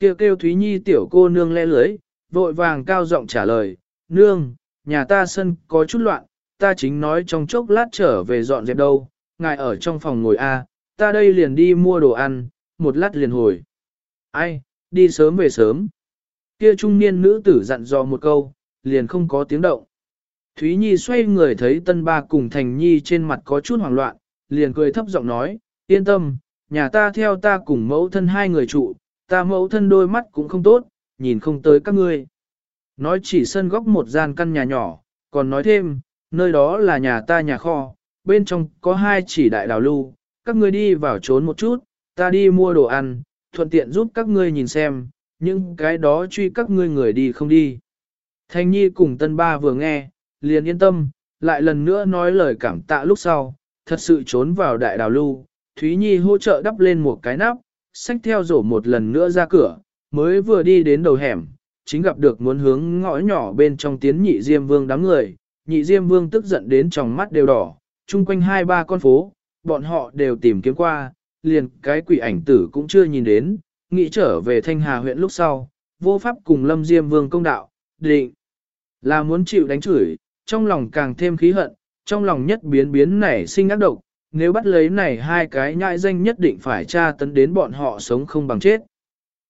kêu kêu Thúy Nhi tiểu cô nương le lưới, vội vàng cao giọng trả lời, nương, nhà ta sân có chút loạn, ta chính nói trong chốc lát trở về dọn dẹp đâu, ngài ở trong phòng ngồi a, ta đây liền đi mua đồ ăn, một lát liền hồi. Ai, đi sớm về sớm. Kia trung niên nữ tử dặn dò một câu, liền không có tiếng động. Thúy Nhi xoay người thấy tân ba cùng Thành Nhi trên mặt có chút hoảng loạn, liền cười thấp giọng nói, yên tâm, nhà ta theo ta cùng mẫu thân hai người trụ, ta mẫu thân đôi mắt cũng không tốt, nhìn không tới các ngươi. Nói chỉ sân góc một gian căn nhà nhỏ, còn nói thêm, nơi đó là nhà ta nhà kho, bên trong có hai chỉ đại đào lưu, các ngươi đi vào trốn một chút, ta đi mua đồ ăn, thuận tiện giúp các ngươi nhìn xem, những cái đó truy các ngươi người đi không đi. Thanh Nhi cùng Tân Ba vừa nghe, liền yên tâm, lại lần nữa nói lời cảm tạ lúc sau, thật sự trốn vào đại đào lưu, Thúy Nhi hỗ trợ đắp lên một cái nắp, xách theo rổ một lần nữa ra cửa, mới vừa đi đến đầu hẻm, chính gặp được muốn hướng ngõ nhỏ bên trong tiến nhị diêm vương đám người, nhị diêm vương tức giận đến tròng mắt đều đỏ, chung quanh hai ba con phố, bọn họ đều tìm kiếm qua, liền cái quỷ ảnh tử cũng chưa nhìn đến, nghĩ trở về thanh hà huyện lúc sau, vô pháp cùng lâm diêm vương công đạo, định là muốn chịu đánh chửi, trong lòng càng thêm khí hận, trong lòng nhất biến biến nảy sinh ác độc, nếu bắt lấy này hai cái nhãi danh nhất định phải tra tấn đến bọn họ sống không bằng chết.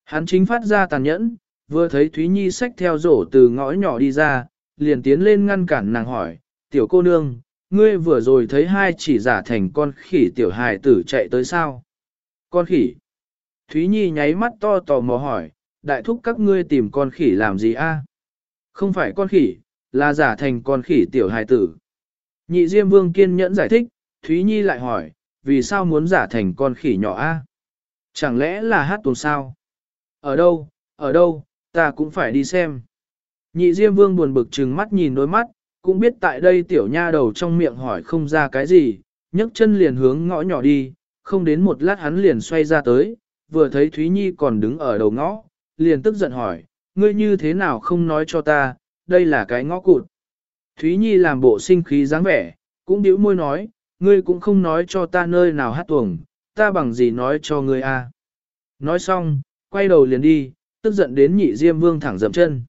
Hắn chính phát ra tàn nhẫn, vừa thấy Thúy Nhi xách theo rổ từ ngõ nhỏ đi ra, liền tiến lên ngăn cản nàng hỏi, tiểu cô nương, ngươi vừa rồi thấy hai chỉ giả thành con khỉ tiểu hài tử chạy tới sao? Con khỉ. Thúy Nhi nháy mắt to tò mò hỏi, đại thúc các ngươi tìm con khỉ làm gì a? Không phải con khỉ, là giả thành con khỉ tiểu hài tử. Nhị Diêm Vương kiên nhẫn giải thích, Thúy Nhi lại hỏi, vì sao muốn giả thành con khỉ nhỏ a? Chẳng lẽ là hát tuồng sao? Ở đâu, ở đâu, ta cũng phải đi xem. Nhị Diêm Vương buồn bực trừng mắt nhìn đôi mắt, cũng biết tại đây tiểu nha đầu trong miệng hỏi không ra cái gì, nhấc chân liền hướng ngõ nhỏ đi, không đến một lát hắn liền xoay ra tới, vừa thấy Thúy Nhi còn đứng ở đầu ngõ, liền tức giận hỏi, ngươi như thế nào không nói cho ta, đây là cái ngõ cụt. Thúy Nhi làm bộ sinh khí dáng vẻ, cũng điếu môi nói, ngươi cũng không nói cho ta nơi nào hát tuồng, ta bằng gì nói cho ngươi a? Nói xong, quay đầu liền đi, tức giận đến nhị diêm vương thẳng dậm chân.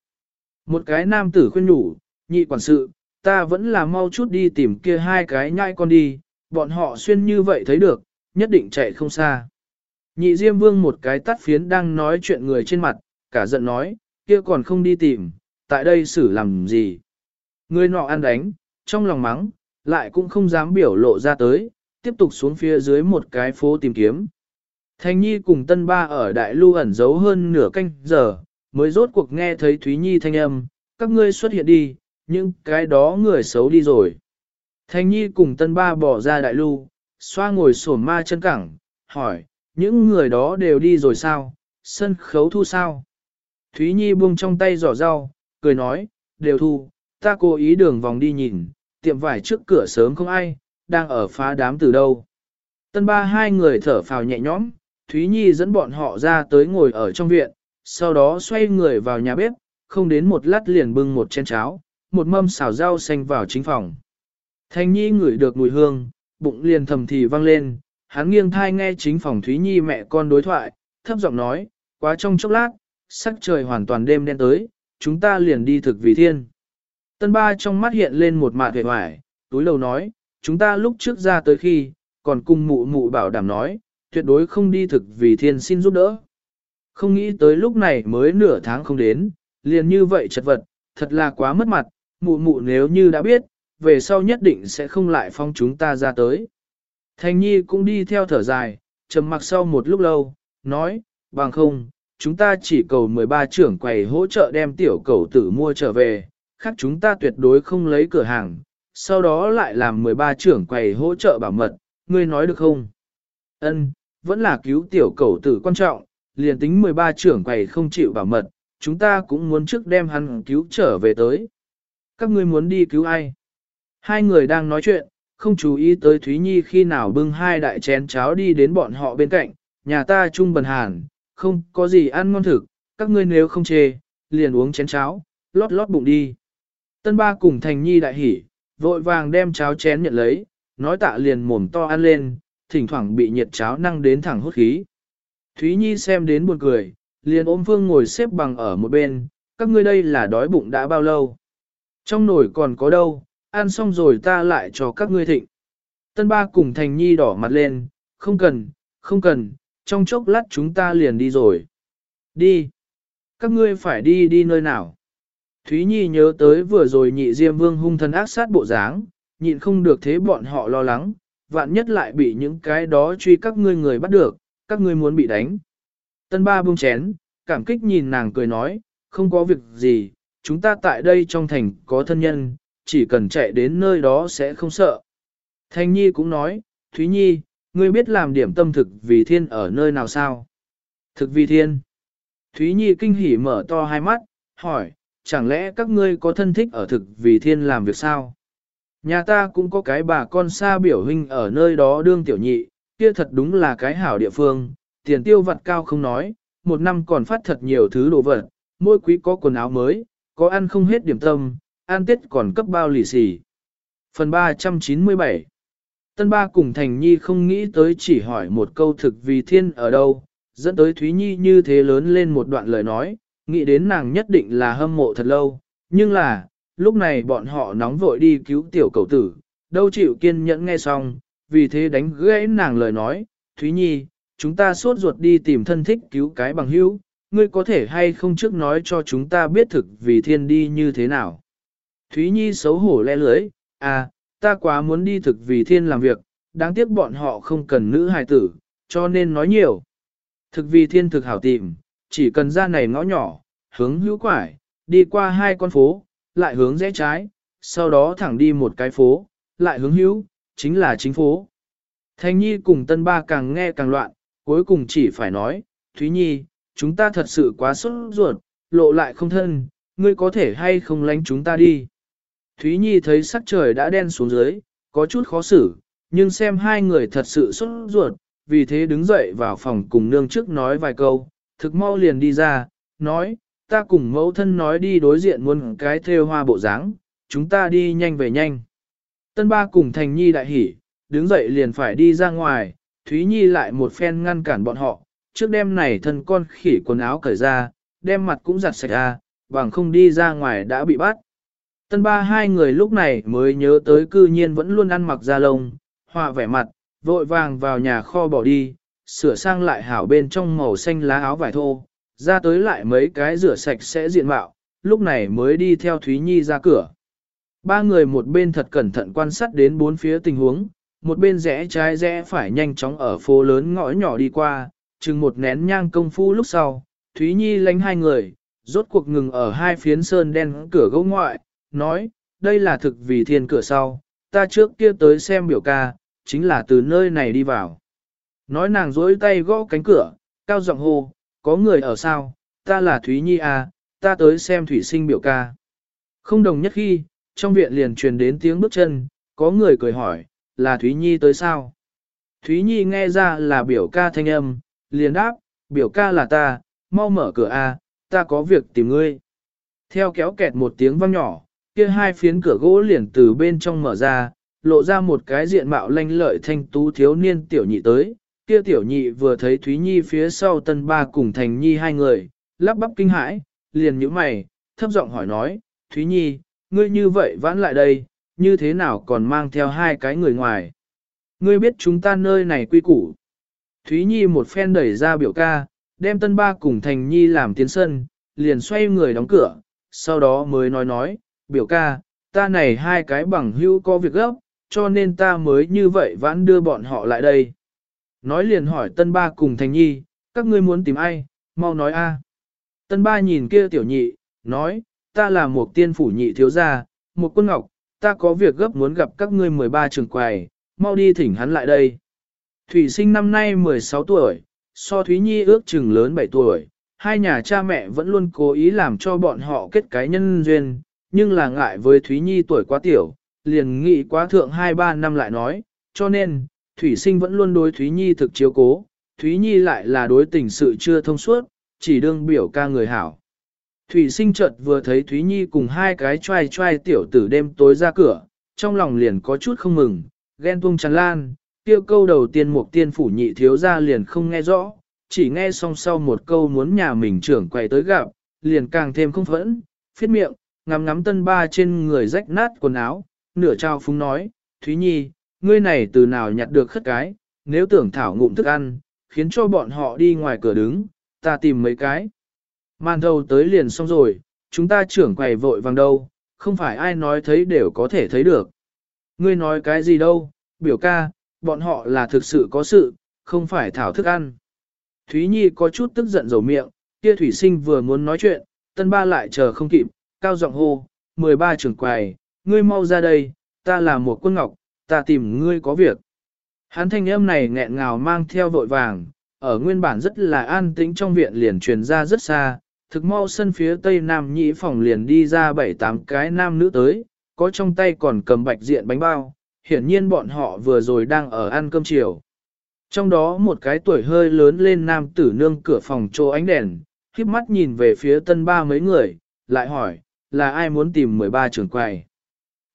Một cái nam tử khuyên nhủ, nhị quản sự, ta vẫn là mau chút đi tìm kia hai cái nhai con đi, bọn họ xuyên như vậy thấy được, nhất định chạy không xa. Nhị diêm vương một cái tắt phiến đang nói chuyện người trên mặt, cả giận nói, kia còn không đi tìm, tại đây xử làm gì. Người nọ ăn đánh, trong lòng mắng, lại cũng không dám biểu lộ ra tới, tiếp tục xuống phía dưới một cái phố tìm kiếm. Thanh Nhi cùng Tân Ba ở Đại Lưu ẩn giấu hơn nửa canh giờ, mới rốt cuộc nghe thấy Thúy Nhi thanh âm, các ngươi xuất hiện đi, nhưng cái đó người xấu đi rồi. Thanh Nhi cùng Tân Ba bỏ ra Đại Lưu, xoa ngồi sổm ma chân cẳng, hỏi, những người đó đều đi rồi sao, sân khấu thu sao? Thúy Nhi buông trong tay giỏ rau, cười nói, đều thu, ta cố ý đường vòng đi nhìn, tiệm vải trước cửa sớm không ai, đang ở phá đám từ đâu. Tân ba hai người thở phào nhẹ nhõm, Thúy Nhi dẫn bọn họ ra tới ngồi ở trong viện, sau đó xoay người vào nhà bếp, không đến một lát liền bưng một chén cháo, một mâm xào rau xanh vào chính phòng. Thanh Nhi ngửi được mùi hương, bụng liền thầm thì vang lên, hắn nghiêng thai nghe chính phòng Thúy Nhi mẹ con đối thoại, thấp giọng nói, quá trong chốc lát, sắc trời hoàn toàn đêm đen tới, chúng ta liền đi thực vì thiên. Tân ba trong mắt hiện lên một mạt vẻ hoài, túi lầu nói, chúng ta lúc trước ra tới khi, còn cùng mụ mụ bảo đảm nói, tuyệt đối không đi thực vì thiên xin giúp đỡ. Không nghĩ tới lúc này mới nửa tháng không đến, liền như vậy chật vật, thật là quá mất mặt, mụ mụ nếu như đã biết, về sau nhất định sẽ không lại phong chúng ta ra tới. Thành nhi cũng đi theo thở dài, trầm mặc sau một lúc lâu, nói, bằng không, chúng ta chỉ cầu 13 trưởng quầy hỗ trợ đem tiểu cầu tử mua trở về, khác chúng ta tuyệt đối không lấy cửa hàng, sau đó lại làm 13 trưởng quầy hỗ trợ bảo mật, ngươi nói được không? Ân, vẫn là cứu tiểu cầu tử quan trọng, liền tính 13 trưởng quầy không chịu bảo mật, chúng ta cũng muốn trước đem hắn cứu trở về tới. Các ngươi muốn đi cứu ai? Hai người đang nói chuyện, không chú ý tới Thúy Nhi khi nào bưng hai đại chén cháo đi đến bọn họ bên cạnh, nhà ta chung bần hàn, không có gì ăn ngon thực, các ngươi nếu không chê, liền uống chén cháo, lót lót bụng đi. Tân ba cùng Thành Nhi đại hỉ, vội vàng đem cháo chén nhận lấy, nói tạ liền mồm to ăn lên, thỉnh thoảng bị nhiệt cháo năng đến thẳng hốt khí. Thúy Nhi xem đến buồn cười, liền ôm phương ngồi xếp bằng ở một bên, các ngươi đây là đói bụng đã bao lâu. Trong nồi còn có đâu, ăn xong rồi ta lại cho các ngươi thịnh. Tân ba cùng thành nhi đỏ mặt lên, không cần, không cần, trong chốc lát chúng ta liền đi rồi. Đi. Các ngươi phải đi đi nơi nào. Thúy Nhi nhớ tới vừa rồi nhị Diêm Vương hung thần ác sát bộ dáng, nhịn không được thế bọn họ lo lắng, vạn nhất lại bị những cái đó truy các ngươi người bắt được, các ngươi muốn bị đánh. Tân ba buông chén, cảm kích nhìn nàng cười nói, không có việc gì, chúng ta tại đây trong thành có thân nhân, chỉ cần chạy đến nơi đó sẽ không sợ. Thanh Nhi cũng nói, Thúy Nhi, ngươi biết làm điểm tâm thực vì thiên ở nơi nào sao? Thực vì thiên. Thúy Nhi kinh hỉ mở to hai mắt, hỏi, chẳng lẽ các ngươi có thân thích ở thực vì thiên làm việc sao? Nhà ta cũng có cái bà con xa biểu huynh ở nơi đó đương tiểu nhị, kia thật đúng là cái hảo địa phương, tiền tiêu vặt cao không nói, một năm còn phát thật nhiều thứ đồ vật, mỗi quý có quần áo mới, có ăn không hết điểm tâm, ăn tết còn cấp bao lì xì. Phần 397 Tân ba cùng Thành Nhi không nghĩ tới chỉ hỏi một câu thực vì thiên ở đâu, dẫn tới Thúy Nhi như thế lớn lên một đoạn lời nói, nghĩ đến nàng nhất định là hâm mộ thật lâu, nhưng là, lúc này bọn họ nóng vội đi cứu tiểu cầu tử, đâu chịu kiên nhẫn nghe xong, vì thế đánh gãy nàng lời nói, Thúy Nhi, chúng ta sốt ruột đi tìm thân thích cứu cái bằng hữu, ngươi có thể hay không trước nói cho chúng ta biết thực vì thiên đi như thế nào. Thúy Nhi xấu hổ le lưới, à, ta quá muốn đi thực vì thiên làm việc, đáng tiếc bọn họ không cần nữ hài tử, cho nên nói nhiều. Thực vì thiên thực hảo tìm, chỉ cần ra này ngõ nhỏ, hướng hữu quải, đi qua hai con phố, lại hướng rẽ trái, sau đó thẳng đi một cái phố, lại hướng hữu, chính là chính phố. Thanh Nhi cùng Tân Ba càng nghe càng loạn, cuối cùng chỉ phải nói, Thúy Nhi, chúng ta thật sự quá sốt ruột, lộ lại không thân, ngươi có thể hay không lánh chúng ta đi. Thúy Nhi thấy sắc trời đã đen xuống dưới, có chút khó xử, nhưng xem hai người thật sự sốt ruột, vì thế đứng dậy vào phòng cùng nương trước nói vài câu, thực mau liền đi ra, nói, ta cùng mẫu thân nói đi đối diện muôn cái theo hoa bộ dáng, chúng ta đi nhanh về nhanh. Tân ba cùng Thành Nhi đại hỉ, đứng dậy liền phải đi ra ngoài, Thúy Nhi lại một phen ngăn cản bọn họ, trước đêm này thân con khỉ quần áo cởi ra, đem mặt cũng giặt sạch ra, bằng không đi ra ngoài đã bị bắt. Tân ba hai người lúc này mới nhớ tới cư nhiên vẫn luôn ăn mặc da lông, họa vẻ mặt, vội vàng vào nhà kho bỏ đi, sửa sang lại hảo bên trong màu xanh lá áo vải thô, ra tới lại mấy cái rửa sạch sẽ diện mạo, lúc này mới đi theo Thúy Nhi ra cửa. Ba người một bên thật cẩn thận quan sát đến bốn phía tình huống, một bên rẽ trái rẽ phải nhanh chóng ở phố lớn ngõ nhỏ đi qua, chừng một nén nhang công phu lúc sau, Thúy Nhi lánh hai người, rốt cuộc ngừng ở hai phiến sơn đen cửa gỗ ngoại, nói, đây là thực vì thiên cửa sau, ta trước kia tới xem biểu ca, chính là từ nơi này đi vào. Nói nàng dối tay gõ cánh cửa, cao giọng hô, có người ở sao, ta là Thúy Nhi à, ta tới xem thủy sinh biểu ca. Không đồng nhất khi, trong viện liền truyền đến tiếng bước chân, có người cười hỏi, là Thúy Nhi tới sao? Thúy Nhi nghe ra là biểu ca thanh âm, liền đáp, biểu ca là ta, mau mở cửa a, à, ta có việc tìm ngươi. Theo kéo kẹt một tiếng vang nhỏ, kia hai phiến cửa gỗ liền từ bên trong mở ra, lộ ra một cái diện mạo lanh lợi thanh tú thiếu niên tiểu nhị tới. Kia tiểu nhị vừa thấy Thúy Nhi phía sau tân ba cùng thành nhi hai người, lắp bắp kinh hãi, liền nhíu mày, thấp giọng hỏi nói, Thúy Nhi, ngươi như vậy vãn lại đây, như thế nào còn mang theo hai cái người ngoài? Ngươi biết chúng ta nơi này quy củ. Thúy Nhi một phen đẩy ra biểu ca, đem tân ba cùng thành nhi làm tiến sân, liền xoay người đóng cửa, sau đó mới nói nói, biểu ca, ta này hai cái bằng hữu có việc gấp, cho nên ta mới như vậy vãn đưa bọn họ lại đây. Nói liền hỏi tân ba cùng thành nhi, các ngươi muốn tìm ai, mau nói a. Tân ba nhìn kia tiểu nhị, nói, ta là một tiên phủ nhị thiếu gia, một quân ngọc, ta có việc gấp muốn gặp các ngươi 13 trường quầy, mau đi thỉnh hắn lại đây. Thủy sinh năm nay 16 tuổi, so Thúy Nhi ước chừng lớn 7 tuổi, hai nhà cha mẹ vẫn luôn cố ý làm cho bọn họ kết cái nhân duyên, nhưng là ngại với Thúy Nhi tuổi quá tiểu, liền nghĩ quá thượng 2-3 năm lại nói, cho nên, Thủy sinh vẫn luôn đối Thúy Nhi thực chiếu cố, Thúy Nhi lại là đối tình sự chưa thông suốt, chỉ đương biểu ca người hảo. Thủy sinh chợt vừa thấy Thúy Nhi cùng hai cái trai trai tiểu tử đêm tối ra cửa, trong lòng liền có chút không mừng, ghen tuông tràn lan, tiêu câu đầu tiên một tiên phủ nhị thiếu ra liền không nghe rõ, chỉ nghe xong sau một câu muốn nhà mình trưởng quay tới gặp, liền càng thêm không phẫn, phiết miệng, ngắm ngắm tân ba trên người rách nát quần áo, nửa trao phúng nói, Thúy Nhi, ngươi này từ nào nhặt được khất cái, nếu tưởng thảo ngụm thức ăn, khiến cho bọn họ đi ngoài cửa đứng, ta tìm mấy cái. Màn thầu tới liền xong rồi, chúng ta trưởng quầy vội vàng đâu, không phải ai nói thấy đều có thể thấy được. Ngươi nói cái gì đâu, biểu ca, bọn họ là thực sự có sự, không phải thảo thức ăn. Thúy Nhi có chút tức giận dầu miệng, kia thủy sinh vừa muốn nói chuyện, tân ba lại chờ không kịp, cao giọng hô, 13 trưởng quầy, ngươi mau ra đây, ta là một quân ngọc, ta tìm ngươi có việc. Hắn thanh âm này nghẹn ngào mang theo vội vàng, ở nguyên bản rất là an tĩnh trong viện liền truyền ra rất xa, thực mau sân phía tây nam nhĩ phòng liền đi ra bảy tám cái nam nữ tới, có trong tay còn cầm bạch diện bánh bao, hiển nhiên bọn họ vừa rồi đang ở ăn cơm chiều. Trong đó một cái tuổi hơi lớn lên nam tử nương cửa phòng chỗ ánh đèn, khiếp mắt nhìn về phía tân ba mấy người, lại hỏi, là ai muốn tìm 13 trưởng quầy.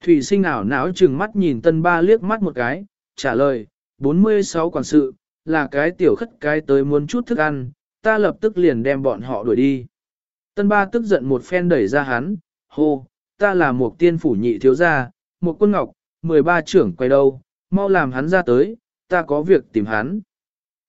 Thủy sinh ảo não chừng mắt nhìn tân ba liếc mắt một cái, trả lời, 46 quản sự, là cái tiểu khất cái tới muốn chút thức ăn, ta lập tức liền đem bọn họ đuổi đi. Tân ba tức giận một phen đẩy ra hắn, hô, ta là một tiên phủ nhị thiếu gia, một quân ngọc, 13 trưởng quay đâu, mau làm hắn ra tới, ta có việc tìm hắn.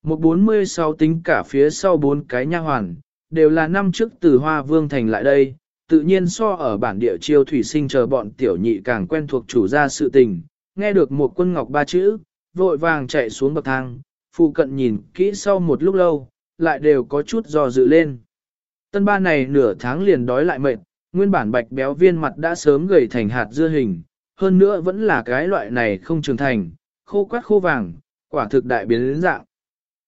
Một 46 tính cả phía sau bốn cái nha hoàn, đều là năm trước từ Hoa Vương Thành lại đây, tự nhiên so ở bản địa chiêu thủy sinh chờ bọn tiểu nhị càng quen thuộc chủ gia sự tình, nghe được một quân ngọc ba chữ, vội vàng chạy xuống bậc thang, phụ cận nhìn kỹ sau một lúc lâu, lại đều có chút do dự lên. Tân ba này nửa tháng liền đói lại mệt, nguyên bản bạch béo viên mặt đã sớm gầy thành hạt dưa hình, hơn nữa vẫn là cái loại này không trưởng thành, khô quát khô vàng, quả thực đại biến đến dạng.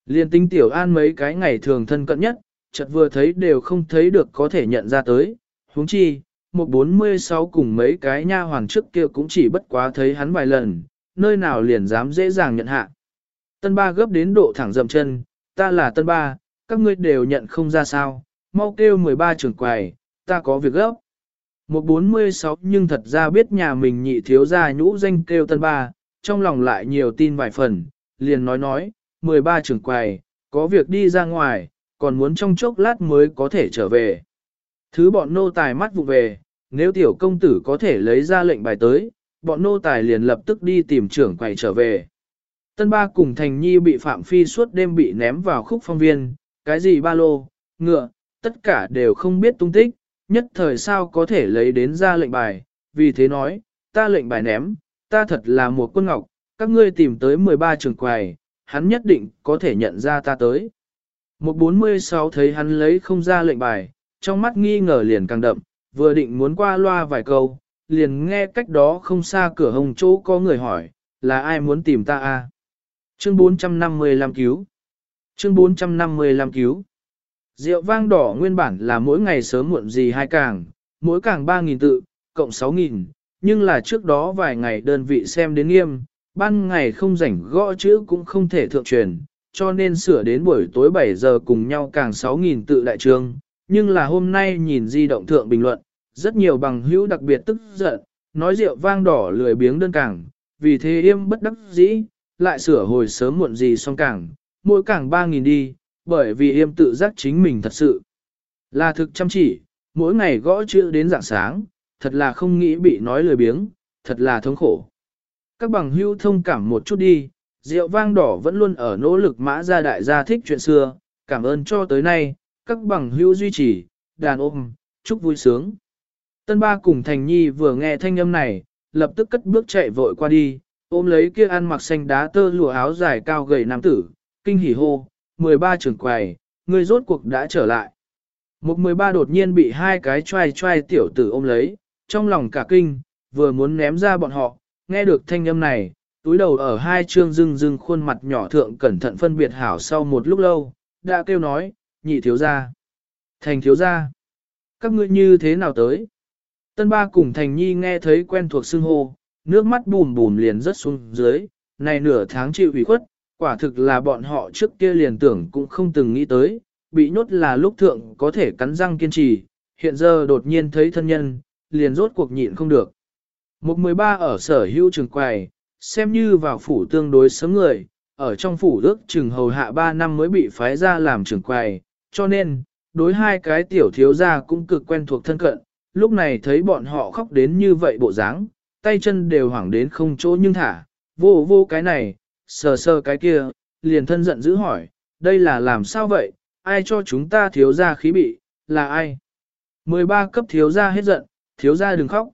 Liên tinh tiểu an mấy cái ngày thường thân cận nhất, chợt vừa thấy đều không thấy được có thể nhận ra tới, huống chi, một bốn mươi sáu cùng mấy cái nha hoàng trước kia cũng chỉ bất quá thấy hắn vài lần, nơi nào liền dám dễ dàng nhận hạ. Tân ba gấp đến độ thẳng dậm chân, ta là tân ba, các ngươi đều nhận không ra sao, mau kêu 13 trưởng quầy, ta có việc gấp. Một 46 nhưng thật ra biết nhà mình nhị thiếu gia nhũ danh kêu tân ba, trong lòng lại nhiều tin vài phần, liền nói nói, 13 trưởng quầy, có việc đi ra ngoài, còn muốn trong chốc lát mới có thể trở về. Thứ bọn nô tài mắt vụ về, nếu tiểu công tử có thể lấy ra lệnh bài tới, bọn nô tài liền lập tức đi tìm trưởng quầy trở về. Tân ba cùng thành nhi bị phạm phi suốt đêm bị ném vào khúc phong viên, cái gì ba lô, ngựa, tất cả đều không biết tung tích, nhất thời sao có thể lấy đến ra lệnh bài, vì thế nói, ta lệnh bài ném, ta thật là một quân ngọc, các ngươi tìm tới 13 trường quầy, hắn nhất định có thể nhận ra ta tới. Một 46 thấy hắn lấy không ra lệnh bài, trong mắt nghi ngờ liền càng đậm, vừa định muốn qua loa vài câu, liền nghe cách đó không xa cửa hồng chỗ có người hỏi, là ai muốn tìm ta a? À? Chương 455 cứu. Chương 455 cứu. Rượu vang đỏ nguyên bản là mỗi ngày sớm muộn gì hai càng, mỗi càng 3.000 tự, cộng 6.000, nhưng là trước đó vài ngày đơn vị xem đến nghiêm, ban ngày không rảnh gõ chữ cũng không thể thượng truyền, cho nên sửa đến buổi tối 7 giờ cùng nhau càng 6.000 tự đại trương. Nhưng là hôm nay nhìn di động thượng bình luận, rất nhiều bằng hữu đặc biệt tức giận, nói rượu vang đỏ lười biếng đơn cảng, vì thế im bất đắc dĩ, lại sửa hồi sớm muộn gì xong cảng mỗi cảng 3.000 đi, bởi vì im tự giác chính mình thật sự là thực chăm chỉ, mỗi ngày gõ chữ đến dạng sáng, thật là không nghĩ bị nói lười biếng, thật là thống khổ. Các bằng hữu thông cảm một chút đi, rượu vang đỏ vẫn luôn ở nỗ lực mã ra đại gia thích chuyện xưa, cảm ơn cho tới nay, các bằng hữu duy trì, đàn ôm, chúc vui sướng. Tân ba cùng Thành Nhi vừa nghe thanh âm này, lập tức cất bước chạy vội qua đi, ôm lấy kia ăn mặc xanh đá tơ lụa áo dài cao gầy nam tử, kinh hỉ hô, 13 trưởng quầy, người rốt cuộc đã trở lại. Một 13 đột nhiên bị hai cái trai trai tiểu tử ôm lấy, trong lòng cả kinh, vừa muốn ném ra bọn họ, nghe được thanh âm này, túi đầu ở hai trương rưng rưng khuôn mặt nhỏ thượng cẩn thận phân biệt hảo sau một lúc lâu, đã kêu nói, nhị thiếu gia, thành thiếu gia, các ngươi như thế nào tới? Tân ba cùng thành nhi nghe thấy quen thuộc xưng hô, nước mắt bùm bùm liền rớt xuống dưới, này nửa tháng chịu ủy khuất, quả thực là bọn họ trước kia liền tưởng cũng không từng nghĩ tới, bị nhốt là lúc thượng có thể cắn răng kiên trì, hiện giờ đột nhiên thấy thân nhân, liền rốt cuộc nhịn không được. Một 13 ở sở hữu trường quầy, xem như vào phủ tương đối sớm người, ở trong phủ ước trường hầu hạ 3 năm mới bị phái ra làm trưởng quầy, cho nên, đối hai cái tiểu thiếu gia cũng cực quen thuộc thân cận, lúc này thấy bọn họ khóc đến như vậy bộ dáng, tay chân đều hoảng đến không chỗ nhưng thả, vô vô cái này, sờ sờ cái kia, liền thân giận dữ hỏi, đây là làm sao vậy, ai cho chúng ta thiếu gia khí bị, là ai? 13 cấp thiếu gia hết giận, thiếu gia đừng khóc.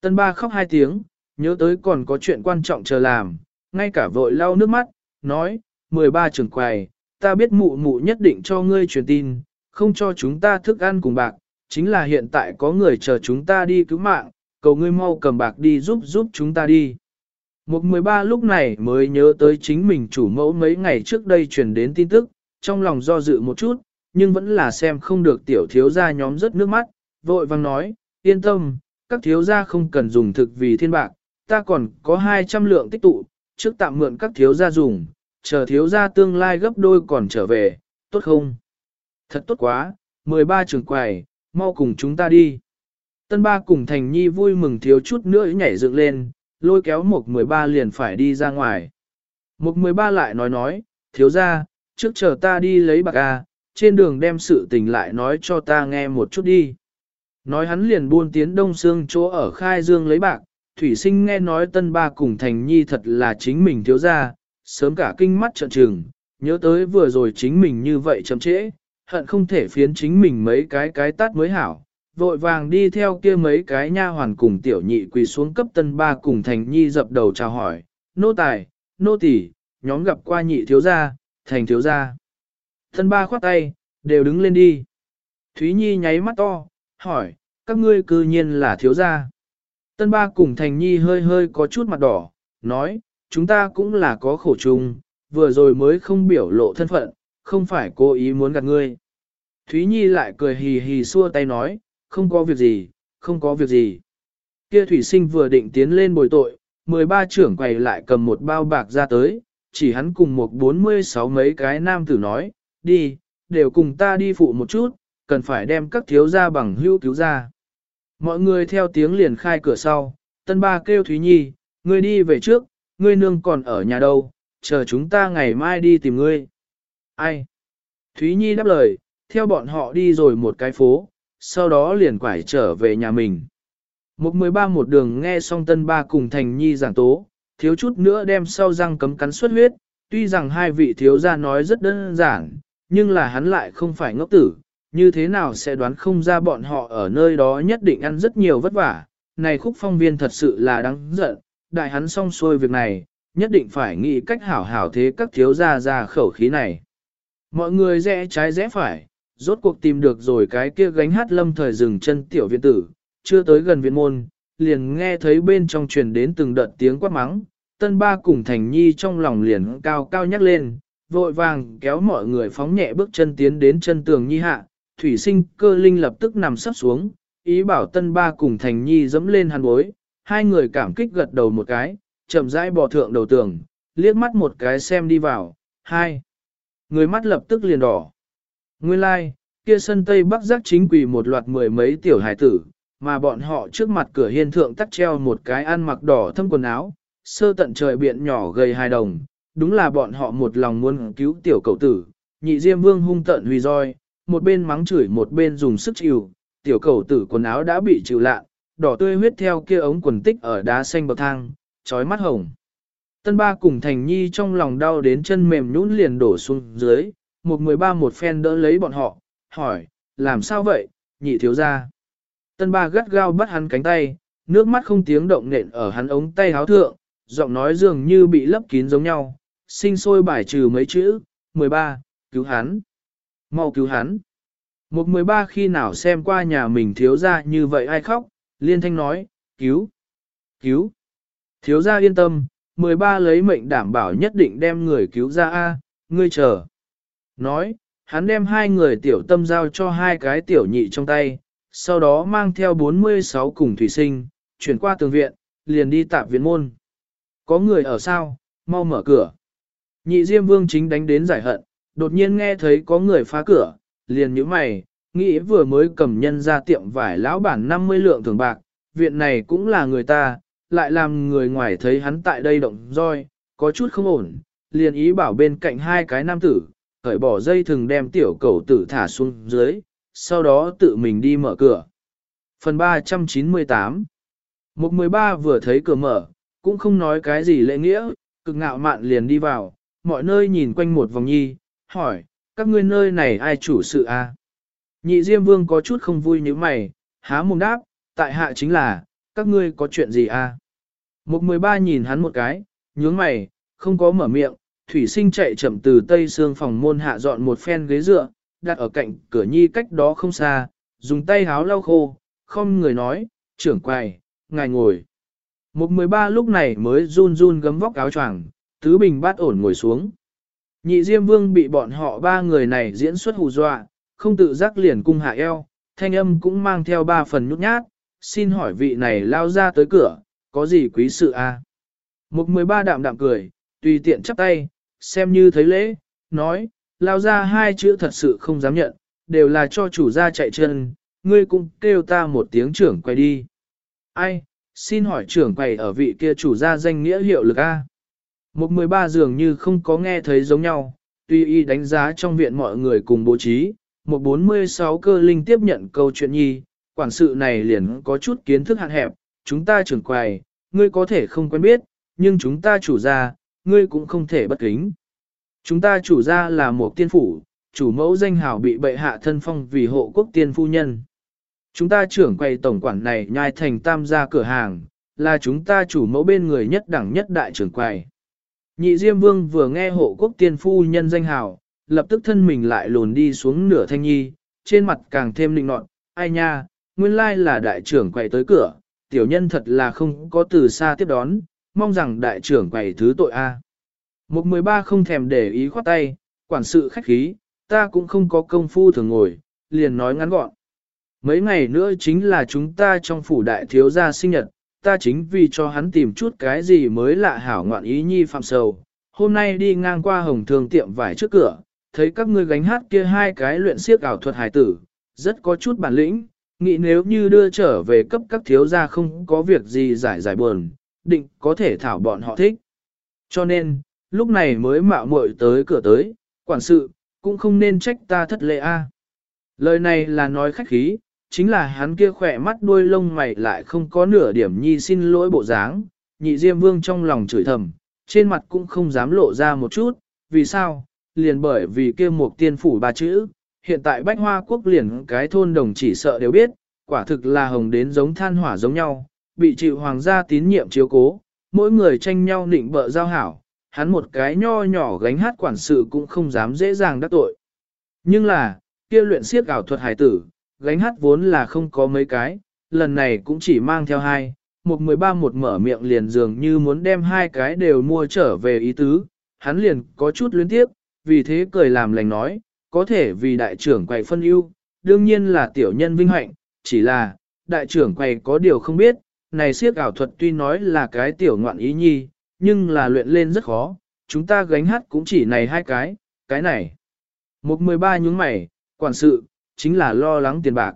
Tân ba khóc hai tiếng, nhớ tới còn có chuyện quan trọng chờ làm, ngay cả vội lau nước mắt, nói, 13 trưởng quầy, ta biết mụ mụ nhất định cho ngươi truyền tin, không cho chúng ta thức ăn cùng bạc, chính là hiện tại có người chờ chúng ta đi cứu mạng, cầu ngươi mau cầm bạc đi giúp giúp chúng ta đi. Mục 13 lúc này mới nhớ tới chính mình chủ mẫu mấy ngày trước đây truyền đến tin tức, trong lòng do dự một chút, nhưng vẫn là xem không được tiểu thiếu gia nhóm rất nước mắt, vội vang nói, yên tâm, các thiếu gia không cần dùng thực vì thiên bạc, ta còn có 200 lượng tích tụ, trước tạm mượn các thiếu gia dùng, chờ thiếu gia tương lai gấp đôi còn trở về, tốt không? Thật tốt quá, 13 trường quầy, mau cùng chúng ta đi. Tân ba cùng Thành Nhi vui mừng thiếu chút nữa nhảy dựng lên, lôi kéo một 13 liền phải đi ra ngoài. Một 13 lại nói nói, thiếu gia, trước chờ ta đi lấy bạc A, trên đường đem sự tình lại nói cho ta nghe một chút đi. Nói hắn liền buôn tiến đông xương chỗ ở khai dương lấy bạc, thủy sinh nghe nói tân ba cùng thành nhi thật là chính mình thiếu gia sớm cả kinh mắt trợn trừng, nhớ tới vừa rồi chính mình như vậy chậm trễ, hận không thể phiến chính mình mấy cái cái tát mới hảo, vội vàng đi theo kia mấy cái nha hoàn cùng tiểu nhị quỳ xuống cấp tân ba cùng thành nhi dập đầu chào hỏi, nô tài, nô tỷ, nhóm gặp qua nhị thiếu gia, thành thiếu gia. Tân ba khoát tay, đều đứng lên đi. Thúy Nhi nháy mắt to, hỏi, các ngươi cư nhiên là thiếu gia. Tân ba cùng Thành Nhi hơi hơi có chút mặt đỏ, nói, chúng ta cũng là có khổ chung, vừa rồi mới không biểu lộ thân phận, không phải cố ý muốn gạt ngươi. Thúy Nhi lại cười hì hì xua tay nói, không có việc gì, không có việc gì. Kia thủy sinh vừa định tiến lên bồi tội, 13 trưởng quầy lại cầm một bao bạc ra tới, chỉ hắn cùng một 46 mấy cái nam tử nói, đi, đều cùng ta đi phụ một chút, cần phải đem các thiếu gia bằng hữu cứu ra. Mọi người theo tiếng liền khai cửa sau, tân ba kêu Thúy Nhi, ngươi đi về trước, ngươi nương còn ở nhà đâu, chờ chúng ta ngày mai đi tìm ngươi. Ai? Thúy Nhi đáp lời, theo bọn họ đi rồi một cái phố, sau đó liền quải trở về nhà mình. Một mười ba một đường nghe xong tân ba cùng thành nhi giảng tố, thiếu chút nữa đem sau răng cấm cắn xuất huyết, tuy rằng hai vị thiếu gia nói rất đơn giản, nhưng là hắn lại không phải ngốc tử, như thế nào sẽ đoán không ra bọn họ ở nơi đó nhất định ăn rất nhiều vất vả. Này khúc phong viên thật sự là đáng giận, đại hắn xong xuôi việc này, nhất định phải nghĩ cách hảo hảo thế các thiếu gia ra khẩu khí này. Mọi người rẽ trái rẽ phải, rốt cuộc tìm được rồi cái kia gánh hát lâm thời dừng chân tiểu viện tử, chưa tới gần viện môn, liền nghe thấy bên trong truyền đến từng đợt tiếng quát mắng, tân ba cùng thành nhi trong lòng liền cao cao nhắc lên, vội vàng kéo mọi người phóng nhẹ bước chân tiến đến chân tường nhi hạ, thủy sinh cơ linh lập tức nằm sắp xuống, ý bảo tân ba cùng thành nhi dẫm lên hàn bối, hai người cảm kích gật đầu một cái, chậm rãi bò thượng đầu tường, liếc mắt một cái xem đi vào, hai. Người mắt lập tức liền đỏ. Nguyên lai, like, kia sân Tây Bắc giác chính quỳ một loạt mười mấy tiểu hải tử, mà bọn họ trước mặt cửa hiên thượng tắt treo một cái ăn mặc đỏ thâm quần áo, sơ tận trời biện nhỏ gầy hai đồng, đúng là bọn họ một lòng muốn cứu tiểu cầu tử, nhị diêm vương hung tận huy roi, một bên mắng chửi một bên dùng sức chịu, tiểu cầu tử quần áo đã bị chịu lạ, đỏ tươi huyết theo kia ống quần tích ở đá xanh bậc thang, trói mắt hồng. Tân ba cùng thành nhi trong lòng đau đến chân mềm nhũn liền đổ xuống dưới, một mười ba một phen đỡ lấy bọn họ, hỏi, làm sao vậy, nhị thiếu ra. Tân ba gắt gao bắt hắn cánh tay, nước mắt không tiếng động nện ở hắn ống tay háo thượng, giọng nói dường như bị lấp kín giống nhau, sinh sôi bài trừ mấy chữ, 13, cứu hắn. Mau cứu hắn. Một 13 khi nào xem qua nhà mình thiếu ra như vậy ai khóc, liên thanh nói, cứu, cứu. Thiếu gia yên tâm, 13 lấy mệnh đảm bảo nhất định đem người cứu ra A, ngươi chờ. Nói, hắn đem hai người tiểu tâm giao cho hai cái tiểu nhị trong tay, sau đó mang theo 46 cùng thủy sinh, chuyển qua tường viện, liền đi tạp viện môn. Có người ở sao, mau mở cửa. Nhị Diêm Vương chính đánh đến giải hận, đột nhiên nghe thấy có người phá cửa, liền nhíu mày, nghĩ vừa mới cầm nhân ra tiệm vải lão bản 50 lượng thường bạc, viện này cũng là người ta, lại làm người ngoài thấy hắn tại đây động roi, có chút không ổn, liền ý bảo bên cạnh hai cái nam tử, cởi bỏ dây thừng đem tiểu cầu tử thả xuống dưới, sau đó tự mình đi mở cửa. Phần 398 mục mười ba vừa thấy cửa mở, cũng không nói cái gì lễ nghĩa, cực ngạo mạn liền đi vào, mọi nơi nhìn quanh một vòng nhi, hỏi, các ngươi nơi này ai chủ sự a? À? Nhị Diêm Vương có chút không vui như mày, há mồm đáp, tại hạ chính là, các ngươi có chuyện gì? À? Một mười ba nhìn hắn một cái, nhướng mày, không có mở miệng, thủy sinh chạy chậm từ tây xương phòng môn hạ dọn một phen ghế dựa, đặt ở cạnh cửa nhi cách đó không xa, dùng tay háo lau khô, không người nói, trưởng quầy, ngài ngồi. Một mười ba lúc này mới run run gấm vóc áo choàng, tứ bình bát ổn ngồi xuống. Nhị Diêm Vương bị bọn họ ba người này diễn xuất hù dọa, không tự giác liền cung hạ eo, thanh âm cũng mang theo ba phần nhút nhát, xin hỏi vị này lao ra tới cửa, có gì quý sự a? À? Một mười ba đạm đạm cười, tùy tiện chắp tay, xem như thấy lễ, nói, lao ra hai chữ thật sự không dám nhận, đều là cho chủ gia chạy chân, ngươi cũng kêu ta một tiếng trưởng quay đi. Ai, xin hỏi trưởng quầy ở vị kia chủ gia danh nghĩa hiệu lực A. Một mười ba dường như không có nghe thấy giống nhau, tuy y đánh giá trong viện mọi người cùng bố trí, một bốn mươi sáu cơ linh tiếp nhận câu chuyện nhi, quản sự này liền có chút kiến thức hạn hẹp, chúng ta trưởng quầy, ngươi có thể không quen biết, nhưng chúng ta chủ gia, ngươi cũng không thể bất kính. Chúng ta chủ gia là một tiên phủ, chủ mẫu danh hào bị bệ hạ thân phong vì hộ quốc tiên phu nhân. Chúng ta trưởng quầy tổng quản này nhai thành tam gia cửa hàng, là chúng ta chủ mẫu bên người nhất đẳng nhất đại trưởng quầy. Nhị Diêm Vương vừa nghe hộ quốc tiên phu nhân danh hào, lập tức thân mình lại lùn đi xuống nửa thanh nhi, trên mặt càng thêm nịnh nọt, ai nha, nguyên lai là đại trưởng quầy tới cửa, tiểu nhân thật là không có từ xa tiếp đón, mong rằng đại trưởng quầy thứ tội a. Một mười ba không thèm để ý khoát tay, quản sự khách khí, ta cũng không có công phu thường ngồi, liền nói ngắn gọn. Mấy ngày nữa chính là chúng ta trong phủ đại thiếu gia sinh nhật, ta chính vì cho hắn tìm chút cái gì mới lạ hảo ngoạn ý nhi phạm sầu. Hôm nay đi ngang qua hồng thường tiệm vải trước cửa, thấy các ngươi gánh hát kia hai cái luyện siếc ảo thuật hài tử, rất có chút bản lĩnh, nghĩ nếu như đưa trở về cấp các thiếu gia không có việc gì giải giải buồn, định có thể thảo bọn họ thích. Cho nên, lúc này mới mạo muội tới cửa tới, quản sự, cũng không nên trách ta thất lệ a. Lời này là nói khách khí, chính là hắn kia khỏe mắt đuôi lông mày lại không có nửa điểm nhi xin lỗi bộ dáng, nhị diêm vương trong lòng chửi thầm, trên mặt cũng không dám lộ ra một chút, vì sao, liền bởi vì kia một tiên phủ ba chữ, hiện tại bách hoa quốc liền cái thôn đồng chỉ sợ đều biết, quả thực là hồng đến giống than hỏa giống nhau, bị chịu hoàng gia tín nhiệm chiếu cố, mỗi người tranh nhau nịnh bợ giao hảo, hắn một cái nho nhỏ gánh hát quản sự cũng không dám dễ dàng đắc tội. Nhưng là, kia luyện siết ảo thuật hải tử, gánh hát vốn là không có mấy cái, lần này cũng chỉ mang theo hai, một mười ba một mở miệng liền dường như muốn đem hai cái đều mua trở về ý tứ, hắn liền có chút luyến tiếp, vì thế cười làm lành nói, có thể vì đại trưởng quầy phân ưu, đương nhiên là tiểu nhân vinh hạnh, chỉ là, đại trưởng quầy có điều không biết, này siếc ảo thuật tuy nói là cái tiểu ngoạn ý nhi, nhưng là luyện lên rất khó, chúng ta gánh hát cũng chỉ này hai cái, cái này. Một mười ba nhúng mày, quản sự, chính là lo lắng tiền bạc.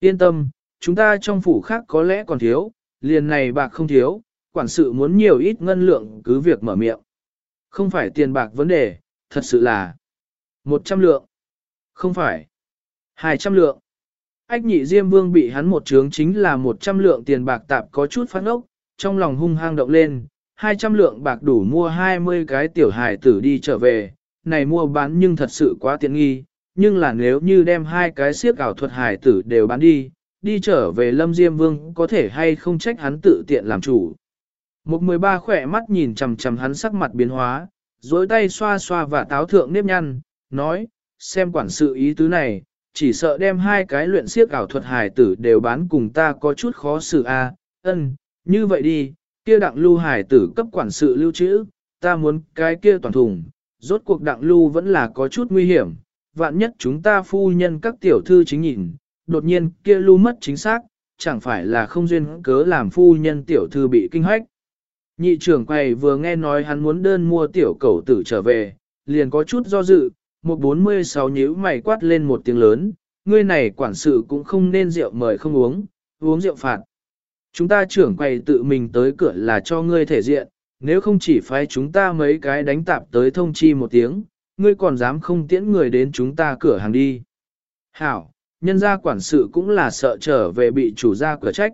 Yên tâm, chúng ta trong phủ khác có lẽ còn thiếu, liền này bạc không thiếu, quản sự muốn nhiều ít ngân lượng cứ việc mở miệng. Không phải tiền bạc vấn đề, thật sự là 100 lượng. Không phải 200 lượng. Ách nhị Diêm Vương bị hắn một trướng chính là 100 lượng tiền bạc tạp có chút phát ốc, trong lòng hung hăng động lên, 200 lượng bạc đủ mua 20 cái tiểu hài tử đi trở về, này mua bán nhưng thật sự quá tiện nghi, nhưng là nếu như đem hai cái siếc ảo thuật hài tử đều bán đi, đi trở về Lâm Diêm Vương có thể hay không trách hắn tự tiện làm chủ. Một mười ba khỏe mắt nhìn chằm chằm hắn sắc mặt biến hóa, dối tay xoa xoa và táo thượng nếp nhăn, nói, xem quản sự ý tứ này, chỉ sợ đem hai cái luyện siếc ảo thuật hài tử đều bán cùng ta có chút khó xử a. ân, như vậy đi, kia đặng lưu hài tử cấp quản sự lưu trữ, ta muốn cái kia toàn thùng, rốt cuộc đặng lưu vẫn là có chút nguy hiểm, vạn nhất chúng ta phu nhân các tiểu thư chính nhìn, đột nhiên kia lưu mất chính xác, chẳng phải là không duyên cớ làm phu nhân tiểu thư bị kinh hoách. Nhị trưởng quầy vừa nghe nói hắn muốn đơn mua tiểu cầu tử trở về, liền có chút do dự, một bốn mươi sáu nhíu mày quát lên một tiếng lớn, ngươi này quản sự cũng không nên rượu mời không uống, uống rượu phạt. Chúng ta trưởng quầy tự mình tới cửa là cho ngươi thể diện, nếu không chỉ phái chúng ta mấy cái đánh tạp tới thông chi một tiếng, ngươi còn dám không tiễn người đến chúng ta cửa hàng đi. Hảo, nhân gia quản sự cũng là sợ trở về bị chủ gia cửa trách.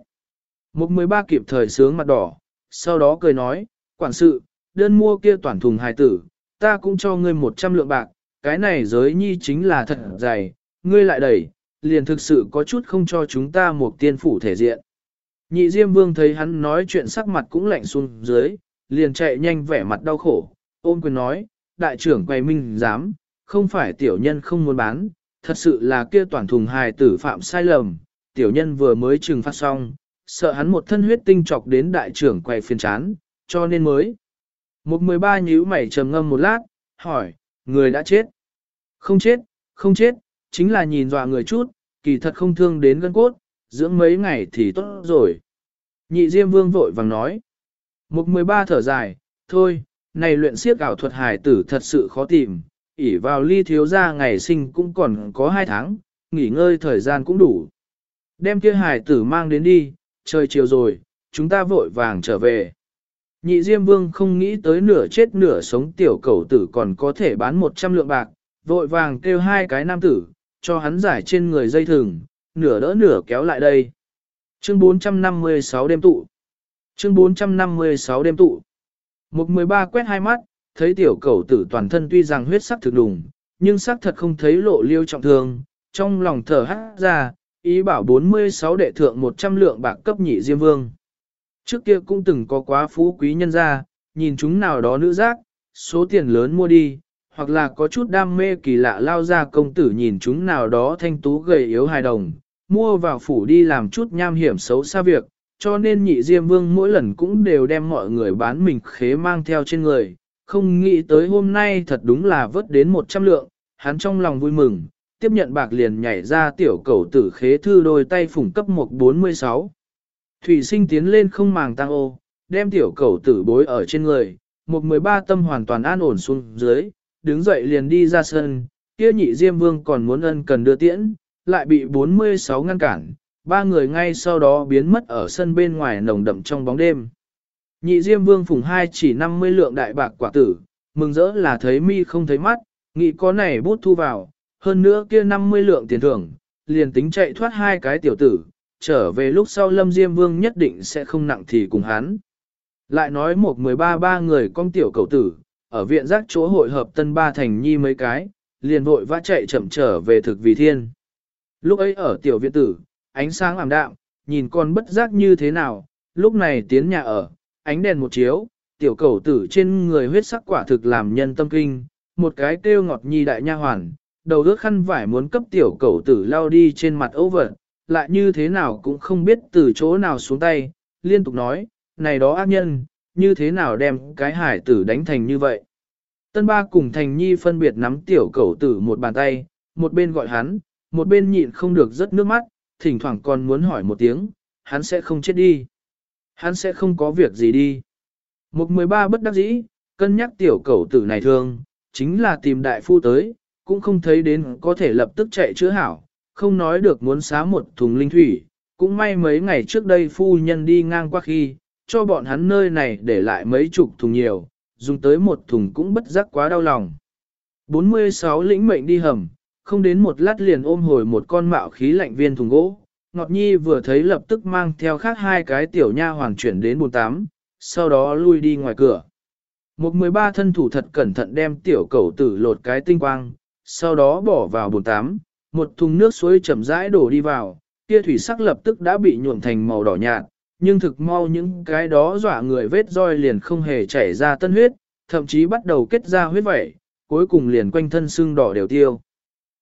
Một mười ba kịp thời sướng mặt đỏ, sau đó cười nói, quản sự, đơn mua kia toàn thùng hài tử, ta cũng cho ngươi một trăm lượng bạc, cái này giới nhi chính là thật dày, ngươi lại đẩy, liền thực sự có chút không cho chúng ta một tiên phủ thể diện. Nhị Diêm Vương thấy hắn nói chuyện sắc mặt cũng lạnh xuống dưới, liền chạy nhanh vẻ mặt đau khổ, ôm quyền nói, đại trưởng quay minh dám, không phải tiểu nhân không muốn bán, thật sự là kia toàn thùng hài tử phạm sai lầm, tiểu nhân vừa mới trừng phát xong, sợ hắn một thân huyết tinh chọc đến đại trưởng quay phiền chán, cho nên mới. Một mười ba nhíu mày trầm ngâm một lát, hỏi, người đã chết. Không chết, không chết, chính là nhìn dọa người chút, kỳ thật không thương đến gân cốt, dưỡng mấy ngày thì tốt rồi. Nhị Diêm Vương vội vàng nói. Một mười ba thở dài, thôi, này luyện siếc ảo thuật hài tử thật sự khó tìm, ỉ vào ly thiếu gia ngày sinh cũng còn có hai tháng, nghỉ ngơi thời gian cũng đủ. Đem kia hài tử mang đến đi, trời chiều rồi, chúng ta vội vàng trở về. Nhị Diêm Vương không nghĩ tới nửa chết nửa sống tiểu cầu tử còn có thể bán 100 lượng bạc, vội vàng kêu hai cái nam tử, cho hắn giải trên người dây thừng, nửa đỡ nửa kéo lại đây. Chương 456 đêm tụ Chương 456 đêm tụ Một mười ba quét hai mắt, thấy tiểu cầu tử toàn thân tuy rằng huyết sắc thực đùng, nhưng sắc thật không thấy lộ liêu trọng thương, trong lòng thở hát ra, ý bảo 46 đệ thượng 100 lượng bạc cấp nhị diêm vương. Trước kia cũng từng có quá phú quý nhân gia, nhìn chúng nào đó nữ giác, số tiền lớn mua đi, hoặc là có chút đam mê kỳ lạ lao ra công tử nhìn chúng nào đó thanh tú gầy yếu hài đồng, mua vào phủ đi làm chút nham hiểm xấu xa việc, cho nên nhị diêm vương mỗi lần cũng đều đem mọi người bán mình khế mang theo trên người, không nghĩ tới hôm nay thật đúng là vớt đến 100 lượng, hắn trong lòng vui mừng, tiếp nhận bạc liền nhảy ra tiểu cầu tử khế thư đôi tay phủng cấp 146. Thủy sinh tiến lên không màng tăng ô, đem tiểu cầu tử bối ở trên người, một mười ba tâm hoàn toàn an ổn xuống dưới, đứng dậy liền đi ra sân, kia nhị diêm vương còn muốn ân cần đưa tiễn, lại bị 46 ngăn cản, ba người ngay sau đó biến mất ở sân bên ngoài nồng đậm trong bóng đêm. Nhị diêm vương phùng hai chỉ 50 lượng đại bạc quả tử, mừng rỡ là thấy mi không thấy mắt, nghĩ có này bút thu vào, hơn nữa kia 50 lượng tiền thưởng, liền tính chạy thoát hai cái tiểu tử, trở về lúc sau lâm diêm vương nhất định sẽ không nặng thì cùng hắn. Lại nói một mười ba ba người con tiểu cầu tử, ở viện giác chỗ hội hợp tân ba thành nhi mấy cái, liền vội vã chạy chậm trở về thực vì thiên. Lúc ấy ở tiểu viện tử, ánh sáng ảm đạm, nhìn con bất giác như thế nào, lúc này tiến nhà ở, ánh đèn một chiếu, tiểu cầu tử trên người huyết sắc quả thực làm nhân tâm kinh, một cái kêu ngọt nhi đại nha hoàn, đầu ước khăn vải muốn cấp tiểu cẩu tử lao đi trên mặt ấu vật, lại như thế nào cũng không biết từ chỗ nào xuống tay, liên tục nói, này đó ác nhân, như thế nào đem cái hải tử đánh thành như vậy. Tân ba cùng thành nhi phân biệt nắm tiểu cẩu tử một bàn tay, một bên gọi hắn, một bên nhịn không được rất nước mắt, thỉnh thoảng còn muốn hỏi một tiếng, hắn sẽ không chết đi. Hắn sẽ không có việc gì đi. Một mười ba bất đắc dĩ, cân nhắc tiểu cẩu tử này thương, chính là tìm đại phu tới, cũng không thấy đến có thể lập tức chạy chữa hảo, không nói được muốn xá một thùng linh thủy, cũng may mấy ngày trước đây phu nhân đi ngang qua khi, cho bọn hắn nơi này để lại mấy chục thùng nhiều, dùng tới một thùng cũng bất giác quá đau lòng. 46 lĩnh mệnh đi hầm, không đến một lát liền ôm hồi một con mạo khí lạnh viên thùng gỗ. Ngọt Nhi vừa thấy lập tức mang theo khác hai cái tiểu nha hoàng chuyển đến bồn tám, sau đó lui đi ngoài cửa. Một mười ba thân thủ thật cẩn thận đem tiểu cẩu tử lột cái tinh quang, sau đó bỏ vào bồn tám, một thùng nước suối chậm rãi đổ đi vào, kia thủy sắc lập tức đã bị nhuộm thành màu đỏ nhạt, nhưng thực mau những cái đó dọa người vết roi liền không hề chảy ra tân huyết, thậm chí bắt đầu kết ra huyết vẩy, cuối cùng liền quanh thân xương đỏ đều tiêu.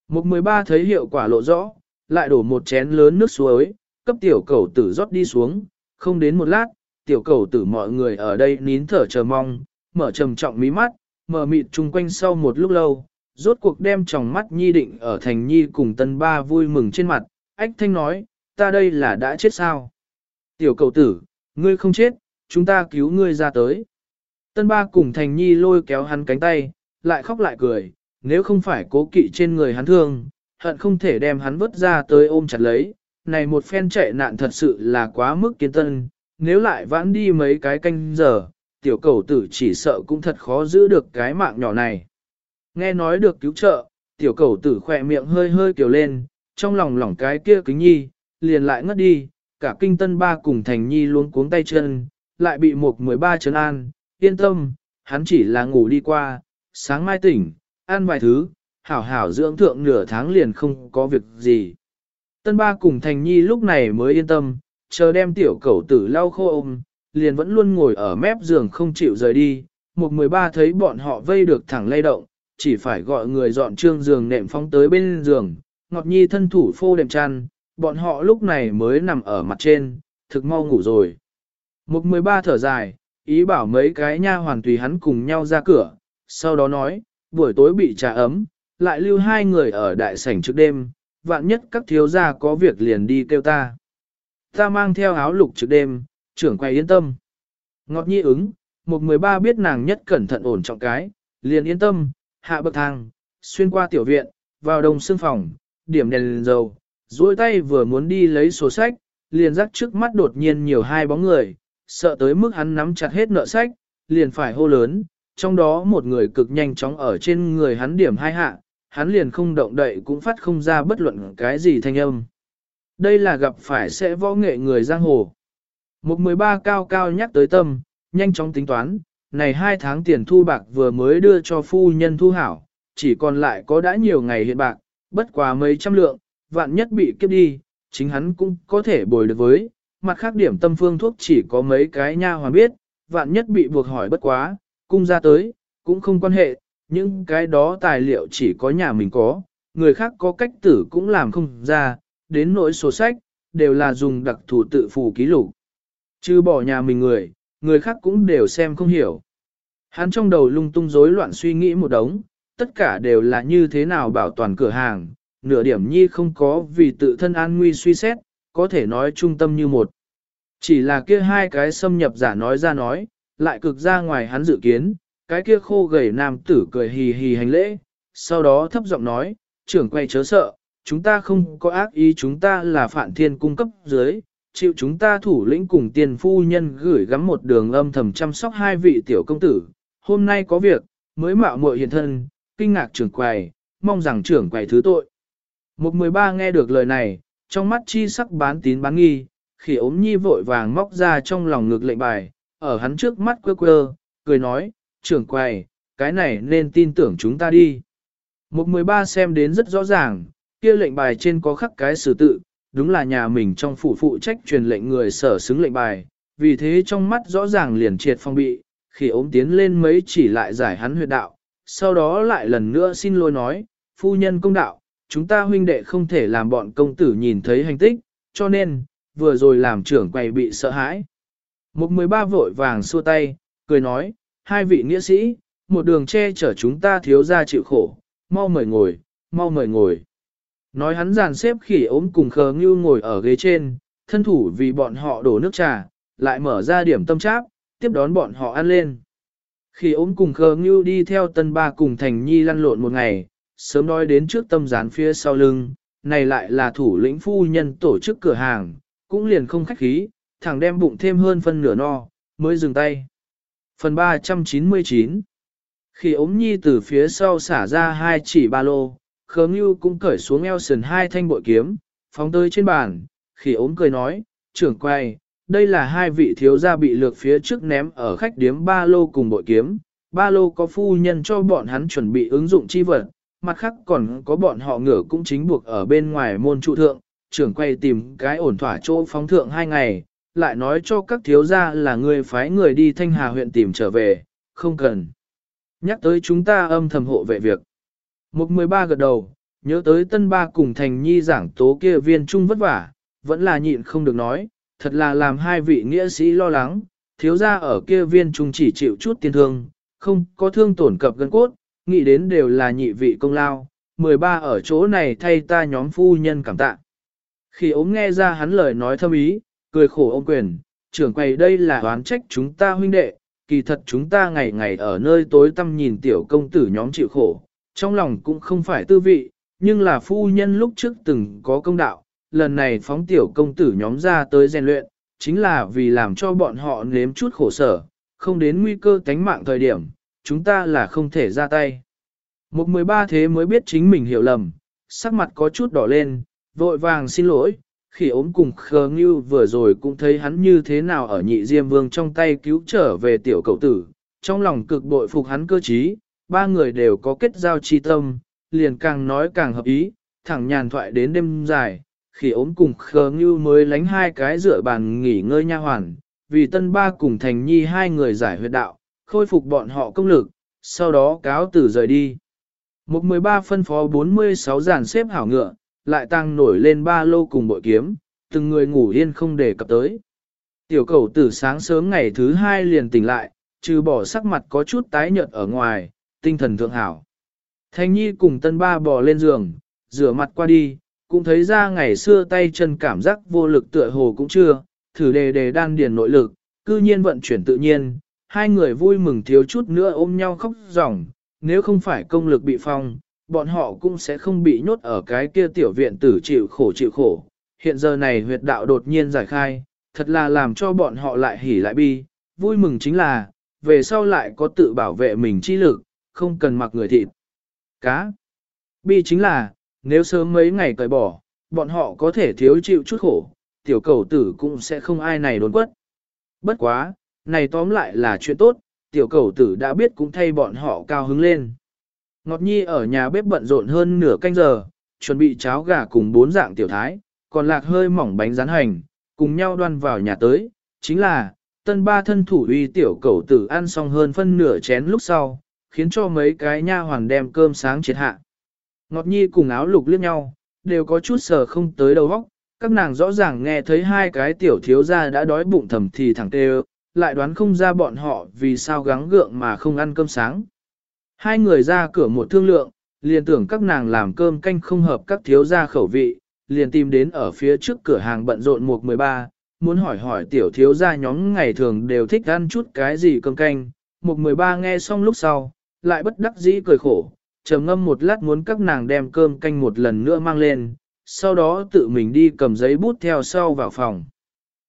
Một mười ba thấy hiệu quả lộ rõ, lại đổ một chén lớn nước suối, cấp tiểu cầu tử rót đi xuống, không đến một lát, tiểu cầu tử mọi người ở đây nín thở chờ mong, mở trầm trọng mí mắt, mở mịt chung quanh sau một lúc lâu, rốt cuộc đem tròng mắt nhi định ở thành nhi cùng tân ba vui mừng trên mặt, ách thanh nói, ta đây là đã chết sao? Tiểu cầu tử, ngươi không chết, chúng ta cứu ngươi ra tới. Tân ba cùng thành nhi lôi kéo hắn cánh tay, lại khóc lại cười, nếu không phải cố kỵ trên người hắn thương, hận không thể đem hắn vứt ra tới ôm chặt lấy. Này một phen chạy nạn thật sự là quá mức kiên tân, nếu lại vãn đi mấy cái canh giờ, tiểu cầu tử chỉ sợ cũng thật khó giữ được cái mạng nhỏ này. Nghe nói được cứu trợ, tiểu cầu tử khỏe miệng hơi hơi kiểu lên, trong lòng lỏng cái kia kính nhi, liền lại ngất đi, cả kinh tân ba cùng thành nhi luôn cuống tay chân, lại bị một mười ba chân an, yên tâm, hắn chỉ là ngủ đi qua, sáng mai tỉnh, ăn vài thứ, hảo hảo dưỡng thượng nửa tháng liền không có việc gì. Tân ba cùng thành nhi lúc này mới yên tâm, chờ đem tiểu cầu tử lau khô ôm, liền vẫn luôn ngồi ở mép giường không chịu rời đi. Một mười ba thấy bọn họ vây được thẳng lay động, chỉ phải gọi người dọn trương giường nệm phóng tới bên giường, ngọt nhi thân thủ phô đệm chăn, bọn họ lúc này mới nằm ở mặt trên, thực mau ngủ rồi. Một mười ba thở dài, ý bảo mấy cái nha hoàn tùy hắn cùng nhau ra cửa, sau đó nói, buổi tối bị trà ấm, lại lưu hai người ở đại sảnh trước đêm, vạn nhất các thiếu gia có việc liền đi kêu ta. Ta mang theo áo lục trước đêm, trưởng quay yên tâm. Ngọt nhi ứng, một mười ba biết nàng nhất cẩn thận ổn trọng cái, liền yên tâm, hạ bậc thang, xuyên qua tiểu viện, vào đồng xương phòng, điểm đèn lên dầu, duỗi tay vừa muốn đi lấy sổ sách, liền rắc trước mắt đột nhiên nhiều hai bóng người, sợ tới mức hắn nắm chặt hết nợ sách, liền phải hô lớn, trong đó một người cực nhanh chóng ở trên người hắn điểm hai hạ, hắn liền không động đậy cũng phát không ra bất luận cái gì thanh âm. Đây là gặp phải sẽ võ nghệ người giang hồ. Một mười ba cao cao nhắc tới tâm, nhanh chóng tính toán, này hai tháng tiền thu bạc vừa mới đưa cho phu nhân thu hảo, chỉ còn lại có đã nhiều ngày hiện bạc, bất quá mấy trăm lượng, vạn nhất bị kiếp đi, chính hắn cũng có thể bồi được với, mặt khác điểm tâm phương thuốc chỉ có mấy cái nha hoàn biết, vạn nhất bị buộc hỏi bất quá, cung ra tới, cũng không quan hệ, những cái đó tài liệu chỉ có nhà mình có, người khác có cách tử cũng làm không ra, đến nỗi sổ sách, đều là dùng đặc thủ tự phù ký lục. Chứ bỏ nhà mình người, người khác cũng đều xem không hiểu. Hắn trong đầu lung tung rối loạn suy nghĩ một đống, tất cả đều là như thế nào bảo toàn cửa hàng, nửa điểm nhi không có vì tự thân an nguy suy xét, có thể nói trung tâm như một. Chỉ là kia hai cái xâm nhập giả nói ra nói, lại cực ra ngoài hắn dự kiến, cái kia khô gầy nam tử cười hì hì hành lễ, sau đó thấp giọng nói, trưởng quay chớ sợ, chúng ta không có ác ý chúng ta là phản thiên cung cấp dưới, chịu chúng ta thủ lĩnh cùng tiền phu nhân gửi gắm một đường âm thầm chăm sóc hai vị tiểu công tử, hôm nay có việc, mới mạo muội hiện thân, kinh ngạc trưởng quầy, mong rằng trưởng quầy thứ tội. Một mười ba nghe được lời này, trong mắt chi sắc bán tín bán nghi, khỉ ốm nhi vội vàng móc ra trong lòng ngược lệnh bài, ở hắn trước mắt quơ quơ, cười nói, trưởng quầy, cái này nên tin tưởng chúng ta đi. Một mười ba xem đến rất rõ ràng, kia lệnh bài trên có khắc cái sử tự, đúng là nhà mình trong phủ phụ trách truyền lệnh người sở xứng lệnh bài, vì thế trong mắt rõ ràng liền triệt phong bị, khi ốm tiến lên mấy chỉ lại giải hắn huyệt đạo, sau đó lại lần nữa xin lỗi nói, phu nhân công đạo, chúng ta huynh đệ không thể làm bọn công tử nhìn thấy hành tích, cho nên, vừa rồi làm trưởng quầy bị sợ hãi. Một mười ba vội vàng xua tay, cười nói, hai vị nghĩa sĩ, một đường che chở chúng ta thiếu ra chịu khổ, mau mời ngồi, mau mời ngồi. Nói hắn dàn xếp khỉ ốm cùng khờ ngưu ngồi ở ghế trên, thân thủ vì bọn họ đổ nước trà, lại mở ra điểm tâm tráp, tiếp đón bọn họ ăn lên. Khi ốm cùng khờ ngưu đi theo tân ba cùng thành nhi lăn lộn một ngày, sớm đói đến trước tâm gián phía sau lưng, này lại là thủ lĩnh phu nhân tổ chức cửa hàng, cũng liền không khách khí, thẳng đem bụng thêm hơn phân nửa no, mới dừng tay. Phần 399 Khi ốm nhi từ phía sau xả ra hai chỉ ba lô, khờ ngưu cũng cởi xuống eo sườn hai thanh bội kiếm, phóng tới trên bàn, khi ốm cười nói, trưởng quay, đây là hai vị thiếu gia bị lược phía trước ném ở khách điếm ba lô cùng bội kiếm, ba lô có phu nhân cho bọn hắn chuẩn bị ứng dụng chi vật, mặt khác còn có bọn họ ngửa cũng chính buộc ở bên ngoài môn trụ thượng, trưởng quay tìm cái ổn thỏa chỗ phóng thượng hai ngày, lại nói cho các thiếu gia là người phái người đi thanh hà huyện tìm trở về, không cần. Nhắc tới chúng ta âm thầm hộ vệ việc. Một mười ba gật đầu, nhớ tới tân ba cùng thành nhi giảng tố kia viên trung vất vả, vẫn là nhịn không được nói, thật là làm hai vị nghĩa sĩ lo lắng, thiếu gia ở kia viên trung chỉ chịu chút tiên thương, không có thương tổn cập gân cốt, nghĩ đến đều là nhị vị công lao, 13 ở chỗ này thay ta nhóm phu nhân cảm tạ. Khi ống nghe ra hắn lời nói thâm ý, cười khổ ông quyền, trưởng quầy đây là oán trách chúng ta huynh đệ, kỳ thật chúng ta ngày ngày ở nơi tối tăm nhìn tiểu công tử nhóm chịu khổ, trong lòng cũng không phải tư vị, nhưng là phu nhân lúc trước từng có công đạo, lần này phóng tiểu công tử nhóm ra tới rèn luyện, chính là vì làm cho bọn họ nếm chút khổ sở, không đến nguy cơ tánh mạng thời điểm, chúng ta là không thể ra tay. Một mười ba thế mới biết chính mình hiểu lầm, sắc mặt có chút đỏ lên, vội vàng xin lỗi, khi ốm cùng khờ ngưu vừa rồi cũng thấy hắn như thế nào ở nhị diêm vương trong tay cứu trở về tiểu cậu tử, trong lòng cực bội phục hắn cơ trí, ba người đều có kết giao chi tâm, liền càng nói càng hợp ý, thẳng nhàn thoại đến đêm dài, khi ốm cùng khờ ngưu mới lánh hai cái rửa bàn nghỉ ngơi nha hoàn, vì tân ba cùng thành nhi hai người giải huyệt đạo, khôi phục bọn họ công lực, sau đó cáo tử rời đi. Một 13 phân phó 46 giàn xếp hảo ngựa, lại tăng nổi lên ba lô cùng bội kiếm, từng người ngủ yên không để cập tới. Tiểu cầu tử sáng sớm ngày thứ hai liền tỉnh lại, trừ bỏ sắc mặt có chút tái nhợt ở ngoài, tinh thần thượng hảo. Thanh Nhi cùng tân ba bò lên giường, rửa mặt qua đi, cũng thấy ra ngày xưa tay chân cảm giác vô lực tựa hồ cũng chưa, thử đề đề đan điền nội lực, cư nhiên vận chuyển tự nhiên, hai người vui mừng thiếu chút nữa ôm nhau khóc ròng, nếu không phải công lực bị phong, bọn họ cũng sẽ không bị nhốt ở cái kia tiểu viện tử chịu khổ chịu khổ. Hiện giờ này huyệt đạo đột nhiên giải khai, thật là làm cho bọn họ lại hỉ lại bi, vui mừng chính là, về sau lại có tự bảo vệ mình chi lực, không cần mặc người thịt. Cá. Bi chính là, nếu sớm mấy ngày cởi bỏ, bọn họ có thể thiếu chịu chút khổ, tiểu cầu tử cũng sẽ không ai này đốn quất. Bất quá, này tóm lại là chuyện tốt, tiểu cầu tử đã biết cũng thay bọn họ cao hứng lên. Ngọt Nhi ở nhà bếp bận rộn hơn nửa canh giờ, chuẩn bị cháo gà cùng bốn dạng tiểu thái, còn lạc hơi mỏng bánh rán hành, cùng nhau đoan vào nhà tới, chính là, tân ba thân thủ uy tiểu cầu tử ăn xong hơn phân nửa chén lúc sau, khiến cho mấy cái nha hoàn đem cơm sáng triệt hạ. Ngọt Nhi cùng áo lục liếc nhau, đều có chút sờ không tới đầu óc, các nàng rõ ràng nghe thấy hai cái tiểu thiếu gia đã đói bụng thầm thì thẳng tê lại đoán không ra bọn họ vì sao gắng gượng mà không ăn cơm sáng. Hai người ra cửa một thương lượng, liền tưởng các nàng làm cơm canh không hợp các thiếu gia khẩu vị, liền tìm đến ở phía trước cửa hàng bận rộn mục 13, muốn hỏi hỏi tiểu thiếu gia nhóm ngày thường đều thích ăn chút cái gì cơm canh. Mục 13 nghe xong lúc sau, lại bất đắc dĩ cười khổ, trầm ngâm một lát muốn các nàng đem cơm canh một lần nữa mang lên, sau đó tự mình đi cầm giấy bút theo sau vào phòng.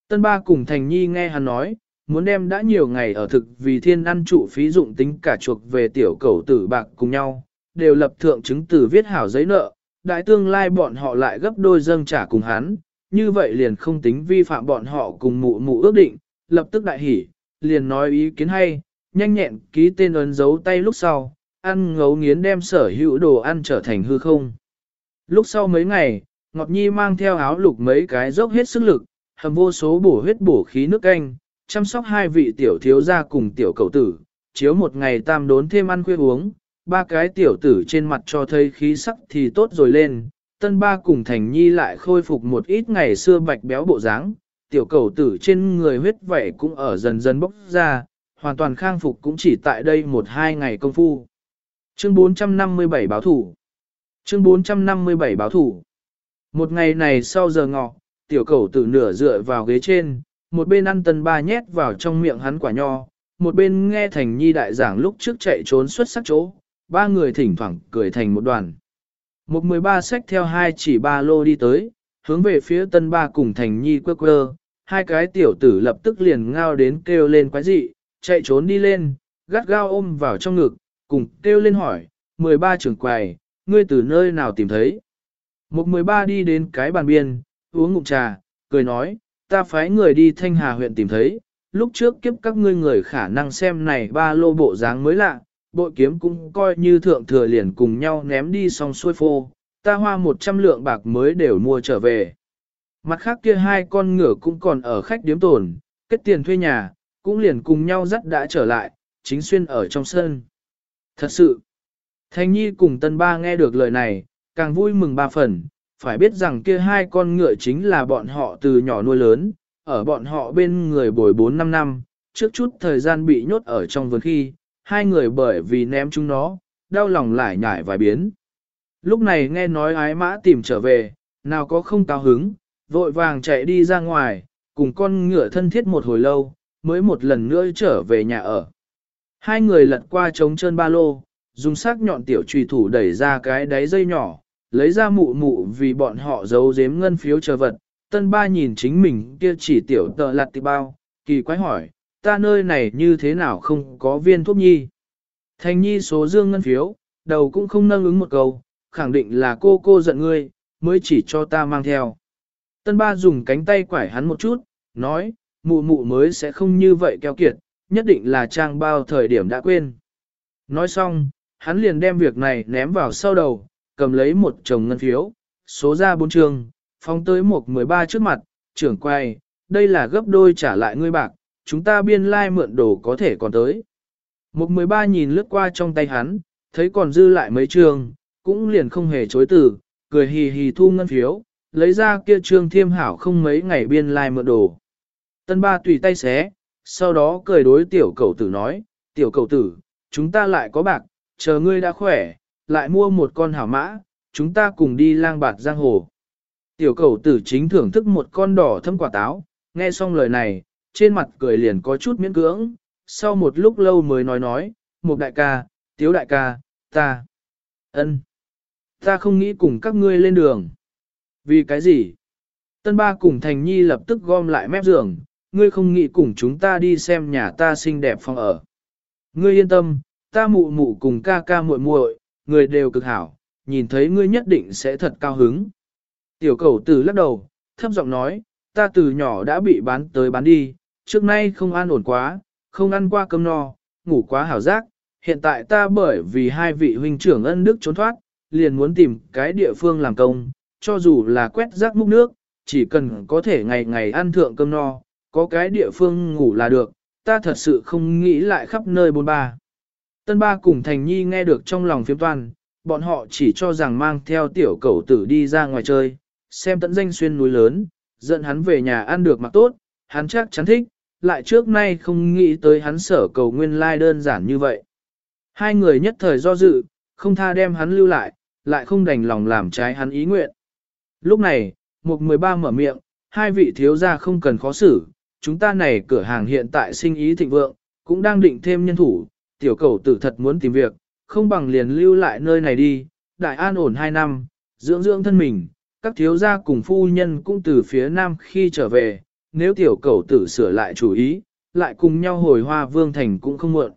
Tân ba cùng Thành Nhi nghe hắn nói, muốn đem đã nhiều ngày ở thực vì thiên ăn trụ phí dụng tính cả chuộc về tiểu cầu tử bạc cùng nhau, đều lập thượng chứng từ viết hảo giấy nợ, đại tương lai bọn họ lại gấp đôi dâng trả cùng hắn, như vậy liền không tính vi phạm bọn họ cùng mụ mụ ước định, lập tức đại hỉ, liền nói ý kiến hay, nhanh nhẹn ký tên ấn dấu tay lúc sau, ăn ngấu nghiến đem sở hữu đồ ăn trở thành hư không. Lúc sau mấy ngày, Ngọc Nhi mang theo áo lục mấy cái dốc hết sức lực, hầm vô số bổ huyết bổ khí nước canh, chăm sóc hai vị tiểu thiếu gia cùng tiểu cầu tử, chiếu một ngày tam đốn thêm ăn khuya uống, ba cái tiểu tử trên mặt cho thấy khí sắc thì tốt rồi lên, tân ba cùng thành nhi lại khôi phục một ít ngày xưa bạch béo bộ dáng, tiểu cầu tử trên người huyết vảy cũng ở dần dần bốc ra, hoàn toàn khang phục cũng chỉ tại đây một hai ngày công phu. Chương 457 báo thủ Chương 457 báo thủ Một ngày này sau giờ ngọ, tiểu cầu tử nửa dựa vào ghế trên, một bên ăn tân ba nhét vào trong miệng hắn quả nho, một bên nghe thành nhi đại giảng lúc trước chạy trốn xuất sắc chỗ, ba người thỉnh thoảng cười thành một đoàn. Một mười ba sách theo hai chỉ ba lô đi tới, hướng về phía tân ba cùng thành nhi quơ quơ, hai cái tiểu tử lập tức liền ngao đến kêu lên quái dị, chạy trốn đi lên, gắt gao ôm vào trong ngực, cùng kêu lên hỏi, mười ba trưởng quầy, ngươi từ nơi nào tìm thấy. Một mười ba đi đến cái bàn biên, uống ngụm trà, cười nói, ta phái người đi Thanh Hà huyện tìm thấy, lúc trước kiếp các ngươi người khả năng xem này ba lô bộ dáng mới lạ, bội kiếm cũng coi như thượng thừa liền cùng nhau ném đi xong xuôi phô, ta hoa một trăm lượng bạc mới đều mua trở về. Mặt khác kia hai con ngựa cũng còn ở khách điếm tồn, kết tiền thuê nhà, cũng liền cùng nhau dắt đã trở lại, chính xuyên ở trong sân. Thật sự, Thanh Nhi cùng Tân Ba nghe được lời này, càng vui mừng ba phần, phải biết rằng kia hai con ngựa chính là bọn họ từ nhỏ nuôi lớn, ở bọn họ bên người bồi 4-5 năm, trước chút thời gian bị nhốt ở trong vườn khi, hai người bởi vì ném chúng nó, đau lòng lại nhải vài biến. Lúc này nghe nói ái mã tìm trở về, nào có không cao hứng, vội vàng chạy đi ra ngoài, cùng con ngựa thân thiết một hồi lâu, mới một lần nữa trở về nhà ở. Hai người lật qua trống chân ba lô, dùng sắc nhọn tiểu trùy thủ đẩy ra cái đáy dây nhỏ, lấy ra mụ mụ vì bọn họ giấu giếm ngân phiếu chờ vật. Tân ba nhìn chính mình kia chỉ tiểu tờ lặt tì bao, kỳ quái hỏi, ta nơi này như thế nào không có viên thuốc nhi. Thành nhi số dương ngân phiếu, đầu cũng không nâng ứng một câu, khẳng định là cô cô giận ngươi, mới chỉ cho ta mang theo. Tân ba dùng cánh tay quải hắn một chút, nói, mụ mụ mới sẽ không như vậy keo kiệt, nhất định là trang bao thời điểm đã quên. Nói xong, hắn liền đem việc này ném vào sau đầu, cầm lấy một chồng ngân phiếu, số ra bốn trường, phóng tới một mười ba trước mặt, trưởng quay, đây là gấp đôi trả lại ngươi bạc, chúng ta biên lai like mượn đồ có thể còn tới. Một mười ba nhìn lướt qua trong tay hắn, thấy còn dư lại mấy trường, cũng liền không hề chối từ, cười hì hì thu ngân phiếu, lấy ra kia trương thiêm hảo không mấy ngày biên lai like mượn đồ. Tân ba tùy tay xé, sau đó cười đối tiểu cầu tử nói, tiểu cầu tử, chúng ta lại có bạc, chờ ngươi đã khỏe, lại mua một con hảo mã, chúng ta cùng đi lang bạt giang hồ. Tiểu cầu tử chính thưởng thức một con đỏ thâm quả táo, nghe xong lời này, trên mặt cười liền có chút miễn cưỡng, sau một lúc lâu mới nói nói, một đại ca, tiếu đại ca, ta, ân, ta không nghĩ cùng các ngươi lên đường. Vì cái gì? Tân ba cùng Thành Nhi lập tức gom lại mép giường, ngươi không nghĩ cùng chúng ta đi xem nhà ta xinh đẹp phòng ở. Ngươi yên tâm, ta mụ mụ cùng ca ca muội muội, người đều cực hảo, nhìn thấy ngươi nhất định sẽ thật cao hứng. Tiểu cầu tử lắc đầu, thấp giọng nói, ta từ nhỏ đã bị bán tới bán đi, trước nay không an ổn quá, không ăn qua cơm no, ngủ quá hảo giác, hiện tại ta bởi vì hai vị huynh trưởng ân đức trốn thoát, liền muốn tìm cái địa phương làm công, cho dù là quét rác múc nước, chỉ cần có thể ngày ngày ăn thượng cơm no, có cái địa phương ngủ là được, ta thật sự không nghĩ lại khắp nơi bôn ba. Tân ba cùng Thành Nhi nghe được trong lòng phiếm toan, bọn họ chỉ cho rằng mang theo tiểu cẩu tử đi ra ngoài chơi, xem tận danh xuyên núi lớn, dẫn hắn về nhà ăn được mặc tốt, hắn chắc chắn thích, lại trước nay không nghĩ tới hắn sở cầu nguyên lai đơn giản như vậy. Hai người nhất thời do dự, không tha đem hắn lưu lại, lại không đành lòng làm trái hắn ý nguyện. Lúc này, Mục mười ba mở miệng, hai vị thiếu gia không cần khó xử, chúng ta này cửa hàng hiện tại sinh ý thịnh vượng, cũng đang định thêm nhân thủ, tiểu cầu tử thật muốn tìm việc, không bằng liền lưu lại nơi này đi, đại an ổn hai năm, dưỡng dưỡng thân mình, các thiếu gia cùng phu nhân cũng từ phía nam khi trở về, nếu tiểu cầu tử sửa lại chủ ý, lại cùng nhau hồi hoa vương thành cũng không muộn.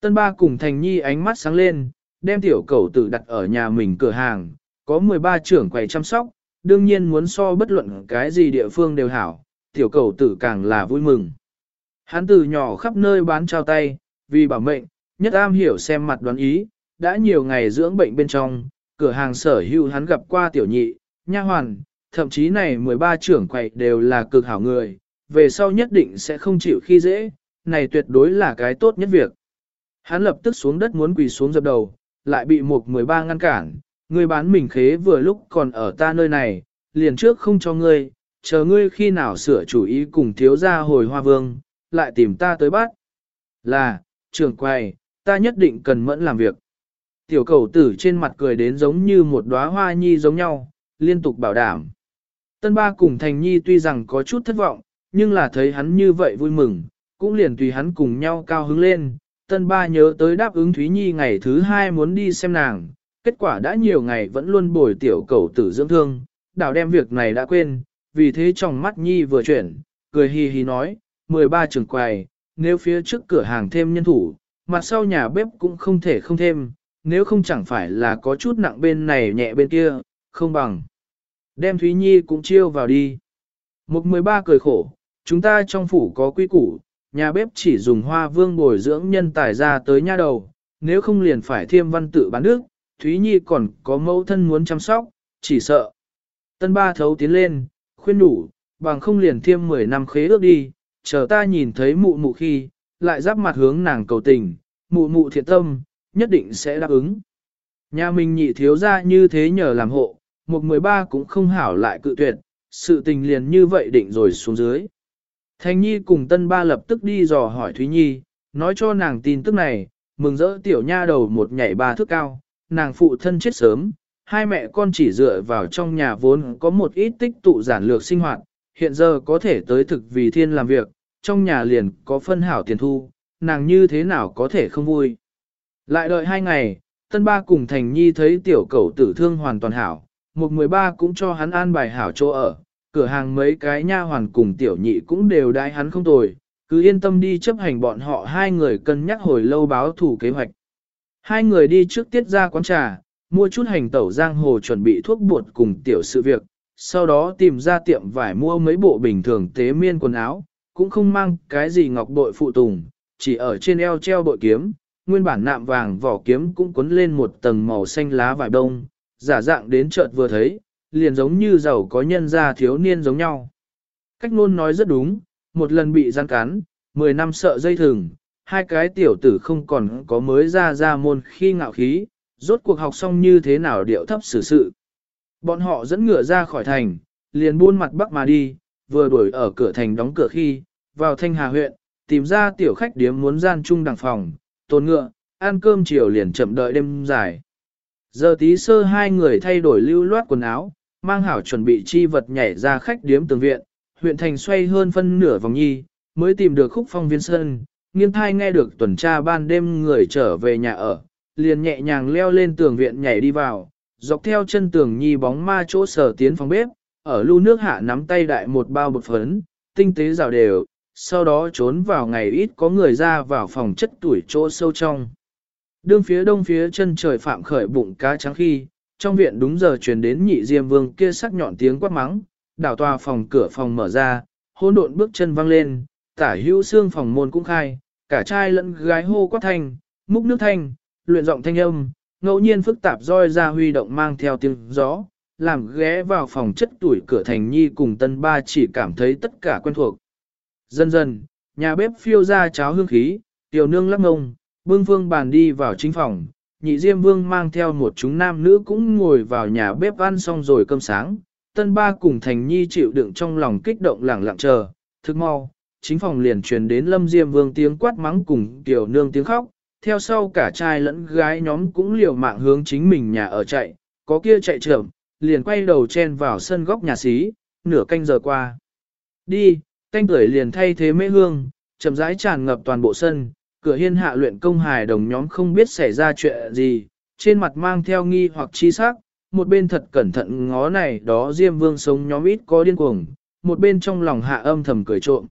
Tân ba cùng thành nhi ánh mắt sáng lên, đem tiểu cầu tử đặt ở nhà mình cửa hàng, có 13 trưởng quầy chăm sóc, đương nhiên muốn so bất luận cái gì địa phương đều hảo, tiểu cầu tử càng là vui mừng. Hắn từ nhỏ khắp nơi bán trao tay, vì bảo mệnh, nhất am hiểu xem mặt đoán ý, đã nhiều ngày dưỡng bệnh bên trong, cửa hàng sở hữu hắn gặp qua tiểu nhị, nha hoàn, thậm chí này 13 trưởng quậy đều là cực hảo người, về sau nhất định sẽ không chịu khi dễ, này tuyệt đối là cái tốt nhất việc. Hắn lập tức xuống đất muốn quỳ xuống dập đầu, lại bị một 13 ngăn cản, người bán mình khế vừa lúc còn ở ta nơi này, liền trước không cho ngươi, chờ ngươi khi nào sửa chủ ý cùng thiếu gia hồi hoa vương, lại tìm ta tới bắt. Là, trưởng quầy, ta nhất định cần mẫn làm việc. Tiểu cầu tử trên mặt cười đến giống như một đóa hoa nhi giống nhau, liên tục bảo đảm. Tân ba cùng thành nhi tuy rằng có chút thất vọng, nhưng là thấy hắn như vậy vui mừng, cũng liền tùy hắn cùng nhau cao hứng lên. Tân ba nhớ tới đáp ứng Thúy Nhi ngày thứ hai muốn đi xem nàng, kết quả đã nhiều ngày vẫn luôn bồi tiểu cầu tử dưỡng thương, đảo đem việc này đã quên, vì thế trong mắt Nhi vừa chuyển, cười hì hì nói, 13 trường quầy, nếu phía trước cửa hàng thêm nhân thủ, mặt sau nhà bếp cũng không thể không thêm, nếu không chẳng phải là có chút nặng bên này nhẹ bên kia, không bằng. Đem Thúy Nhi cũng chiêu vào đi. Mục 13 cười khổ, chúng ta trong phủ có quy củ, nhà bếp chỉ dùng hoa vương bồi dưỡng nhân tài ra tới nha đầu, nếu không liền phải thiêm văn tự bán nước, Thúy Nhi còn có mẫu thân muốn chăm sóc, chỉ sợ. Tân ba thấu tiến lên, khuyên đủ, bằng không liền thiêm 10 năm khế ước đi, chờ ta nhìn thấy mụ mụ khi, lại giáp mặt hướng nàng cầu tình, mụ mụ thiện tâm, nhất định sẽ đáp ứng. Nhà mình nhị thiếu ra như thế nhờ làm hộ, một 13 cũng không hảo lại cự tuyệt, sự tình liền như vậy định rồi xuống dưới. Thanh Nhi cùng tân ba lập tức đi dò hỏi Thúy Nhi, nói cho nàng tin tức này, mừng rỡ tiểu nha đầu một nhảy ba thước cao, nàng phụ thân chết sớm, hai mẹ con chỉ dựa vào trong nhà vốn có một ít tích tụ giản lược sinh hoạt, hiện giờ có thể tới thực vì thiên làm việc, trong nhà liền có phân hảo tiền thu, nàng như thế nào có thể không vui. Lại đợi hai ngày, tân ba cùng thành nhi thấy tiểu cầu tử thương hoàn toàn hảo, một mười ba cũng cho hắn an bài hảo chỗ ở, cửa hàng mấy cái nha hoàn cùng tiểu nhị cũng đều đái hắn không tồi, Cứ yên tâm đi chấp hành bọn họ hai người cân nhắc hồi lâu báo thủ kế hoạch. Hai người đi trước tiết ra quán trà, mua chút hành tẩu giang hồ chuẩn bị thuốc bột cùng tiểu sự việc, sau đó tìm ra tiệm vải mua mấy bộ bình thường tế miên quần áo, cũng không mang cái gì ngọc bội phụ tùng, chỉ ở trên eo treo bội kiếm, nguyên bản nạm vàng vỏ kiếm cũng cuốn lên một tầng màu xanh lá vải đông, giả dạng đến chợt vừa thấy, liền giống như giàu có nhân gia thiếu niên giống nhau. Cách nôn nói rất đúng, một lần bị gian cắn, 10 năm sợ dây thừng, hai cái tiểu tử không còn có mới ra ra môn khi ngạo khí, rốt cuộc học xong như thế nào điệu thấp xử sự. Bọn họ dẫn ngựa ra khỏi thành, liền buôn mặt bắc mà đi, vừa đuổi ở cửa thành đóng cửa khi, vào thanh hà huyện, tìm ra tiểu khách điếm muốn gian chung đằng phòng, tồn ngựa, ăn cơm chiều liền chậm đợi đêm dài. Giờ tí sơ hai người thay đổi lưu loát quần áo, mang hảo chuẩn bị chi vật nhảy ra khách điếm tường viện, huyện thành xoay hơn phân nửa vòng nhi, mới tìm được khúc phong viên sơn, nghiêng thai nghe được tuần tra ban đêm người trở về nhà ở, liền nhẹ nhàng leo lên tường viện nhảy đi vào, dọc theo chân tường nhi bóng ma chỗ sở tiến phòng bếp, ở lưu nước hạ nắm tay đại một bao bột phấn, tinh tế rào đều, sau đó trốn vào ngày ít có người ra vào phòng chất tuổi chỗ sâu trong. Đương phía đông phía chân trời phạm khởi bụng cá trắng khi, trong viện đúng giờ truyền đến nhị diêm vương kia sắc nhọn tiếng quát mắng, đảo tòa phòng cửa phòng mở ra, hỗn độn bước chân văng lên, tả hữu xương phòng môn cũng khai, cả trai lẫn gái hô quát thanh, múc nước thanh, luyện giọng thanh âm, ngẫu nhiên phức tạp roi ra huy động mang theo tiếng gió, làm ghé vào phòng chất tuổi cửa thành nhi cùng tân ba chỉ cảm thấy tất cả quen thuộc. Dần dần, nhà bếp phiêu ra cháo hương khí, tiểu nương lắc ngông, bưng phương bàn đi vào chính phòng, nhị diêm vương mang theo một chúng nam nữ cũng ngồi vào nhà bếp ăn xong rồi cơm sáng, tân ba cùng thành nhi chịu đựng trong lòng kích động lẳng lặng chờ, thức mau, chính phòng liền truyền đến lâm diêm vương tiếng quát mắng cùng tiểu nương tiếng khóc, theo sau cả trai lẫn gái nhóm cũng liều mạng hướng chính mình nhà ở chạy, có kia chạy trưởng, liền quay đầu chen vào sân góc nhà xí, nửa canh giờ qua. Đi, canh tuổi liền thay thế mê hương, chậm rãi tràn ngập toàn bộ sân, cửa hiên hạ luyện công hài đồng nhóm không biết xảy ra chuyện gì, trên mặt mang theo nghi hoặc chi sắc, một bên thật cẩn thận ngó này đó Diêm Vương sống nhóm ít có điên cuồng, một bên trong lòng hạ âm thầm cười trộm.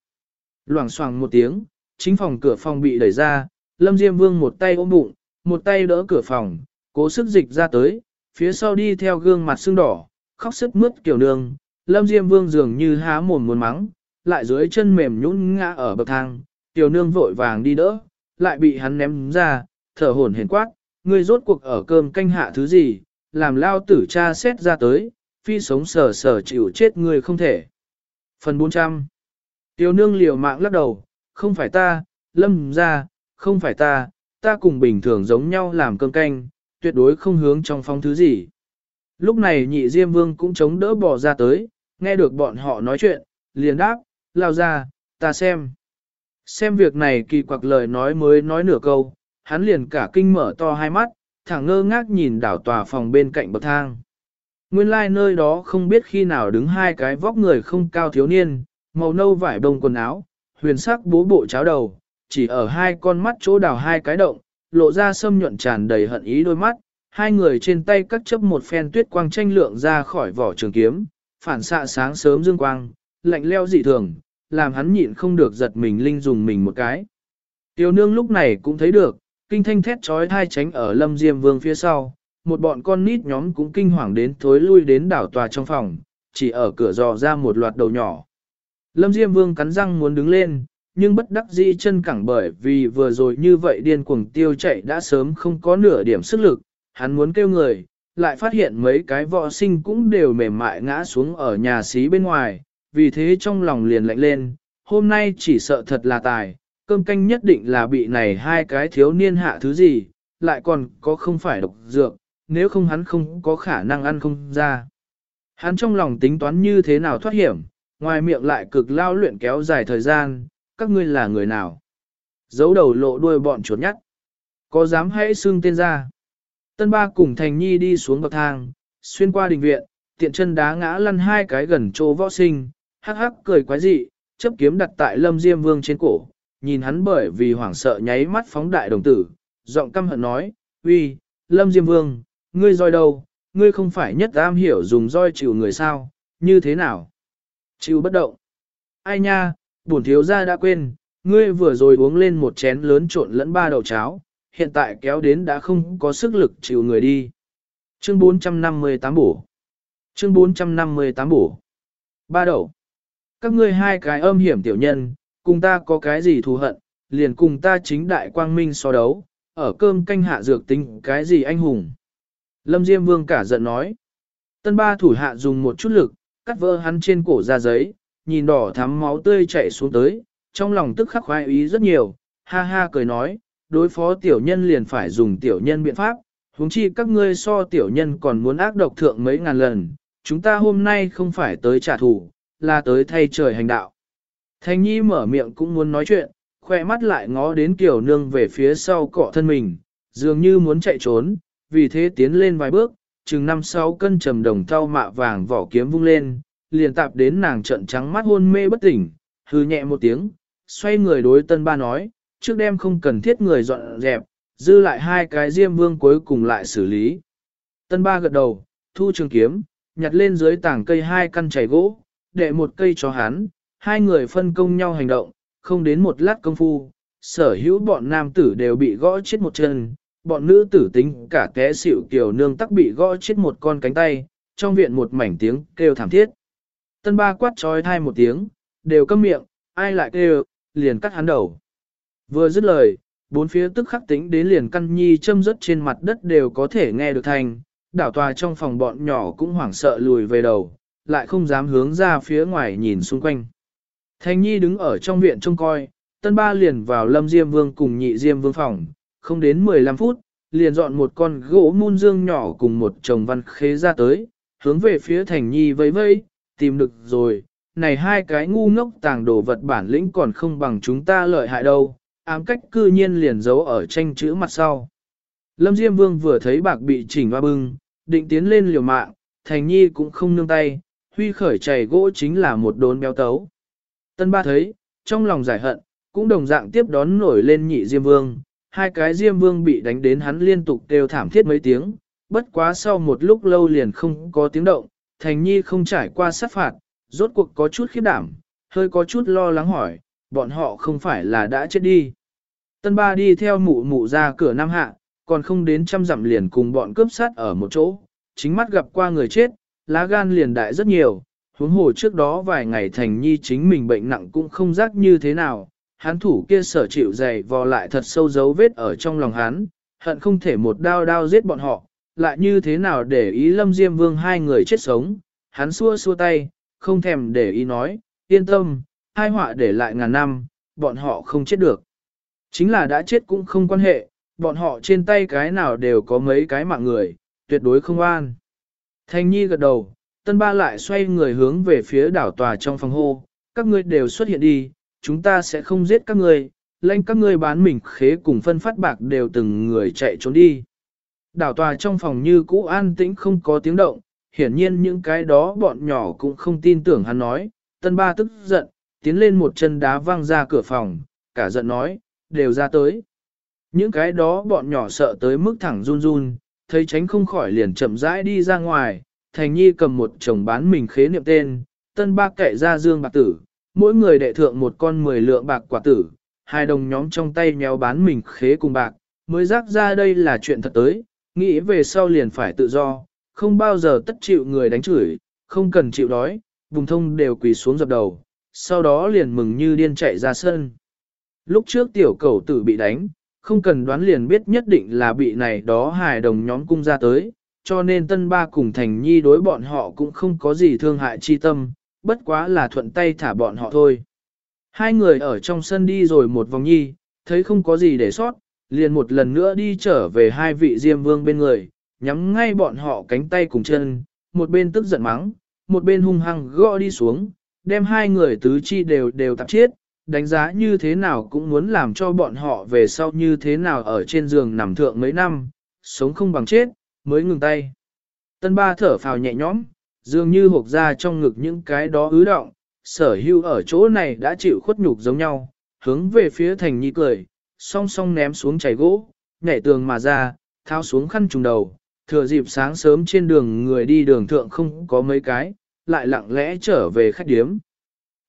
Loảng xoảng một tiếng, chính phòng cửa phòng bị đẩy ra, Lâm Diêm Vương một tay ôm bụng, một tay đỡ cửa phòng, cố sức dịch ra tới, phía sau đi theo gương mặt sưng đỏ, khóc sức mướt kiểu nương. Lâm Diêm Vương dường như há mồm muốn mắng, lại dưới chân mềm nhũn ngã ở bậc thang, tiểu nương vội vàng đi đỡ, lại bị hắn ném ra, thở hổn hển quát, ngươi rốt cuộc ở cơm canh hạ thứ gì, làm lao tử cha xét ra tới, phi sống sờ sờ chịu chết ngươi không thể. Phần 400 Tiểu nương liều mạng lắc đầu, không phải ta, lâm ra, không phải ta, ta cùng bình thường giống nhau làm cơm canh, tuyệt đối không hướng trong phong thứ gì. Lúc này nhị Diêm Vương cũng chống đỡ bỏ ra tới, nghe được bọn họ nói chuyện, liền đáp, lao ra, ta xem. Xem việc này kỳ quặc lời nói mới nói nửa câu, hắn liền cả kinh mở to hai mắt, thẳng ngơ ngác nhìn đảo tòa phòng bên cạnh bậc thang. Nguyên lai like nơi đó không biết khi nào đứng hai cái vóc người không cao thiếu niên, màu nâu vải đông quần áo, huyền sắc bố bộ cháo đầu, chỉ ở hai con mắt chỗ đào hai cái động, lộ ra sâm nhuận tràn đầy hận ý đôi mắt, hai người trên tay cắt chấp một phen tuyết quang tranh lượng ra khỏi vỏ trường kiếm, phản xạ sáng sớm dương quang, lạnh leo dị thường, làm hắn nhịn không được giật mình linh dùng mình một cái. tiểu nương lúc này cũng thấy được, kinh thanh thét trói thai tránh ở lâm diêm vương phía sau, một bọn con nít nhóm cũng kinh hoàng đến thối lui đến đảo tòa trong phòng, chỉ ở cửa dò ra một loạt đầu nhỏ. Lâm diêm vương cắn răng muốn đứng lên, nhưng bất đắc dĩ chân cẳng bởi vì vừa rồi như vậy điên cuồng tiêu chạy đã sớm không có nửa điểm sức lực, hắn muốn kêu người, lại phát hiện mấy cái võ sinh cũng đều mềm mại ngã xuống ở nhà xí bên ngoài, vì thế trong lòng liền lạnh lên, hôm nay chỉ sợ thật là tài, cơm canh nhất định là bị này hai cái thiếu niên hạ thứ gì, lại còn có không phải độc dược, nếu không hắn không có khả năng ăn không ra. Hắn trong lòng tính toán như thế nào thoát hiểm, ngoài miệng lại cực lao luyện kéo dài thời gian, các ngươi là người nào? Giấu đầu lộ đuôi bọn chuột nhắt. Có dám hãy xưng tên ra? Tân ba cùng thành nhi đi xuống bậc thang, xuyên qua đình viện, tiện chân đá ngã lăn hai cái gần chỗ võ sinh, hắc hắc cười quái dị, chấp kiếm đặt tại lâm diêm vương trên cổ, nhìn hắn bởi vì hoảng sợ nháy mắt phóng đại đồng tử, giọng căm hận nói, uy, lâm diêm vương, ngươi roi đâu, ngươi không phải nhất am hiểu dùng roi chịu người sao, như thế nào? Chịu bất động. Ai nha, bổn thiếu gia đã quên, ngươi vừa rồi uống lên một chén lớn trộn lẫn ba đậu cháo, hiện tại kéo đến đã không có sức lực chịu người đi. Chương 458 bổ. Chương 458 bổ. Ba đậu. Các ngươi hai cái âm hiểm tiểu nhân, cùng ta có cái gì thù hận, liền cùng ta chính đại quang minh so đấu, ở cơm canh hạ dược tính cái gì anh hùng. Lâm Diêm Vương cả giận nói. Tân ba thủ hạ dùng một chút lực, cắt vỡ hắn trên cổ ra giấy, nhìn đỏ thắm máu tươi chảy xuống tới, trong lòng tức khắc khoái ý rất nhiều, ha ha cười nói, đối phó tiểu nhân liền phải dùng tiểu nhân biện pháp, huống chi các ngươi so tiểu nhân còn muốn ác độc thượng mấy ngàn lần, chúng ta hôm nay không phải tới trả thù, là tới thay trời hành đạo. Thanh Nhi mở miệng cũng muốn nói chuyện, khoe mắt lại ngó đến kiểu Nương về phía sau cọ thân mình, dường như muốn chạy trốn, vì thế tiến lên vài bước, chừng năm sáu cân trầm đồng thau mạ vàng vỏ kiếm vung lên, liền tạp đến nàng trận trắng mắt hôn mê bất tỉnh, hư nhẹ một tiếng, xoay người đối tân ba nói, trước đêm không cần thiết người dọn dẹp, dư lại hai cái diêm vương cuối cùng lại xử lý. Tân ba gật đầu, thu trường kiếm, nhặt lên dưới tảng cây hai căn chảy gỗ, đệ một cây cho hắn, hai người phân công nhau hành động, không đến một lát công phu, sở hữu bọn nam tử đều bị gõ chết một chân, bọn nữ tử tính cả té xịu kiều nương tắc bị gõ chết một con cánh tay, trong viện một mảnh tiếng kêu thảm thiết. Tân ba quát trói thai một tiếng, đều câm miệng, ai lại kêu, liền cắt hắn đầu. Vừa dứt lời, bốn phía tức khắc tính đến liền căn nhi châm rớt trên mặt đất đều có thể nghe được thành, đảo tòa trong phòng bọn nhỏ cũng hoảng sợ lùi về đầu, lại không dám hướng ra phía ngoài nhìn xung quanh. Thanh nhi đứng ở trong viện trông coi, tân ba liền vào lâm diêm vương cùng nhị diêm vương phòng, không đến 15 phút, liền dọn một con gỗ mun dương nhỏ cùng một chồng văn khế ra tới, hướng về phía thành nhi vẫy vẫy, tìm được rồi, này hai cái ngu ngốc tàng đồ vật bản lĩnh còn không bằng chúng ta lợi hại đâu, ám cách cư nhiên liền giấu ở tranh chữ mặt sau. Lâm Diêm Vương vừa thấy bạc bị chỉnh hoa bưng, định tiến lên liều mạng, thành nhi cũng không nương tay, huy khởi chảy gỗ chính là một đốn béo tấu. Tân ba thấy, trong lòng giải hận, cũng đồng dạng tiếp đón nổi lên nhị Diêm Vương, hai cái Diêm Vương bị đánh đến hắn liên tục kêu thảm thiết mấy tiếng, bất quá sau một lúc lâu liền không có tiếng động, thành nhi không trải qua sát phạt, rốt cuộc có chút khiếp đảm, hơi có chút lo lắng hỏi, bọn họ không phải là đã chết đi. Tân ba đi theo mụ mụ ra cửa Nam Hạ, còn không đến trăm dặm liền cùng bọn cướp sát ở một chỗ, chính mắt gặp qua người chết, lá gan liền đại rất nhiều, huống hồ trước đó vài ngày thành nhi chính mình bệnh nặng cũng không giác như thế nào, hắn thủ kia sở chịu dày vò lại thật sâu dấu vết ở trong lòng hắn, hận không thể một đao đao giết bọn họ, lại như thế nào để ý lâm diêm vương hai người chết sống, hắn xua xua tay, không thèm để ý nói, yên tâm, hai họa để lại ngàn năm, bọn họ không chết được. Chính là đã chết cũng không quan hệ, bọn họ trên tay cái nào đều có mấy cái mạng người, tuyệt đối không an. Thanh Nhi gật đầu, tân ba lại xoay người hướng về phía đảo tòa trong phòng hô, các ngươi đều xuất hiện đi, chúng ta sẽ không giết các ngươi, lãnh các ngươi bán mình khế cùng phân phát bạc đều từng người chạy trốn đi. Đảo tòa trong phòng như cũ an tĩnh không có tiếng động, hiển nhiên những cái đó bọn nhỏ cũng không tin tưởng hắn nói, tân ba tức giận, tiến lên một chân đá văng ra cửa phòng, cả giận nói, đều ra tới. Những cái đó bọn nhỏ sợ tới mức thẳng run run, thấy tránh không khỏi liền chậm rãi đi ra ngoài, thành nhi cầm một chồng bán mình khế niệm tên, tân ba kệ ra dương bạc tử, mỗi người đệ thượng một con mười lượng bạc quả tử, hai đồng nhóm trong tay nhéo bán mình khế cùng bạc, mới rác ra đây là chuyện thật tới, nghĩ về sau liền phải tự do, không bao giờ tất chịu người đánh chửi, không cần chịu đói, vùng thông đều quỳ xuống dập đầu, sau đó liền mừng như điên chạy ra sân. Lúc trước tiểu cầu tử bị đánh, không cần đoán liền biết nhất định là bị này đó hài đồng nhóm cung ra tới, cho nên tân ba cùng thành nhi đối bọn họ cũng không có gì thương hại chi tâm, bất quá là thuận tay thả bọn họ thôi. Hai người ở trong sân đi rồi một vòng nhi, thấy không có gì để sót, liền một lần nữa đi trở về hai vị diêm vương bên người, nhắm ngay bọn họ cánh tay cùng chân, một bên tức giận mắng, một bên hung hăng gõ đi xuống, đem hai người tứ chi đều đều tạp chết, đánh giá như thế nào cũng muốn làm cho bọn họ về sau như thế nào ở trên giường nằm thượng mấy năm, sống không bằng chết, mới ngừng tay. Tân ba thở phào nhẹ nhõm, dường như hộp ra trong ngực những cái đó ứ động, sở hưu ở chỗ này đã chịu khuất nhục giống nhau, hướng về phía thành nhi cười, song song ném xuống chảy gỗ, nhảy tường mà ra, tháo xuống khăn trùng đầu, thừa dịp sáng sớm trên đường người đi đường thượng không có mấy cái, lại lặng lẽ trở về khách điếm.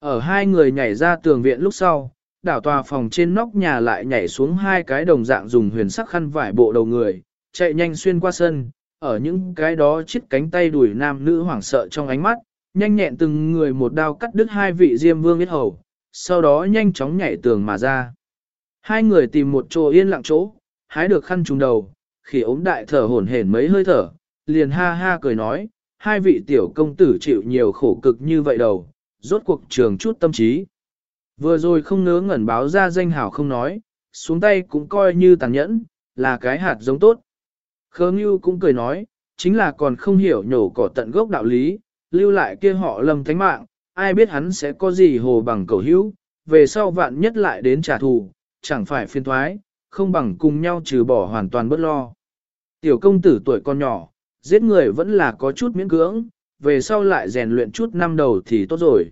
Ở hai người nhảy ra tường viện lúc sau, đảo tòa phòng trên nóc nhà lại nhảy xuống hai cái đồng dạng dùng huyền sắc khăn vải bộ đầu người, chạy nhanh xuyên qua sân, ở những cái đó chiếc cánh tay đuổi nam nữ hoảng sợ trong ánh mắt, nhanh nhẹn từng người một đao cắt đứt hai vị diêm vương biết hầu, sau đó nhanh chóng nhảy tường mà ra. Hai người tìm một chỗ yên lặng chỗ, hái được khăn trùng đầu, khi ống đại thở hổn hển mấy hơi thở, liền ha ha cười nói, hai vị tiểu công tử chịu nhiều khổ cực như vậy đầu, rốt cuộc trường chút tâm trí. Vừa rồi không ngớ ngẩn báo ra danh hảo không nói, xuống tay cũng coi như tàn nhẫn, là cái hạt giống tốt. Khớ Ngưu cũng cười nói, chính là còn không hiểu nhổ cỏ tận gốc đạo lý, lưu lại kia họ lầm thánh mạng, ai biết hắn sẽ có gì hồ bằng cầu hữu, về sau vạn nhất lại đến trả thù, chẳng phải phiên thoái, không bằng cùng nhau trừ bỏ hoàn toàn bất lo. Tiểu công tử tuổi con nhỏ, giết người vẫn là có chút miễn cưỡng, về sau lại rèn luyện chút năm đầu thì tốt rồi.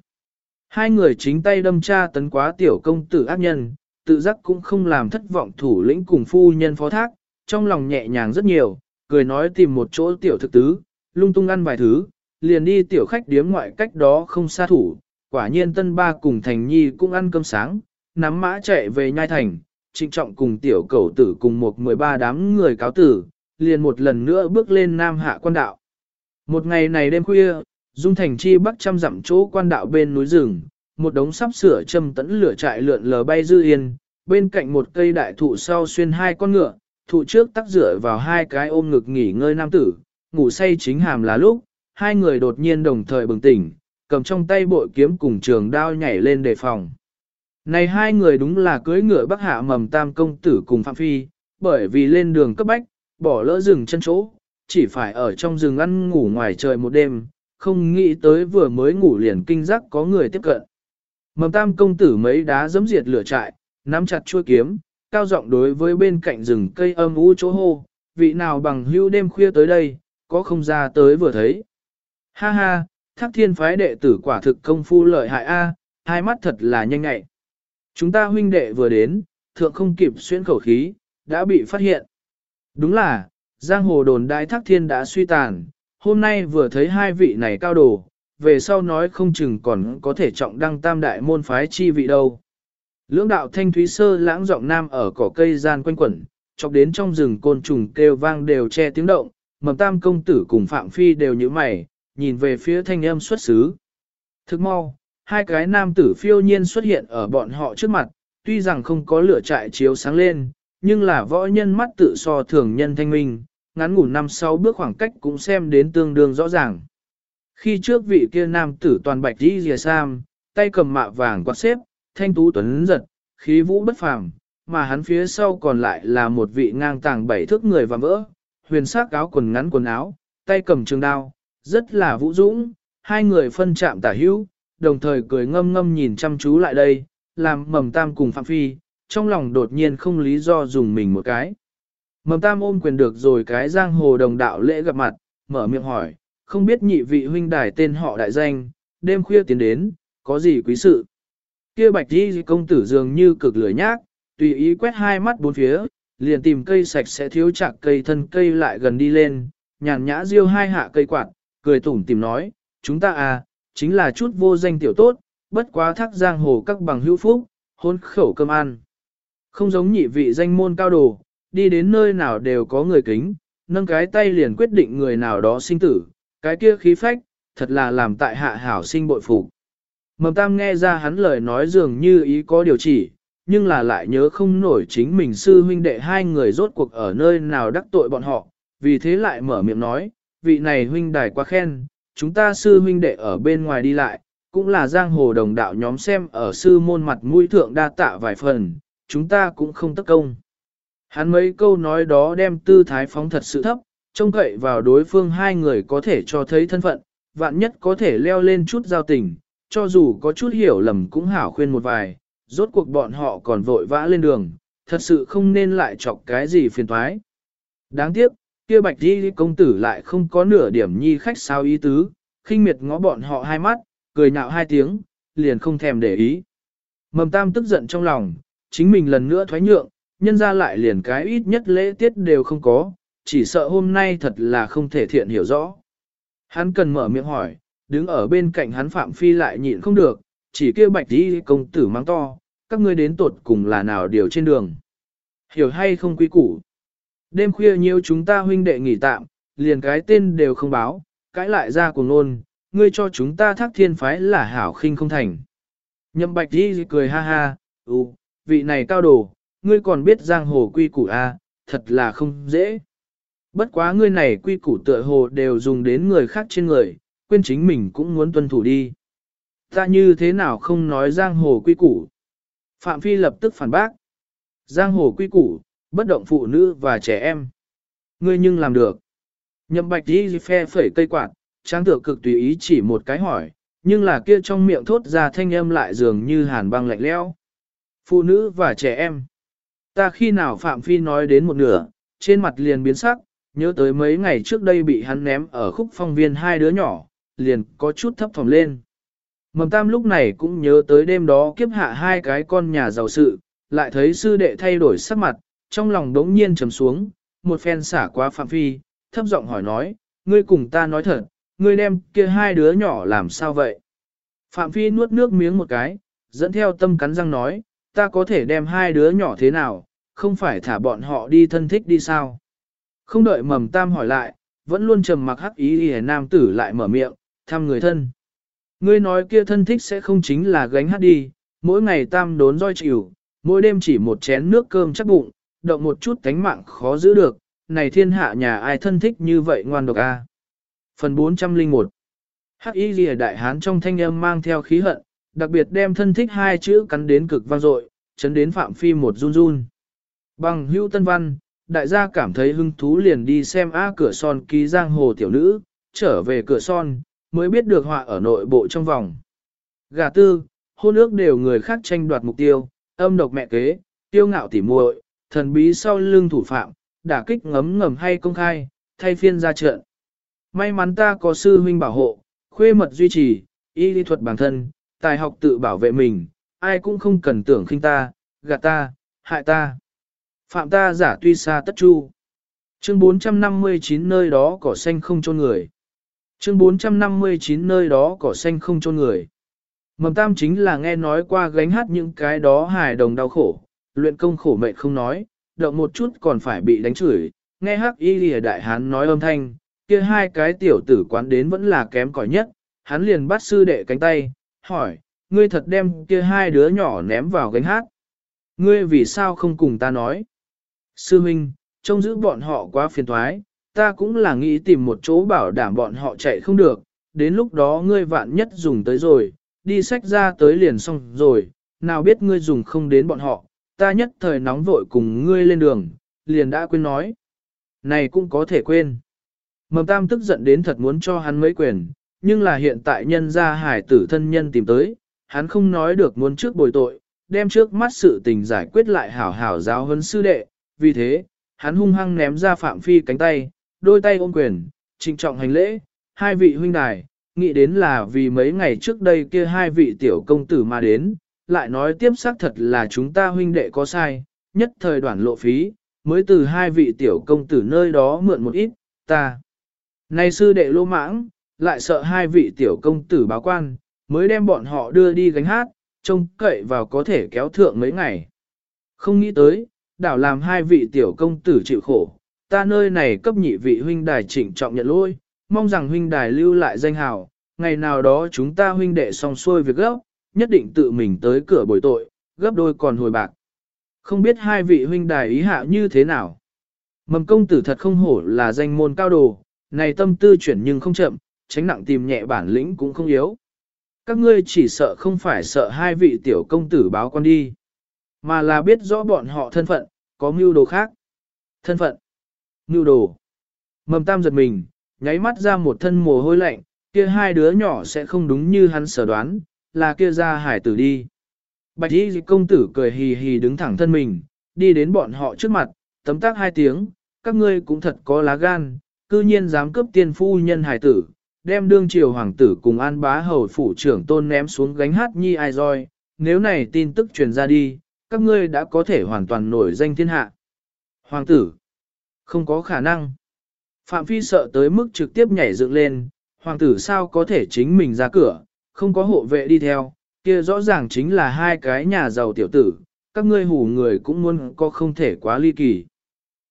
Hai người chính tay đâm tra tấn quá tiểu công tử ác nhân, tự giác cũng không làm thất vọng thủ lĩnh cùng phu nhân phó thác, trong lòng nhẹ nhàng rất nhiều, cười nói tìm một chỗ tiểu thực tứ, lung tung ăn vài thứ, liền đi tiểu khách điếm ngoại cách đó không xa thủ, quả nhiên tân ba cùng thành nhi cũng ăn cơm sáng, nắm mã chạy về nhai thành, trịnh trọng cùng tiểu cầu tử cùng một mười ba đám người cáo tử, liền một lần nữa bước lên nam hạ quan đạo. Một ngày này đêm khuya, Dung Thành Chi bắc trăm dặm chỗ quan đạo bên núi rừng, một đống sắp sửa châm tẫn lửa trại lượn lờ bay dư yên, bên cạnh một cây đại thụ sau xuyên hai con ngựa, thụ trước tắc rửa vào hai cái ôm ngực nghỉ ngơi nam tử, ngủ say chính hàm là lúc, hai người đột nhiên đồng thời bừng tỉnh, cầm trong tay bội kiếm cùng trường đao nhảy lên đề phòng. Này hai người đúng là cưới ngựa bắc hạ mầm tam công tử cùng Phạm Phi, bởi vì lên đường cấp bách, bỏ lỡ rừng chân chỗ, chỉ phải ở trong rừng ăn ngủ ngoài trời một đêm, không nghĩ tới vừa mới ngủ liền kinh giác có người tiếp cận. Mầm tam công tử mấy đá giấm diệt lửa trại, nắm chặt chuôi kiếm, cao giọng đối với bên cạnh rừng cây âm u chỗ hô, vị nào bằng hưu đêm khuya tới đây, có không ra tới vừa thấy. Ha ha, thác thiên phái đệ tử quả thực công phu lợi hại a, hai mắt thật là nhanh ngại. Chúng ta huynh đệ vừa đến, thượng không kịp xuyên khẩu khí, đã bị phát hiện. Đúng là, giang hồ đồn đại thác thiên đã suy tàn, hôm nay vừa thấy hai vị này cao đồ, về sau nói không chừng còn có thể trọng đăng tam đại môn phái chi vị đâu. Lưỡng đạo thanh thúy sơ lãng giọng nam ở cỏ cây gian quanh quẩn, chọc đến trong rừng côn trùng kêu vang đều che tiếng động, mầm tam công tử cùng Phạm Phi đều như mày, nhìn về phía thanh âm xuất xứ. Thức mau, hai cái nam tử phiêu nhiên xuất hiện ở bọn họ trước mặt, tuy rằng không có lửa trại chiếu sáng lên, nhưng là võ nhân mắt tự so thường nhân thanh minh, ngắn ngủ năm sau bước khoảng cách cũng xem đến tương đương rõ ràng. Khi trước vị kia nam tử toàn bạch đi rìa sam, tay cầm mạ vàng quạt xếp, thanh tú tuấn giật, khí vũ bất phàm, mà hắn phía sau còn lại là một vị ngang tàng bảy thước người và vỡ, huyền sắc áo quần ngắn quần áo, tay cầm trường đao, rất là vũ dũng, hai người phân chạm tả hữu, đồng thời cười ngâm ngâm nhìn chăm chú lại đây, làm mầm tam cùng Phạm Phi, trong lòng đột nhiên không lý do dùng mình một cái. Mầm tam ôm quyền được rồi cái giang hồ đồng đạo lễ gặp mặt, mở miệng hỏi, không biết nhị vị huynh đài tên họ đại danh, đêm khuya tiến đến, có gì quý sự. Kia bạch đi công tử dường như cực lười nhác, tùy ý quét hai mắt bốn phía, liền tìm cây sạch sẽ thiếu chạc cây thân cây lại gần đi lên, nhàn nhã riêu hai hạ cây quạt, cười tủm tìm nói, chúng ta à, chính là chút vô danh tiểu tốt, bất quá thác giang hồ các bằng hữu phúc, hôn khẩu cơm ăn. Không giống nhị vị danh môn cao đồ, đi đến nơi nào đều có người kính, nâng cái tay liền quyết định người nào đó sinh tử, cái kia khí phách, thật là làm tại hạ hảo sinh bội phục. Mầm tam nghe ra hắn lời nói dường như ý có điều chỉ, nhưng là lại nhớ không nổi chính mình sư huynh đệ hai người rốt cuộc ở nơi nào đắc tội bọn họ, vì thế lại mở miệng nói, vị này huynh đài quá khen, chúng ta sư huynh đệ ở bên ngoài đi lại, cũng là giang hồ đồng đạo nhóm xem ở sư môn mặt mũi thượng đa tạ vài phần, chúng ta cũng không tất công. Hắn mấy câu nói đó đem tư thái phóng thật sự thấp, trông cậy vào đối phương hai người có thể cho thấy thân phận, vạn nhất có thể leo lên chút giao tình, cho dù có chút hiểu lầm cũng hảo khuyên một vài, rốt cuộc bọn họ còn vội vã lên đường, thật sự không nên lại chọc cái gì phiền toái. Đáng tiếc, kia bạch đi công tử lại không có nửa điểm nhi khách sao ý tứ, khinh miệt ngó bọn họ hai mắt, cười nhạo hai tiếng, liền không thèm để ý. Mầm tam tức giận trong lòng, chính mình lần nữa thoái nhượng, nhân ra lại liền cái ít nhất lễ tiết đều không có, chỉ sợ hôm nay thật là không thể thiện hiểu rõ. Hắn cần mở miệng hỏi, đứng ở bên cạnh hắn Phạm Phi lại nhịn không được, chỉ kia bạch đi công tử mang to, các ngươi đến tột cùng là nào điều trên đường. Hiểu hay không quý củ. Đêm khuya nhiều chúng ta huynh đệ nghỉ tạm, liền cái tên đều không báo, cãi lại ra cùng nôn, ngươi cho chúng ta thác thiên phái là hảo khinh không thành. Nhậm bạch đi cười ha ha, ừ, vị này cao đồ, ngươi còn biết giang hồ quy củ a, à, thật là không dễ. Bất quá ngươi này quy củ tựa hồ đều dùng đến người khác trên người, quên chính mình cũng muốn tuân thủ đi. Ta như thế nào không nói giang hồ quy củ? Phạm Phi lập tức phản bác. Giang hồ quy củ, bất động phụ nữ và trẻ em. Ngươi nhưng làm được. Nhậm bạch đi phe phẩy cây quạt, tráng tựa cực tùy ý chỉ một cái hỏi, nhưng là kia trong miệng thốt ra thanh âm lại dường như hàn băng lạnh lẽo. Phụ nữ và trẻ em. Ta khi nào Phạm Phi nói đến một nửa, trên mặt liền biến sắc, nhớ tới mấy ngày trước đây bị hắn ném ở khúc phong viên hai đứa nhỏ, liền có chút thấp thỏm lên. Mầm tam lúc này cũng nhớ tới đêm đó kiếp hạ hai cái con nhà giàu sự, lại thấy sư đệ thay đổi sắc mặt, trong lòng đống nhiên trầm xuống, một phen xả qua Phạm Phi, thấp giọng hỏi nói, ngươi cùng ta nói thật, ngươi đem kia hai đứa nhỏ làm sao vậy? Phạm Phi nuốt nước miếng một cái, dẫn theo tâm cắn răng nói, ta có thể đem hai đứa nhỏ thế nào, không phải thả bọn họ đi thân thích đi sao? Không đợi mầm tam hỏi lại, vẫn luôn trầm mặc hắc ý hề nam tử lại mở miệng, thăm người thân. Ngươi nói kia thân thích sẽ không chính là gánh hát đi, mỗi ngày tam đốn roi chịu, mỗi đêm chỉ một chén nước cơm chắc bụng, động một chút tánh mạng khó giữ được, này thiên hạ nhà ai thân thích như vậy ngoan độc a. Phần 401 Hắc y Lìa đại hán trong thanh âm mang theo khí hận, đặc biệt đem thân thích hai chữ cắn đến cực vang dội, chấn đến phạm phi một run run. Bằng hưu tân văn, đại gia cảm thấy hứng thú liền đi xem A cửa son ký giang hồ tiểu nữ, trở về cửa son, mới biết được họa ở nội bộ trong vòng. Gà tư, hôn ước đều người khác tranh đoạt mục tiêu, âm độc mẹ kế, tiêu ngạo tỉ muội, thần bí sau lưng thủ phạm, đả kích ngấm ngầm hay công khai, thay phiên ra trận. May mắn ta có sư huynh bảo hộ, khuê mật duy trì, y lý thuật bản thân, tài học tự bảo vệ mình, ai cũng không cần tưởng khinh ta, gạt ta, hại ta. Phạm ta giả tuy xa tất chu. Chương 459 nơi đó cỏ xanh không chôn người. Chương 459 nơi đó cỏ xanh không chôn người. Mầm tam chính là nghe nói qua gánh hát những cái đó hài đồng đau khổ, luyện công khổ mệnh không nói, động một chút còn phải bị đánh chửi, nghe hắc y lìa đại hán nói âm thanh, kia hai cái tiểu tử quán đến vẫn là kém cỏi nhất, hắn liền bắt sư đệ cánh tay, hỏi, ngươi thật đem kia hai đứa nhỏ ném vào gánh hát. Ngươi vì sao không cùng ta nói? Sư Minh, trông giữ bọn họ quá phiền thoái, ta cũng là nghĩ tìm một chỗ bảo đảm bọn họ chạy không được, đến lúc đó ngươi vạn nhất dùng tới rồi, đi sách ra tới liền xong rồi, nào biết ngươi dùng không đến bọn họ, ta nhất thời nóng vội cùng ngươi lên đường, liền đã quên nói. Này cũng có thể quên. Mầm tam tức giận đến thật muốn cho hắn mấy quyền, nhưng là hiện tại nhân gia hải tử thân nhân tìm tới, hắn không nói được muốn trước bồi tội, đem trước mắt sự tình giải quyết lại hảo hảo giáo huấn sư đệ, vì thế, hắn hung hăng ném ra phạm phi cánh tay, đôi tay ôm quyền, trịnh trọng hành lễ, hai vị huynh đài, nghĩ đến là vì mấy ngày trước đây kia hai vị tiểu công tử mà đến, lại nói tiếp xác thật là chúng ta huynh đệ có sai, nhất thời đoạn lộ phí, mới từ hai vị tiểu công tử nơi đó mượn một ít, ta. Này sư đệ lô mãng, lại sợ hai vị tiểu công tử báo quan, mới đem bọn họ đưa đi gánh hát, trông cậy vào có thể kéo thượng mấy ngày. Không nghĩ tới, đảo làm hai vị tiểu công tử chịu khổ, ta nơi này cấp nhị vị huynh đài chỉnh trọng nhận lỗi, mong rằng huynh đài lưu lại danh hào, ngày nào đó chúng ta huynh đệ xong xuôi việc gốc, nhất định tự mình tới cửa bồi tội, gấp đôi còn hồi bạc. Không biết hai vị huynh đài ý hạ như thế nào. Mầm công tử thật không hổ là danh môn cao đồ, này tâm tư chuyển nhưng không chậm, tránh nặng tìm nhẹ bản lĩnh cũng không yếu. Các ngươi chỉ sợ không phải sợ hai vị tiểu công tử báo con đi, mà là biết rõ bọn họ thân phận, có mưu đồ khác. Thân phận, mưu đồ. Mầm tam giật mình, nháy mắt ra một thân mồ hôi lạnh, kia hai đứa nhỏ sẽ không đúng như hắn sở đoán, là kia ra hải tử đi. Bạch y công tử cười hì hì đứng thẳng thân mình, đi đến bọn họ trước mặt, tấm tác hai tiếng, các ngươi cũng thật có lá gan, cư nhiên dám cướp tiên phu nhân hải tử, đem đương triều hoàng tử cùng an bá hầu phủ trưởng tôn ném xuống gánh hát nhi ai roi, nếu này tin tức truyền ra đi, các ngươi đã có thể hoàn toàn nổi danh thiên hạ. Hoàng tử, không có khả năng. Phạm Phi sợ tới mức trực tiếp nhảy dựng lên, hoàng tử sao có thể chính mình ra cửa, không có hộ vệ đi theo, Kia rõ ràng chính là hai cái nhà giàu tiểu tử, các ngươi hủ người cũng muốn có không thể quá ly kỳ.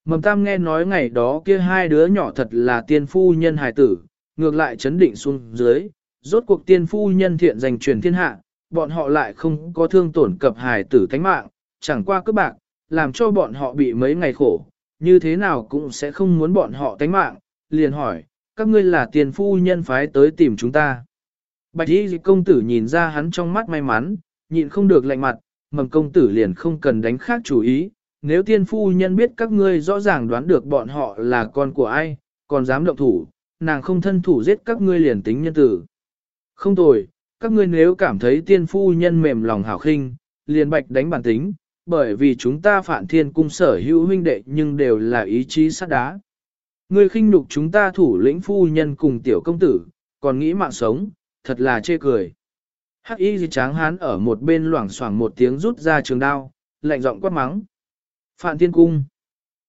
Mầm tam nghe nói ngày đó kia hai đứa nhỏ thật là tiên phu nhân hài tử, ngược lại chấn định xuống dưới, rốt cuộc tiên phu nhân thiện giành truyền thiên hạ, bọn họ lại không có thương tổn cập hài tử thánh mạng, chẳng qua cướp bạc, làm cho bọn họ bị mấy ngày khổ, như thế nào cũng sẽ không muốn bọn họ thánh mạng, liền hỏi, các ngươi là tiền phu nhân phái tới tìm chúng ta. Bạch y công tử nhìn ra hắn trong mắt may mắn, nhịn không được lạnh mặt, mầm công tử liền không cần đánh khác chủ ý, nếu tiên phu nhân biết các ngươi rõ ràng đoán được bọn họ là con của ai, còn dám động thủ, nàng không thân thủ giết các ngươi liền tính nhân tử. Không tồi, các ngươi nếu cảm thấy tiên phu nhân mềm lòng hảo khinh, liền bạch đánh bản tính, bởi vì chúng ta phản thiên cung sở hữu huynh đệ nhưng đều là ý chí sắt đá. Ngươi khinh nhục chúng ta thủ lĩnh phu nhân cùng tiểu công tử, còn nghĩ mạng sống, thật là chê cười. Hắc y gì tráng hán ở một bên loảng xoảng một tiếng rút ra trường đao, lạnh giọng quát mắng. Phạm Thiên Cung.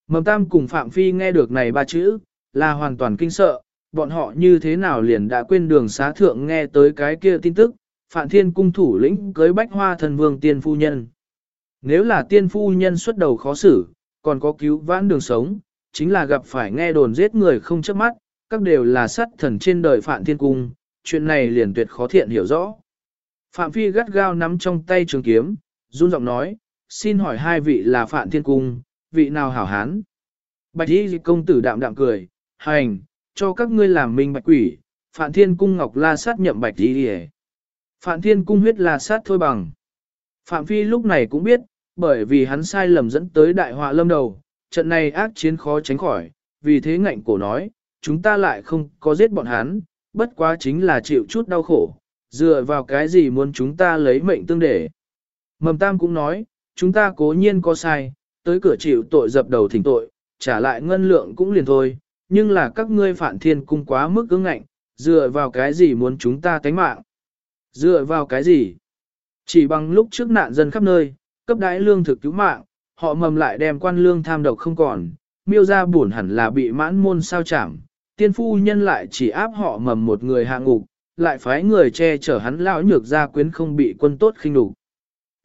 Mầm Tam cùng Phạm Phi nghe được này ba chữ, là hoàn toàn kinh sợ, bọn họ như thế nào liền đã quên đường xá thượng nghe tới cái kia tin tức, Phạm Thiên Cung thủ lĩnh cưới bách hoa thần vương tiên phu nhân. Nếu là tiên phu nhân xuất đầu khó xử, còn có cứu vãn đường sống, chính là gặp phải nghe đồn giết người không chớp mắt, các đều là sát thần trên đời Phạm Thiên Cung, chuyện này liền tuyệt khó thiện hiểu rõ. Phạm Phi gắt gao nắm trong tay trường kiếm, run giọng nói, xin hỏi hai vị là Phạm Thiên Cung, vị nào hảo hán? Bạch y công tử đạm đạm cười, hành, cho các ngươi làm minh bạch quỷ, Phạm Thiên Cung ngọc la sát nhậm bạch y Phạm Thiên Cung huyết la sát thôi bằng. Phạm Phi lúc này cũng biết, bởi vì hắn sai lầm dẫn tới đại họa lâm đầu, trận này ác chiến khó tránh khỏi, vì thế ngạnh cổ nói, chúng ta lại không có giết bọn hắn, bất quá chính là chịu chút đau khổ, dựa vào cái gì muốn chúng ta lấy mệnh tương để. Mầm Tam cũng nói, chúng ta cố nhiên có sai, tới cửa chịu tội dập đầu thỉnh tội, trả lại ngân lượng cũng liền thôi, nhưng là các ngươi phản thiên cung quá mức cứng ngạnh, dựa vào cái gì muốn chúng ta tánh mạng. Dựa vào cái gì? Chỉ bằng lúc trước nạn dân khắp nơi, cấp đãi lương thực cứu mạng, họ mầm lại đem quan lương tham độc không còn, miêu ra buồn hẳn là bị mãn môn sao chảm, tiên phu nhân lại chỉ áp họ mầm một người hạ ngục, lại phái người che chở hắn lão nhược ra quyến không bị quân tốt khinh đủ.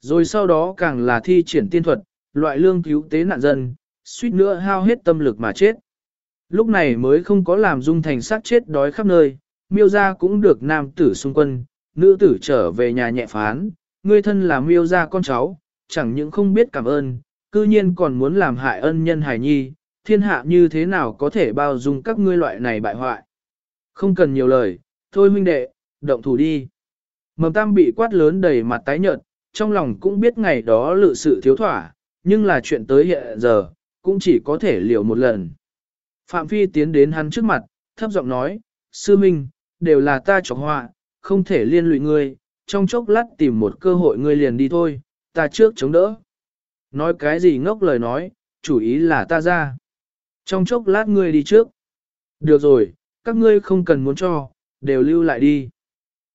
Rồi sau đó càng là thi triển tiên thuật, loại lương cứu tế nạn dân, suýt nữa hao hết tâm lực mà chết. Lúc này mới không có làm dung thành sát chết đói khắp nơi, miêu gia cũng được nam tử xung quân, nữ tử trở về nhà nhẹ phán, ngươi thân là miêu gia con cháu, chẳng những không biết cảm ơn, cư nhiên còn muốn làm hại ân nhân hài nhi, thiên hạ như thế nào có thể bao dung các ngươi loại này bại hoại. Không cần nhiều lời, thôi huynh đệ, động thủ đi. Mầm tam bị quát lớn đầy mặt tái nhợt, trong lòng cũng biết ngày đó lự sự thiếu thỏa, nhưng là chuyện tới hiện giờ, cũng chỉ có thể liều một lần. Phạm Phi tiến đến hắn trước mặt, thấp giọng nói, sư minh, đều là ta chọc họa, không thể liên lụy ngươi, trong chốc lát tìm một cơ hội ngươi liền đi thôi, ta trước chống đỡ. Nói cái gì ngốc lời nói, chủ ý là ta ra. Trong chốc lát ngươi đi trước. Được rồi, các ngươi không cần muốn cho, đều lưu lại đi.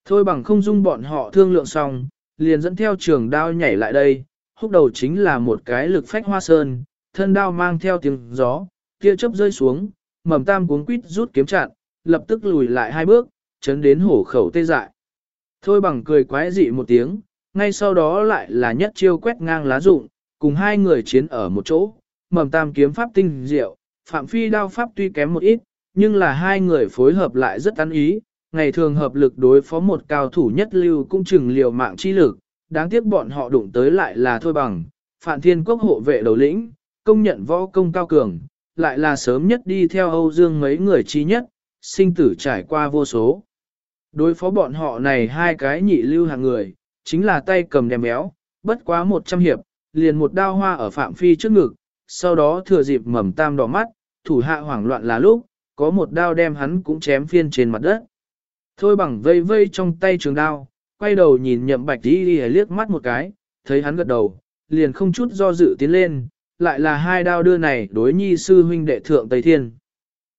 Thôi bằng không dung bọn họ thương lượng xong, liền dẫn theo trường đao nhảy lại đây, húc đầu chính là một cái lực phách hoa sơn, thân đao mang theo tiếng gió, kia chớp rơi xuống, mầm tam cuốn quýt rút kiếm chặn, lập tức lùi lại hai bước, chấn đến hổ khẩu tê dại. Thôi bằng cười quái dị một tiếng, ngay sau đó lại là nhất chiêu quét ngang lá rụng, cùng hai người chiến ở một chỗ, mầm tam kiếm pháp tinh diệu, phạm phi đao pháp tuy kém một ít, nhưng là hai người phối hợp lại rất ăn ý, ngày thường hợp lực đối phó một cao thủ nhất lưu cũng chừng liều mạng chi lực, đáng tiếc bọn họ đụng tới lại là thôi bằng, Phạm Thiên Quốc hộ vệ đầu lĩnh, công nhận võ công cao cường, lại là sớm nhất đi theo Âu Dương mấy người chi nhất, sinh tử trải qua vô số. Đối phó bọn họ này hai cái nhị lưu hàng người, chính là tay cầm đèm béo, bất quá một trăm hiệp, liền một đao hoa ở Phạm Phi trước ngực, sau đó thừa dịp mầm tam đỏ mắt, thủ hạ hoảng loạn là lúc, có một đao đem hắn cũng chém phiên trên mặt đất. Thôi bằng vây vây trong tay trường đao, quay đầu nhìn nhậm bạch đi đi liếc mắt một cái, thấy hắn gật đầu, liền không chút do dự tiến lên, lại là hai đao đưa này đối nhi sư huynh đệ thượng Tây Thiên.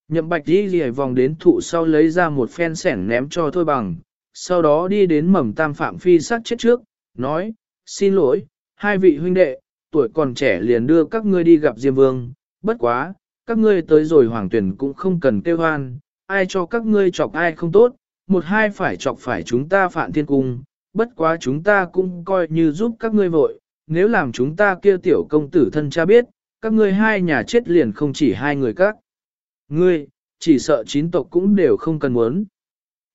Nhậm bạch đi đi vòng đến thụ sau lấy ra một phen sẻn ném cho thôi bằng, sau đó đi đến mầm tam phạm phi sát chết trước, nói, xin lỗi, hai vị huynh đệ, tuổi còn trẻ liền đưa các ngươi đi gặp Diêm Vương, bất quá, các ngươi tới rồi hoàng tuyển cũng không cần kêu hoan, ai cho các ngươi chọc ai không tốt, một hai phải chọc phải chúng ta phản thiên cung, bất quá chúng ta cũng coi như giúp các ngươi vội, nếu làm chúng ta kia tiểu công tử thân cha biết, các ngươi hai nhà chết liền không chỉ hai người các. Ngươi, chỉ sợ chín tộc cũng đều không cần muốn.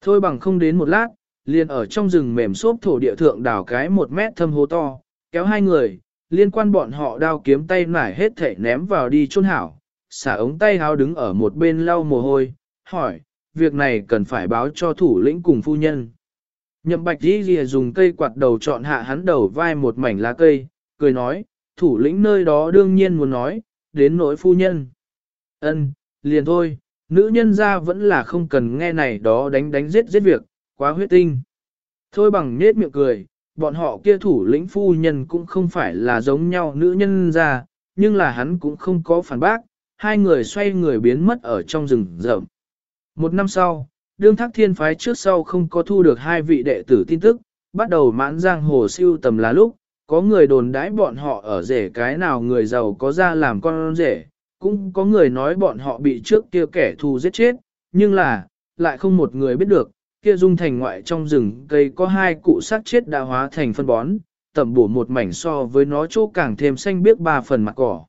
Thôi bằng không đến một lát, liền ở trong rừng mềm xốp thổ địa thượng đào cái một mét thâm hố to, kéo hai người, liên quan bọn họ đao kiếm tay nải hết thể ném vào đi chôn hảo, xả ống tay háo đứng ở một bên lau mồ hôi, hỏi, việc này cần phải báo cho thủ lĩnh cùng phu nhân. Nhậm bạch đi lìa dùng cây quạt đầu chọn hạ hắn đầu vai một mảnh lá cây, cười nói, thủ lĩnh nơi đó đương nhiên muốn nói, đến nỗi phu nhân. ân liền thôi, nữ nhân ra vẫn là không cần nghe này đó đánh đánh giết giết việc, quá huyết tinh. Thôi bằng nết miệng cười, bọn họ kia thủ lĩnh phu nhân cũng không phải là giống nhau nữ nhân ra, nhưng là hắn cũng không có phản bác, hai người xoay người biến mất ở trong rừng rậm. Một năm sau, đương thác thiên phái trước sau không có thu được hai vị đệ tử tin tức, bắt đầu mãn giang hồ siêu tầm là lúc, có người đồn đãi bọn họ ở rể cái nào người giàu có ra làm con rể, cũng có người nói bọn họ bị trước kia kẻ thù giết chết, nhưng là, lại không một người biết được, kia dung thành ngoại trong rừng cây có hai cụ xác chết đã hóa thành phân bón, tẩm bổ một mảnh so với nó chỗ càng thêm xanh biết ba phần mặt cỏ.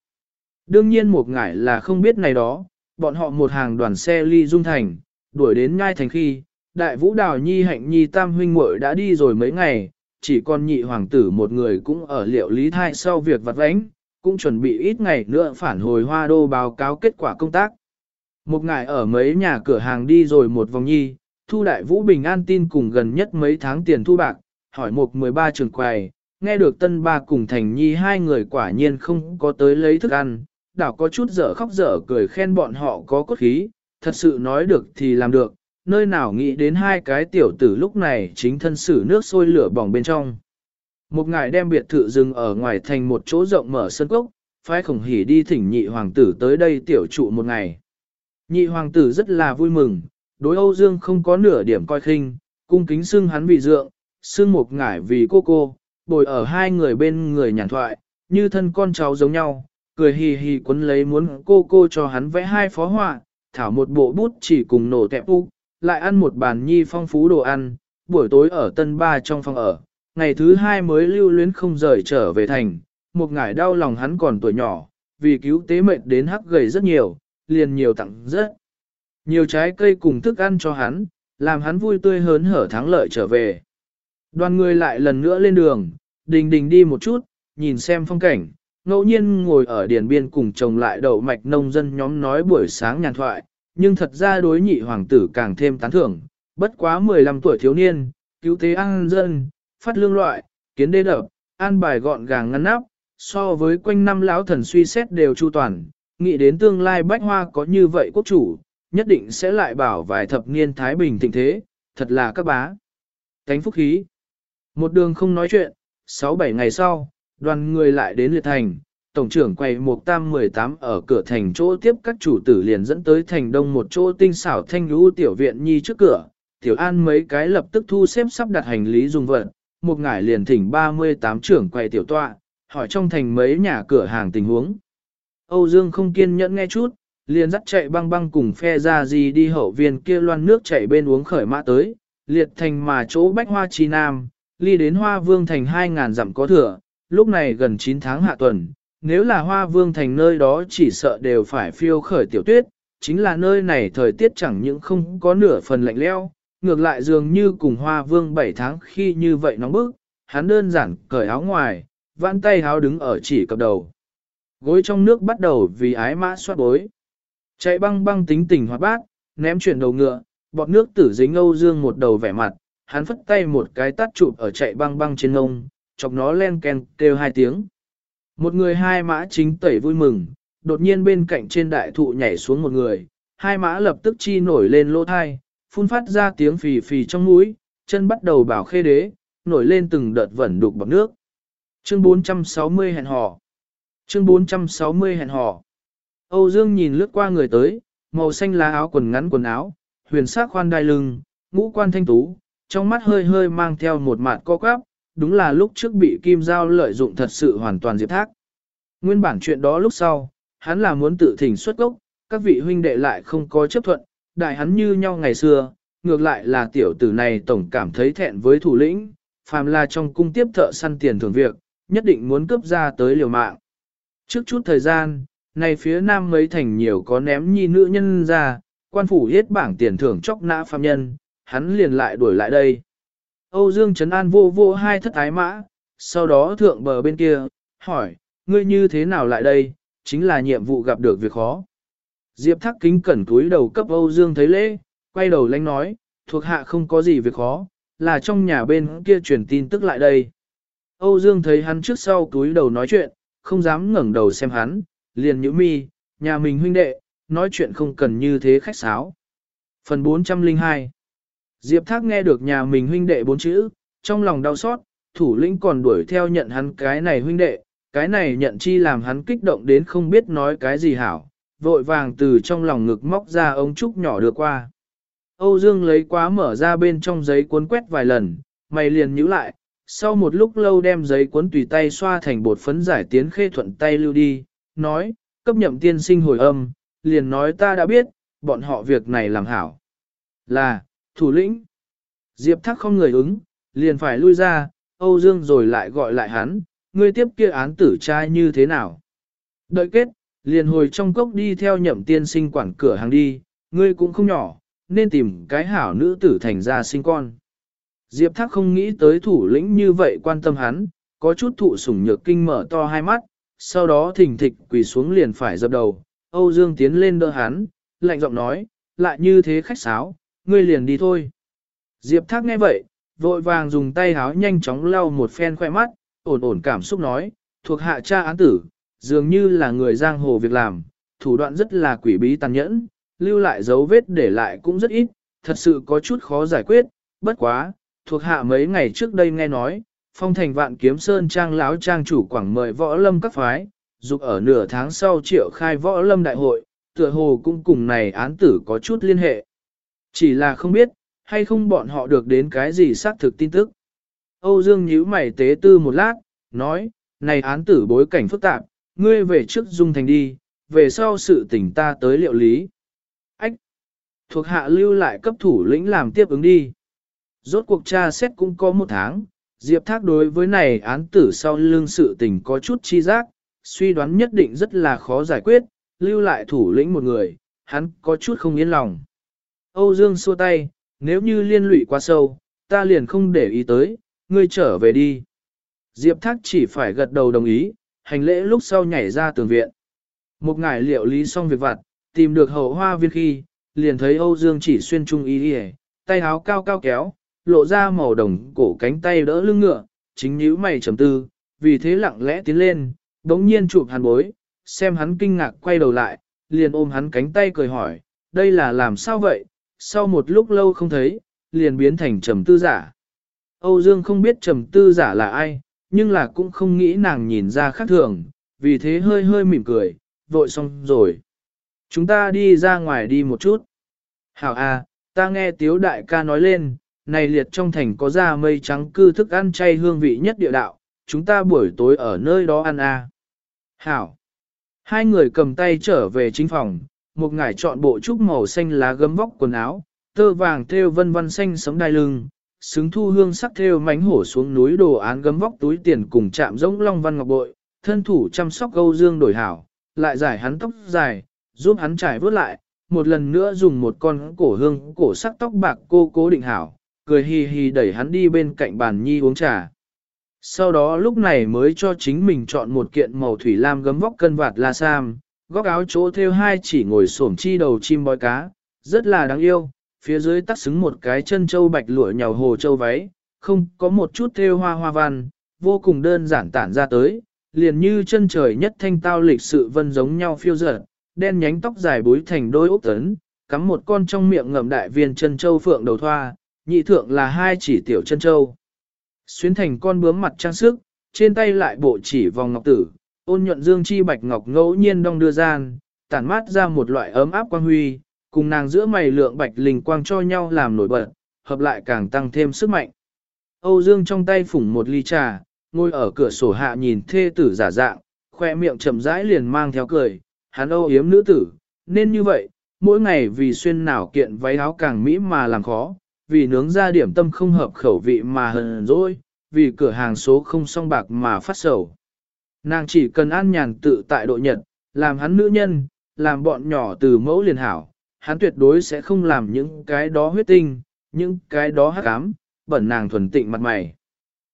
Đương nhiên một ngải là không biết này đó, bọn họ một hàng đoàn xe ly dung thành, đuổi đến ngai thành khi, đại vũ đào nhi hạnh nhi tam huynh muội đã đi rồi mấy ngày, chỉ còn nhị hoàng tử một người cũng ở liệu lý thai sau việc vặt vãnh, cũng chuẩn bị ít ngày nữa phản hồi hoa đô báo cáo kết quả công tác. Một ngày ở mấy nhà cửa hàng đi rồi một vòng nhi, thu đại vũ bình an tin cùng gần nhất mấy tháng tiền thu bạc, hỏi một 13 trường quầy, nghe được tân ba cùng thành nhi hai người quả nhiên không có tới lấy thức ăn, đảo có chút dở khóc dở cười khen bọn họ có cốt khí, thật sự nói được thì làm được, nơi nào nghĩ đến hai cái tiểu tử lúc này chính thân xử nước sôi lửa bỏng bên trong. Một ngài đem biệt thự dừng ở ngoài thành một chỗ rộng mở sân cốc, phái khổng hỉ đi thỉnh nhị hoàng tử tới đây tiểu trụ một ngày. Nhị hoàng tử rất là vui mừng, đối Âu Dương không có nửa điểm coi khinh, cung kính xưng hắn vì dượng, xưng một ngải vì cô cô, bồi ở hai người bên người nhàn thoại, như thân con cháu giống nhau, cười hì hì quấn lấy muốn cô cô cho hắn vẽ hai phó họa, thảo một bộ bút chỉ cùng nổ tẹp u, lại ăn một bàn nhi phong phú đồ ăn, buổi tối ở tân ba trong phòng ở, ngày thứ hai mới lưu luyến không rời trở về thành, một ngải đau lòng hắn còn tuổi nhỏ, vì cứu tế mệnh đến hắc gầy rất nhiều, liền nhiều tặng rất nhiều trái cây cùng thức ăn cho hắn, làm hắn vui tươi hớn hở thắng lợi trở về. Đoàn người lại lần nữa lên đường, đình đình đi một chút, nhìn xem phong cảnh, ngẫu nhiên ngồi ở điền biên cùng chồng lại đậu mạch nông dân nhóm nói buổi sáng nhàn thoại, nhưng thật ra đối nhị hoàng tử càng thêm tán thưởng, bất quá 15 tuổi thiếu niên, cứu tế an dân, phát lương loại, kiến đê đập, an bài gọn gàng ngăn nắp, so với quanh năm lão thần suy xét đều chu toàn, nghĩ đến tương lai bách hoa có như vậy quốc chủ, nhất định sẽ lại bảo vài thập niên Thái Bình thịnh thế, thật là các bá. Cánh phúc khí. Một đường không nói chuyện, 6-7 ngày sau, đoàn người lại đến liệt thành, tổng trưởng quay một tam 18 ở cửa thành chỗ tiếp các chủ tử liền dẫn tới thành đông một chỗ tinh xảo thanh lũ tiểu viện nhi trước cửa, tiểu an mấy cái lập tức thu xếp sắp đặt hành lý dùng vật, một ngải liền thỉnh 38 trưởng quay tiểu tọa, hỏi trong thành mấy nhà cửa hàng tình huống. Âu Dương không kiên nhẫn nghe chút, liền dắt chạy băng băng cùng phe ra gì đi hậu viên kia loan nước chảy bên uống khởi mã tới, liệt thành mà chỗ bách hoa chi nam, ly đến hoa vương thành 2.000 dặm có thừa, lúc này gần 9 tháng hạ tuần, nếu là hoa vương thành nơi đó chỉ sợ đều phải phiêu khởi tiểu tuyết, chính là nơi này thời tiết chẳng những không có nửa phần lạnh leo, ngược lại dường như cùng hoa vương 7 tháng khi như vậy nóng bức, hắn đơn giản cởi áo ngoài, vãn tay áo đứng ở chỉ cập đầu. Gối trong nước bắt đầu vì ái mã soát bối. Chạy băng băng tính tình hoạt bát, ném chuyển đầu ngựa, bọt nước tử dính Âu Dương một đầu vẻ mặt, hắn phất tay một cái tắt chụp ở chạy băng băng trên ngông, chọc nó len ken kêu hai tiếng. Một người hai mã chính tẩy vui mừng, đột nhiên bên cạnh trên đại thụ nhảy xuống một người, hai mã lập tức chi nổi lên lỗ thai, phun phát ra tiếng phì phì trong mũi, chân bắt đầu bảo khê đế, nổi lên từng đợt vẩn đục bọc nước. Chương 460 hẹn hò. Chương 460 hẹn hò. Âu Dương nhìn lướt qua người tới, màu xanh lá áo quần ngắn quần áo, huyền sắc khoan đai lưng, ngũ quan thanh tú, trong mắt hơi hơi mang theo một mạt co quắp, đúng là lúc trước bị Kim Giao lợi dụng thật sự hoàn toàn diệt thác. Nguyên bản chuyện đó lúc sau, hắn là muốn tự thỉnh xuất gốc, các vị huynh đệ lại không có chấp thuận, đại hắn như nhau ngày xưa, ngược lại là tiểu tử này tổng cảm thấy thẹn với thủ lĩnh, phàm là trong cung tiếp thợ săn tiền thường việc, nhất định muốn cướp ra tới liều mạng. Trước chút thời gian, này phía nam mấy thành nhiều có ném nhi nữ nhân ra, quan phủ hết bảng tiền thưởng chóc nã phạm nhân, hắn liền lại đuổi lại đây. Âu Dương Trấn An vô vô hai thất ái mã, sau đó thượng bờ bên kia, hỏi, ngươi như thế nào lại đây, chính là nhiệm vụ gặp được việc khó. Diệp Thác kính cẩn túi đầu cấp Âu Dương thấy lễ, quay đầu lánh nói, thuộc hạ không có gì việc khó, là trong nhà bên kia truyền tin tức lại đây. Âu Dương thấy hắn trước sau túi đầu nói chuyện, không dám ngẩng đầu xem hắn, liền nhữ mi, nhà mình huynh đệ, nói chuyện không cần như thế khách sáo. Phần 402 Diệp Thác nghe được nhà mình huynh đệ bốn chữ, trong lòng đau xót, thủ lĩnh còn đuổi theo nhận hắn cái này huynh đệ, cái này nhận chi làm hắn kích động đến không biết nói cái gì hảo, vội vàng từ trong lòng ngực móc ra ống trúc nhỏ đưa qua. Âu Dương lấy quá mở ra bên trong giấy cuốn quét vài lần, mày liền nhíu lại, sau một lúc lâu đem giấy cuốn tùy tay xoa thành bột phấn giải tiến khê thuận tay lưu đi, nói, cấp nhậm tiên sinh hồi âm, liền nói ta đã biết, bọn họ việc này làm hảo. Là, thủ lĩnh. Diệp thắc không người ứng, liền phải lui ra, Âu Dương rồi lại gọi lại hắn, ngươi tiếp kia án tử trai như thế nào. Đợi kết, liền hồi trong cốc đi theo nhậm tiên sinh quản cửa hàng đi, ngươi cũng không nhỏ, nên tìm cái hảo nữ tử thành ra sinh con. Diệp Thác không nghĩ tới thủ lĩnh như vậy quan tâm hắn, có chút thụ sủng nhược kinh mở to hai mắt, sau đó thỉnh thịch quỳ xuống liền phải dập đầu. Âu Dương tiến lên đỡ hắn, lạnh giọng nói, lại như thế khách sáo, ngươi liền đi thôi. Diệp Thác nghe vậy, vội vàng dùng tay háo nhanh chóng lau một phen khoe mắt, ổn ổn cảm xúc nói, thuộc hạ cha án tử, dường như là người giang hồ việc làm, thủ đoạn rất là quỷ bí tàn nhẫn, lưu lại dấu vết để lại cũng rất ít, thật sự có chút khó giải quyết, bất quá, thuộc hạ mấy ngày trước đây nghe nói, phong thành vạn kiếm sơn trang lão trang chủ quảng mời võ lâm các phái, dục ở nửa tháng sau triệu khai võ lâm đại hội, tựa hồ cũng cùng này án tử có chút liên hệ. Chỉ là không biết, hay không bọn họ được đến cái gì xác thực tin tức. Âu Dương nhíu mày tế tư một lát, nói, này án tử bối cảnh phức tạp, ngươi về trước dung thành đi, về sau sự tình ta tới liệu lý. Ách! Thuộc hạ lưu lại cấp thủ lĩnh làm tiếp ứng đi. Rốt cuộc tra xét cũng có một tháng, Diệp Thác đối với này án tử sau lương sự tình có chút chi giác, suy đoán nhất định rất là khó giải quyết, lưu lại thủ lĩnh một người, hắn có chút không yên lòng. Âu Dương xua tay, nếu như liên lụy quá sâu, ta liền không để ý tới, ngươi trở về đi. Diệp Thác chỉ phải gật đầu đồng ý, hành lễ lúc sau nhảy ra tường viện. Một ngải liệu lý xong việc vặt, tìm được hậu hoa viên khi, liền thấy Âu Dương chỉ xuyên trung y đi tay áo cao cao kéo, lộ ra màu đồng cổ cánh tay đỡ lưng ngựa, chính nhíu mày trầm tư, vì thế lặng lẽ tiến lên, đống nhiên chụp hắn bối, xem hắn kinh ngạc quay đầu lại, liền ôm hắn cánh tay cười hỏi, đây là làm sao vậy, sau một lúc lâu không thấy, liền biến thành trầm tư giả. Âu Dương không biết trầm tư giả là ai, nhưng là cũng không nghĩ nàng nhìn ra khác thường, vì thế hơi hơi mỉm cười, vội xong rồi. Chúng ta đi ra ngoài đi một chút. Hảo à, ta nghe tiếu đại ca nói lên, này liệt trong thành có da mây trắng cư thức ăn chay hương vị nhất địa đạo, chúng ta buổi tối ở nơi đó ăn à. Hảo. Hai người cầm tay trở về chính phòng, một ngải chọn bộ trúc màu xanh lá gấm vóc quần áo, tơ vàng thêu vân vân xanh sống đai lưng, xứng thu hương sắc thêu mánh hổ xuống núi đồ án gấm vóc túi tiền cùng chạm giống long văn ngọc bội, thân thủ chăm sóc gâu dương đổi hảo, lại giải hắn tóc dài, giúp hắn trải vớt lại, một lần nữa dùng một con cổ hương cổ sắc tóc bạc cô cố định hảo, cười hì hì đẩy hắn đi bên cạnh bàn nhi uống trà. Sau đó lúc này mới cho chính mình chọn một kiện màu thủy lam gấm vóc cân vạt la sam, góc áo chỗ theo hai chỉ ngồi xổm chi đầu chim bói cá, rất là đáng yêu, phía dưới tắt xứng một cái chân châu bạch lụa nhào hồ châu váy, không có một chút theo hoa hoa văn, vô cùng đơn giản tản ra tới, liền như chân trời nhất thanh tao lịch sự vân giống nhau phiêu dở, đen nhánh tóc dài búi thành đôi ốc tấn, cắm một con trong miệng ngậm đại viên chân châu phượng đầu thoa, nhị thượng là hai chỉ tiểu chân châu. Xuyến thành con bướm mặt trang sức, trên tay lại bộ chỉ vòng ngọc tử, ôn nhuận dương chi bạch ngọc ngẫu nhiên đong đưa gian, tản mát ra một loại ấm áp quang huy, cùng nàng giữa mày lượng bạch linh quang cho nhau làm nổi bật, hợp lại càng tăng thêm sức mạnh. Âu Dương trong tay phủng một ly trà, ngồi ở cửa sổ hạ nhìn thê tử giả dạng, khoe miệng chậm rãi liền mang theo cười, hắn âu yếm nữ tử, nên như vậy, mỗi ngày vì xuyên nào kiện váy áo càng mỹ mà làm khó, vì nướng ra điểm tâm không hợp khẩu vị mà hờn dỗi, vì cửa hàng số không song bạc mà phát sầu. Nàng chỉ cần an nhàn tự tại độ nhật, làm hắn nữ nhân, làm bọn nhỏ từ mẫu liền hảo, hắn tuyệt đối sẽ không làm những cái đó huyết tinh, những cái đó hắc ám, bẩn nàng thuần tịnh mặt mày.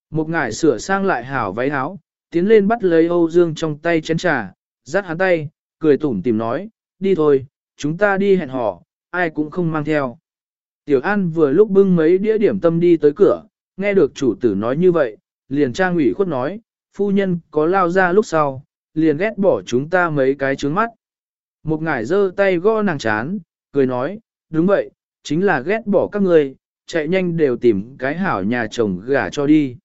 Một ngải sửa sang lại hảo váy áo, tiến lên bắt lấy Âu Dương trong tay chén trà, dắt hắn tay, cười tủm tìm nói, đi thôi, chúng ta đi hẹn hò, ai cũng không mang theo. Tiểu An vừa lúc bưng mấy đĩa điểm tâm đi tới cửa, nghe được chủ tử nói như vậy, liền trang ủy khuất nói, phu nhân có lao ra lúc sau, liền ghét bỏ chúng ta mấy cái trướng mắt. Một ngải giơ tay gõ nàng chán, cười nói, đúng vậy, chính là ghét bỏ các người, chạy nhanh đều tìm cái hảo nhà chồng gả cho đi.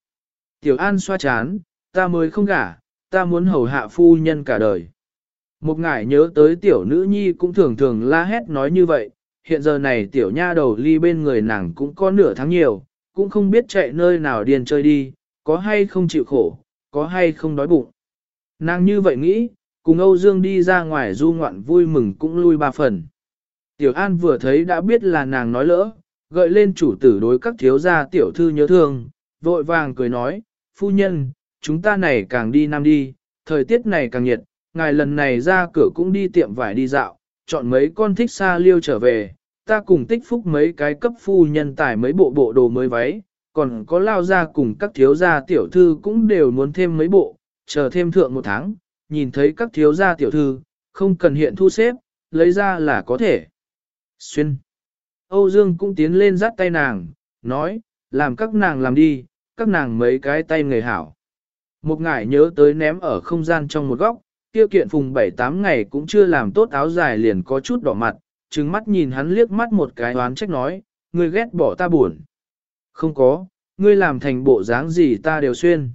Tiểu An xoa chán, ta mới không gả, ta muốn hầu hạ phu nhân cả đời. Một ngải nhớ tới tiểu nữ nhi cũng thường thường la hét nói như vậy, hiện giờ này tiểu nha đầu ly bên người nàng cũng có nửa tháng nhiều, cũng không biết chạy nơi nào điên chơi đi, có hay không chịu khổ, có hay không đói bụng. Nàng như vậy nghĩ, cùng Âu Dương đi ra ngoài du ngoạn vui mừng cũng lui ba phần. Tiểu An vừa thấy đã biết là nàng nói lỡ, gợi lên chủ tử đối các thiếu gia tiểu thư nhớ thương, vội vàng cười nói, phu nhân, chúng ta này càng đi nam đi, thời tiết này càng nhiệt, ngài lần này ra cửa cũng đi tiệm vải đi dạo, chọn mấy con thích xa liêu trở về, ta cùng tích phúc mấy cái cấp phu nhân tải mấy bộ bộ đồ mới váy, còn có lao ra cùng các thiếu gia tiểu thư cũng đều muốn thêm mấy bộ, chờ thêm thượng một tháng, nhìn thấy các thiếu gia tiểu thư, không cần hiện thu xếp, lấy ra là có thể. Xuyên. Âu Dương cũng tiến lên dắt tay nàng, nói, làm các nàng làm đi, các nàng mấy cái tay người hảo. Một ngải nhớ tới ném ở không gian trong một góc, tiêu kiện phùng 7-8 ngày cũng chưa làm tốt áo dài liền có chút đỏ mặt, trừng mắt nhìn hắn liếc mắt một cái oán trách nói, ngươi ghét bỏ ta buồn. Không có, ngươi làm thành bộ dáng gì ta đều xuyên.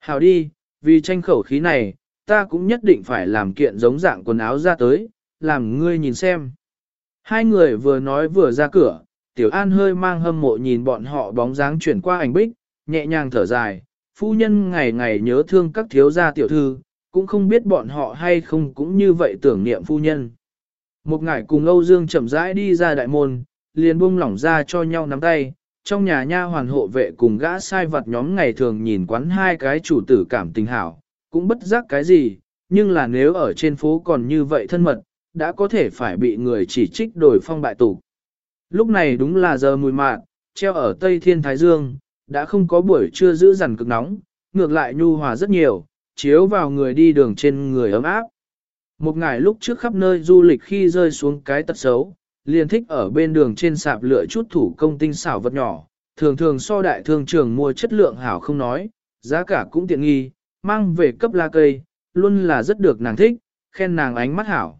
Hảo đi, vì tranh khẩu khí này, ta cũng nhất định phải làm kiện giống dạng quần áo ra tới, làm ngươi nhìn xem. Hai người vừa nói vừa ra cửa, Tiểu An hơi mang hâm mộ nhìn bọn họ bóng dáng chuyển qua ảnh bích, nhẹ nhàng thở dài, phu nhân ngày ngày nhớ thương các thiếu gia tiểu thư, cũng không biết bọn họ hay không cũng như vậy tưởng niệm phu nhân. Một ngày cùng Âu Dương chậm rãi đi ra đại môn, liền buông lỏng ra cho nhau nắm tay, trong nhà nha hoàn hộ vệ cùng gã sai vật nhóm ngày thường nhìn quán hai cái chủ tử cảm tình hảo, cũng bất giác cái gì, nhưng là nếu ở trên phố còn như vậy thân mật, đã có thể phải bị người chỉ trích đổi phong bại tục. Lúc này đúng là giờ mùi mạn, treo ở Tây Thiên Thái Dương, đã không có buổi trưa giữ dằn cực nóng, ngược lại nhu hòa rất nhiều, chiếu vào người đi đường trên người ấm áp. Một ngày lúc trước khắp nơi du lịch khi rơi xuống cái tật xấu, liền thích ở bên đường trên sạp lựa chút thủ công tinh xảo vật nhỏ, thường thường so đại thương trường mua chất lượng hảo không nói, giá cả cũng tiện nghi, mang về cấp la cây, luôn là rất được nàng thích, khen nàng ánh mắt hảo.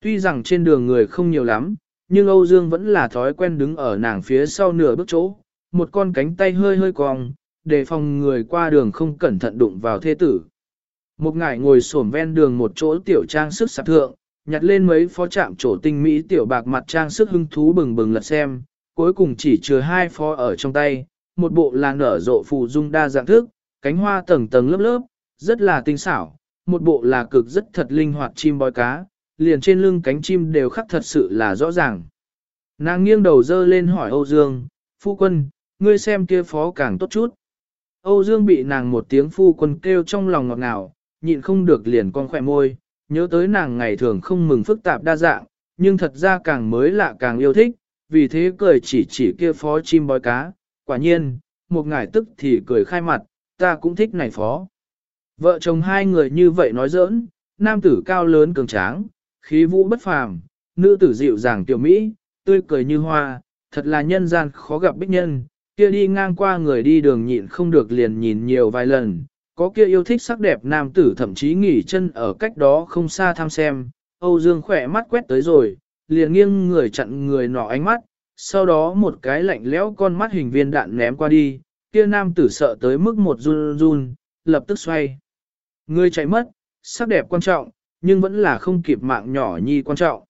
Tuy rằng trên đường người không nhiều lắm, nhưng Âu Dương vẫn là thói quen đứng ở nàng phía sau nửa bước chỗ, một con cánh tay hơi hơi cong, để phòng người qua đường không cẩn thận đụng vào thê tử. Một ngải ngồi xổm ven đường một chỗ tiểu trang sức sạp thượng, nhặt lên mấy phó chạm trổ tinh mỹ tiểu bạc mặt trang sức hưng thú bừng bừng lật xem, cuối cùng chỉ chứa hai phó ở trong tay, một bộ là nở rộ phù dung đa dạng thức, cánh hoa tầng tầng lớp lớp, rất là tinh xảo, một bộ là cực rất thật linh hoạt chim bói cá, liền trên lưng cánh chim đều khắc thật sự là rõ ràng. Nàng nghiêng đầu dơ lên hỏi Âu Dương, phu quân, ngươi xem kia phó càng tốt chút. Âu Dương bị nàng một tiếng phu quân kêu trong lòng ngọt ngào, nhịn không được liền con khỏe môi, nhớ tới nàng ngày thường không mừng phức tạp đa dạng, nhưng thật ra càng mới lạ càng yêu thích, vì thế cười chỉ chỉ kia phó chim bói cá, quả nhiên, một ngày tức thì cười khai mặt, ta cũng thích này phó. Vợ chồng hai người như vậy nói giỡn, nam tử cao lớn cường tráng, khí vũ bất phàm, nữ tử dịu dàng tiểu mỹ, tươi cười như hoa, thật là nhân gian khó gặp bích nhân, kia đi ngang qua người đi đường nhịn không được liền nhìn nhiều vài lần, có kia yêu thích sắc đẹp nam tử thậm chí nghỉ chân ở cách đó không xa tham xem, Âu Dương khỏe mắt quét tới rồi, liền nghiêng người chặn người nọ ánh mắt, sau đó một cái lạnh lẽo con mắt hình viên đạn ném qua đi, kia nam tử sợ tới mức một run run, lập tức xoay. Người chạy mất, sắc đẹp quan trọng, nhưng vẫn là không kịp mạng nhỏ nhi quan trọng.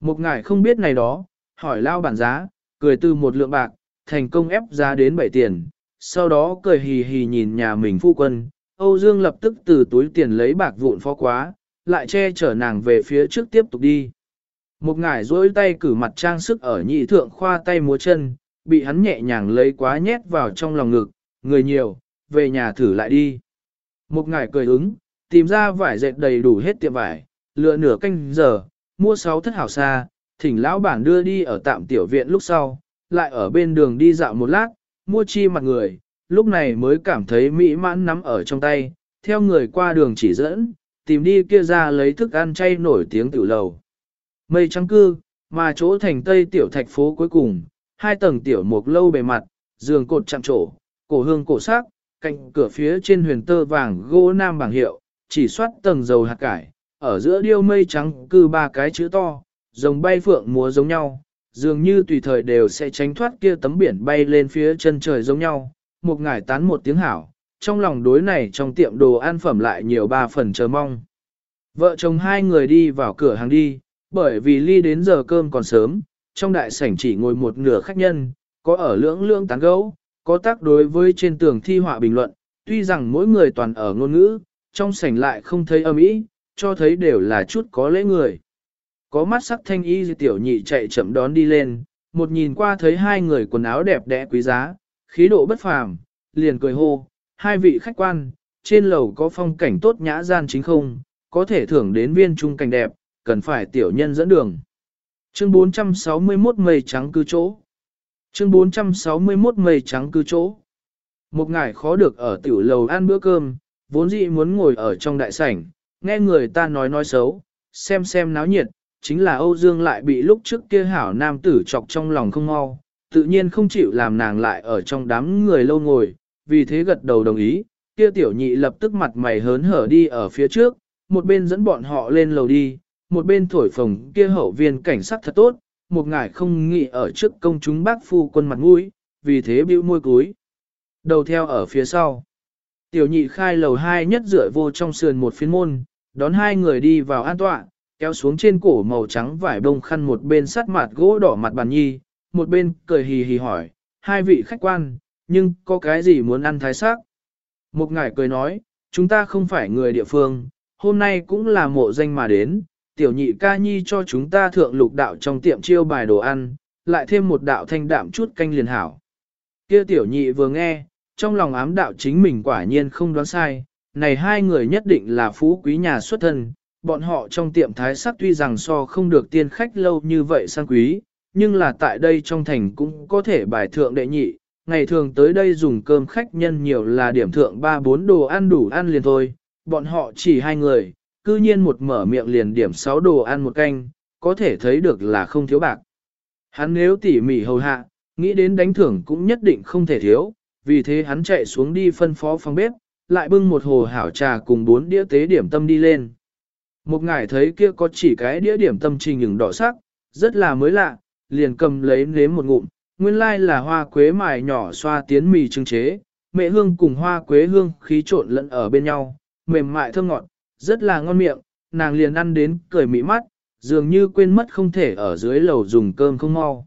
Một ngài không biết này đó, hỏi lao bản giá, cười từ một lượng bạc, thành công ép giá đến 7 tiền, sau đó cười hì hì nhìn nhà mình phu quân, Âu Dương lập tức từ túi tiền lấy bạc vụn phó quá, lại che chở nàng về phía trước tiếp tục đi. Một ngải dối tay cử mặt trang sức ở nhị thượng khoa tay múa chân, bị hắn nhẹ nhàng lấy quá nhét vào trong lòng ngực, người nhiều, về nhà thử lại đi. Một ngải cười ứng, tìm ra vải dệt đầy đủ hết tiệm vải, lựa nửa canh giờ, mua sáu thất hảo xa, thỉnh lão bản đưa đi ở tạm tiểu viện lúc sau, lại ở bên đường đi dạo một lát, mua chi mặt người, lúc này mới cảm thấy mỹ mãn nắm ở trong tay, theo người qua đường chỉ dẫn, tìm đi kia ra lấy thức ăn chay nổi tiếng tiểu lầu. Mây trắng cư, mà chỗ thành tây tiểu thạch phố cuối cùng, hai tầng tiểu mục lâu bề mặt, giường cột chạm trổ, cổ hương cổ sắc, cạnh cửa phía trên huyền tơ vàng gỗ nam bảng hiệu, chỉ soát tầng dầu hạt cải, ở giữa điêu mây trắng cư ba cái chữ to, rồng bay phượng múa giống nhau, dường như tùy thời đều sẽ tránh thoát kia tấm biển bay lên phía chân trời giống nhau, một ngải tán một tiếng hảo, trong lòng đối này trong tiệm đồ ăn phẩm lại nhiều ba phần chờ mong. Vợ chồng hai người đi vào cửa hàng đi, bởi vì ly đến giờ cơm còn sớm, trong đại sảnh chỉ ngồi một nửa khách nhân, có ở lưỡng lưỡng tán gấu, có tác đối với trên tường thi họa bình luận, tuy rằng mỗi người toàn ở ngôn ngữ, trong sảnh lại không thấy âm ý, cho thấy đều là chút có lễ người. Có mắt sắc thanh y tiểu nhị chạy chậm đón đi lên, một nhìn qua thấy hai người quần áo đẹp đẽ quý giá, khí độ bất phàm, liền cười hô, hai vị khách quan, trên lầu có phong cảnh tốt nhã gian chính không, có thể thưởng đến viên trung cảnh đẹp, cần phải tiểu nhân dẫn đường. Chương 461 mây trắng cư chỗ. Chương 461 mây trắng cư chỗ. Một ngày khó được ở tiểu lầu ăn bữa cơm, vốn dĩ muốn ngồi ở trong đại sảnh, nghe người ta nói nói xấu, xem xem náo nhiệt, chính là Âu Dương lại bị lúc trước kia hảo nam tử chọc trong lòng không mau, tự nhiên không chịu làm nàng lại ở trong đám người lâu ngồi, vì thế gật đầu đồng ý, kia tiểu nhị lập tức mặt mày hớn hở đi ở phía trước, một bên dẫn bọn họ lên lầu đi, một bên thổi phồng kia hậu viên cảnh sát thật tốt, một ngài không nghĩ ở trước công chúng bác phu quân mặt mũi, vì thế bĩu môi cúi. Đầu theo ở phía sau. Tiểu nhị khai lầu hai nhất rửa vô trong sườn một phiến môn, đón hai người đi vào an tọa, kéo xuống trên cổ màu trắng vải bông khăn một bên sắt mặt gỗ đỏ mặt bàn nhi, một bên cười hì hì hỏi, hai vị khách quan, nhưng có cái gì muốn ăn thái sắc? Một ngài cười nói, chúng ta không phải người địa phương, hôm nay cũng là mộ danh mà đến, tiểu nhị ca nhi cho chúng ta thượng lục đạo trong tiệm chiêu bài đồ ăn, lại thêm một đạo thanh đạm chút canh liền hảo. Kia tiểu nhị vừa nghe, trong lòng ám đạo chính mình quả nhiên không đoán sai, này hai người nhất định là phú quý nhà xuất thân, bọn họ trong tiệm thái sắc tuy rằng so không được tiên khách lâu như vậy sang quý, nhưng là tại đây trong thành cũng có thể bài thượng đệ nhị, ngày thường tới đây dùng cơm khách nhân nhiều là điểm thượng ba bốn đồ ăn đủ ăn liền thôi, bọn họ chỉ hai người, cư nhiên một mở miệng liền điểm sáu đồ ăn một canh, có thể thấy được là không thiếu bạc. Hắn nếu tỉ mỉ hầu hạ, nghĩ đến đánh thưởng cũng nhất định không thể thiếu, vì thế hắn chạy xuống đi phân phó phòng bếp, lại bưng một hồ hảo trà cùng bốn đĩa tế điểm tâm đi lên. Một ngài thấy kia có chỉ cái đĩa điểm tâm trình những đỏ sắc, rất là mới lạ, liền cầm lấy nếm một ngụm, nguyên lai là hoa quế mài nhỏ xoa tiến mì trưng chế, mẹ hương cùng hoa quế hương khí trộn lẫn ở bên nhau, mềm mại thơm ngọt, rất là ngon miệng, nàng liền ăn đến cười mỹ mắt, dường như quên mất không thể ở dưới lầu dùng cơm không mau.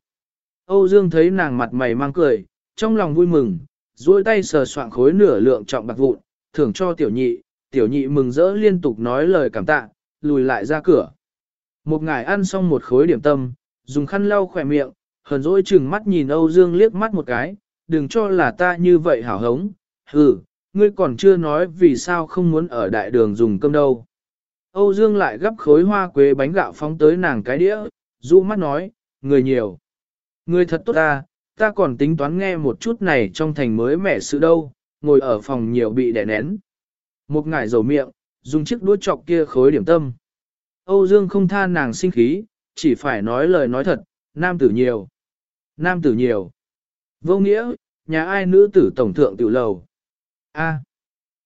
Âu Dương thấy nàng mặt mày mang cười, trong lòng vui mừng, duỗi tay sờ soạn khối nửa lượng trọng bạc vụn, thưởng cho tiểu nhị, tiểu nhị mừng rỡ liên tục nói lời cảm tạ, lùi lại ra cửa. Một ngài ăn xong một khối điểm tâm, dùng khăn lau khỏe miệng, hờn dỗi chừng mắt nhìn Âu Dương liếc mắt một cái, đừng cho là ta như vậy hảo hống, hừ, ngươi còn chưa nói vì sao không muốn ở đại đường dùng cơm đâu. Âu Dương lại gấp khối hoa quế bánh gạo phóng tới nàng cái đĩa, dụ mắt nói, người nhiều. Người thật tốt ta, ta còn tính toán nghe một chút này trong thành mới mẻ sự đâu, ngồi ở phòng nhiều bị đè nén. Một ngải dầu miệng, dùng chiếc đũa chọc kia khối điểm tâm. Âu Dương không tha nàng sinh khí, chỉ phải nói lời nói thật, nam tử nhiều. Nam tử nhiều. Vô nghĩa, nhà ai nữ tử tổng thượng tiểu lầu. A.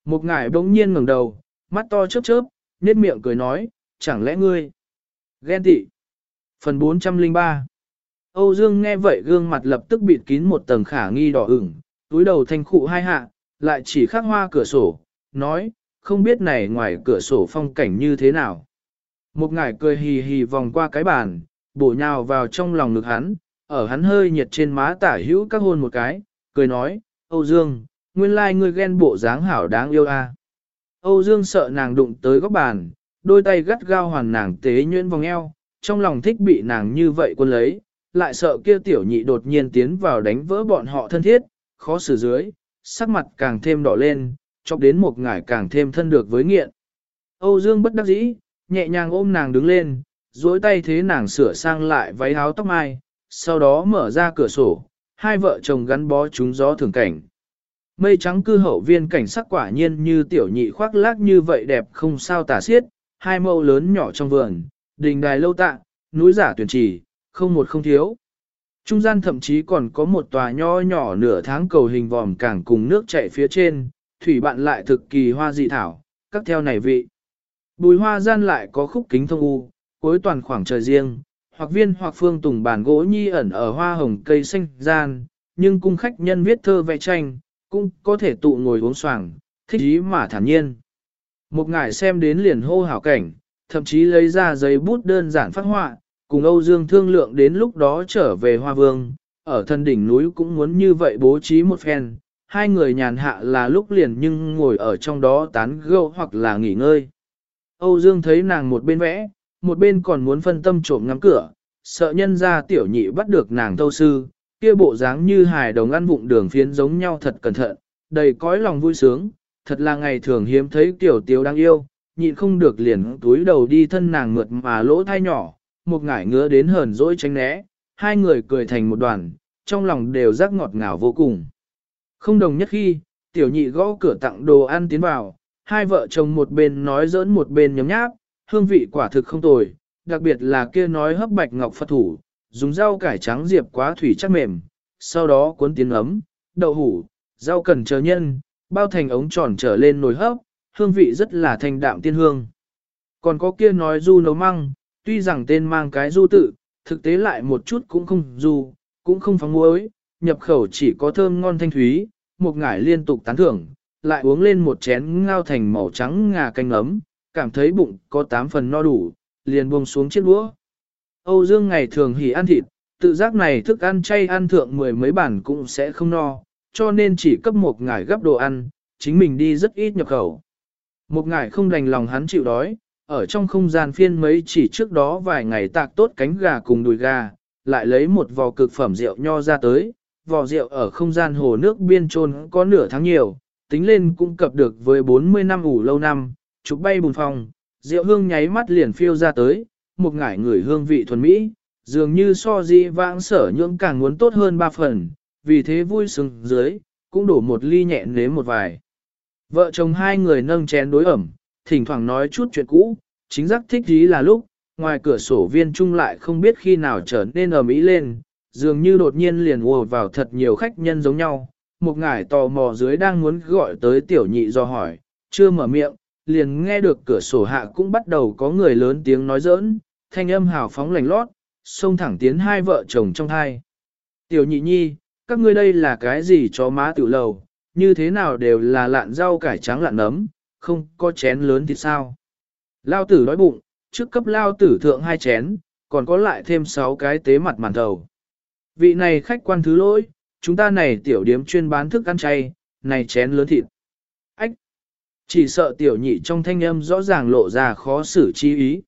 Một ngải bỗng nhiên ngẩng đầu, mắt to chớp chớp, nét miệng cười nói, chẳng lẽ ngươi ghen tị. Phần 403 Âu Dương nghe vậy gương mặt lập tức bịt kín một tầng khả nghi đỏ ửng, túi đầu thanh khụ hai hạ, lại chỉ khắc hoa cửa sổ, nói, không biết này ngoài cửa sổ phong cảnh như thế nào. Một ngải cười hì hì vòng qua cái bàn, bổ nhào vào trong lòng ngực hắn, ở hắn hơi nhiệt trên má tả hữu các hôn một cái, cười nói, Âu Dương, nguyên lai like ngươi ghen bộ dáng hảo đáng yêu a. Âu Dương sợ nàng đụng tới góc bàn, đôi tay gắt gao hoàn nàng tế nhuyễn vòng eo, trong lòng thích bị nàng như vậy quân lấy, lại sợ kia tiểu nhị đột nhiên tiến vào đánh vỡ bọn họ thân thiết, khó xử dưới, sắc mặt càng thêm đỏ lên, chọc đến một ngải càng thêm thân được với nghiện. Âu Dương bất đắc dĩ, nhẹ nhàng ôm nàng đứng lên, duỗi tay thế nàng sửa sang lại váy áo tóc mai, sau đó mở ra cửa sổ, hai vợ chồng gắn bó chúng gió thường cảnh. Mây trắng cư hậu viên cảnh sắc quả nhiên như tiểu nhị khoác lác như vậy đẹp không sao tả xiết, hai mẫu lớn nhỏ trong vườn, đình đài lâu tạ, núi giả tuyển trì, không một không thiếu. Trung gian thậm chí còn có một tòa nho nhỏ nửa tháng cầu hình vòm cảng cùng nước chảy phía trên, thủy bạn lại thực kỳ hoa dị thảo, các theo này vị. Bùi hoa gian lại có khúc kính thông u, cuối toàn khoảng trời riêng, hoặc viên hoặc phương tùng bàn gỗ nhi ẩn ở hoa hồng cây xanh gian, nhưng cung khách nhân viết thơ vẽ tranh, cũng có thể tụ ngồi uống xoàng, thích ý mà thản nhiên. Một ngài xem đến liền hô hảo cảnh, thậm chí lấy ra giấy bút đơn giản phát họa, cùng Âu Dương thương lượng đến lúc đó trở về Hoa Vương, ở thân đỉnh núi cũng muốn như vậy bố trí một phen, hai người nhàn hạ là lúc liền nhưng ngồi ở trong đó tán gẫu hoặc là nghỉ ngơi. Âu Dương thấy nàng một bên vẽ, một bên còn muốn phân tâm trộm ngắm cửa, sợ nhân ra tiểu nhị bắt được nàng thâu sư, kia bộ dáng như hài đồng ăn vụng đường phiến giống nhau thật cẩn thận, đầy cõi lòng vui sướng, thật là ngày thường hiếm thấy tiểu tiếu đáng yêu, nhịn không được liền túi đầu đi thân nàng mượt mà lỗ thai nhỏ, một ngải ngứa đến hờn dỗi tránh né, hai người cười thành một đoàn, trong lòng đều rắc ngọt ngào vô cùng. Không đồng nhất khi, tiểu nhị gõ cửa tặng đồ ăn tiến vào, hai vợ chồng một bên nói giỡn một bên nhấm nháp, hương vị quả thực không tồi, đặc biệt là kia nói hấp bạch ngọc phật thủ, dùng rau cải trắng diệp quá thủy chắc mềm, sau đó cuốn tiếng ấm, đậu hủ, rau cần chờ nhân, bao thành ống tròn trở lên nồi hấp, hương vị rất là thanh đạm tiên hương. Còn có kia nói du nấu măng, tuy rằng tên mang cái du tự, thực tế lại một chút cũng không du, cũng không phóng muối, nhập khẩu chỉ có thơm ngon thanh thúy, một ngải liên tục tán thưởng, lại uống lên một chén ngao thành màu trắng ngà canh ấm, cảm thấy bụng có tám phần no đủ, liền buông xuống chiếc đũa. Âu Dương ngày thường hỉ ăn thịt, tự giác này thức ăn chay ăn thượng mười mấy bản cũng sẽ không no, cho nên chỉ cấp một ngải gấp đồ ăn, chính mình đi rất ít nhập khẩu. Một ngải không đành lòng hắn chịu đói, ở trong không gian phiên mấy chỉ trước đó vài ngày tạc tốt cánh gà cùng đùi gà, lại lấy một vò cực phẩm rượu nho ra tới, vò rượu ở không gian hồ nước biên trôn có nửa tháng nhiều, tính lên cũng cập được với 40 năm ủ lâu năm, chụp bay bùn phòng, rượu hương nháy mắt liền phiêu ra tới, một ngải người hương vị thuần mỹ, dường như so di vãng sở nhưỡng càng muốn tốt hơn ba phần, vì thế vui sướng dưới, cũng đổ một ly nhẹ nếm một vài. Vợ chồng hai người nâng chén đối ẩm, thỉnh thoảng nói chút chuyện cũ, chính giác thích ý là lúc, ngoài cửa sổ viên trung lại không biết khi nào trở nên ầm ĩ lên, dường như đột nhiên liền ùa vào thật nhiều khách nhân giống nhau. Một ngải tò mò dưới đang muốn gọi tới tiểu nhị do hỏi, chưa mở miệng, liền nghe được cửa sổ hạ cũng bắt đầu có người lớn tiếng nói giỡn, thanh âm hào phóng lành lót, xông thẳng tiến hai vợ chồng trong hai. Tiểu nhị nhi, các ngươi đây là cái gì cho má tiểu lầu, như thế nào đều là lạn rau cải trắng lạn nấm, không có chén lớn thì sao. Lao tử đói bụng, trước cấp lao tử thượng hai chén, còn có lại thêm sáu cái tế mặt màn thầu. Vị này khách quan thứ lỗi, chúng ta này tiểu điếm chuyên bán thức ăn chay, này chén lớn thịt. Ách! Chỉ sợ tiểu nhị trong thanh âm rõ ràng lộ ra khó xử chi ý.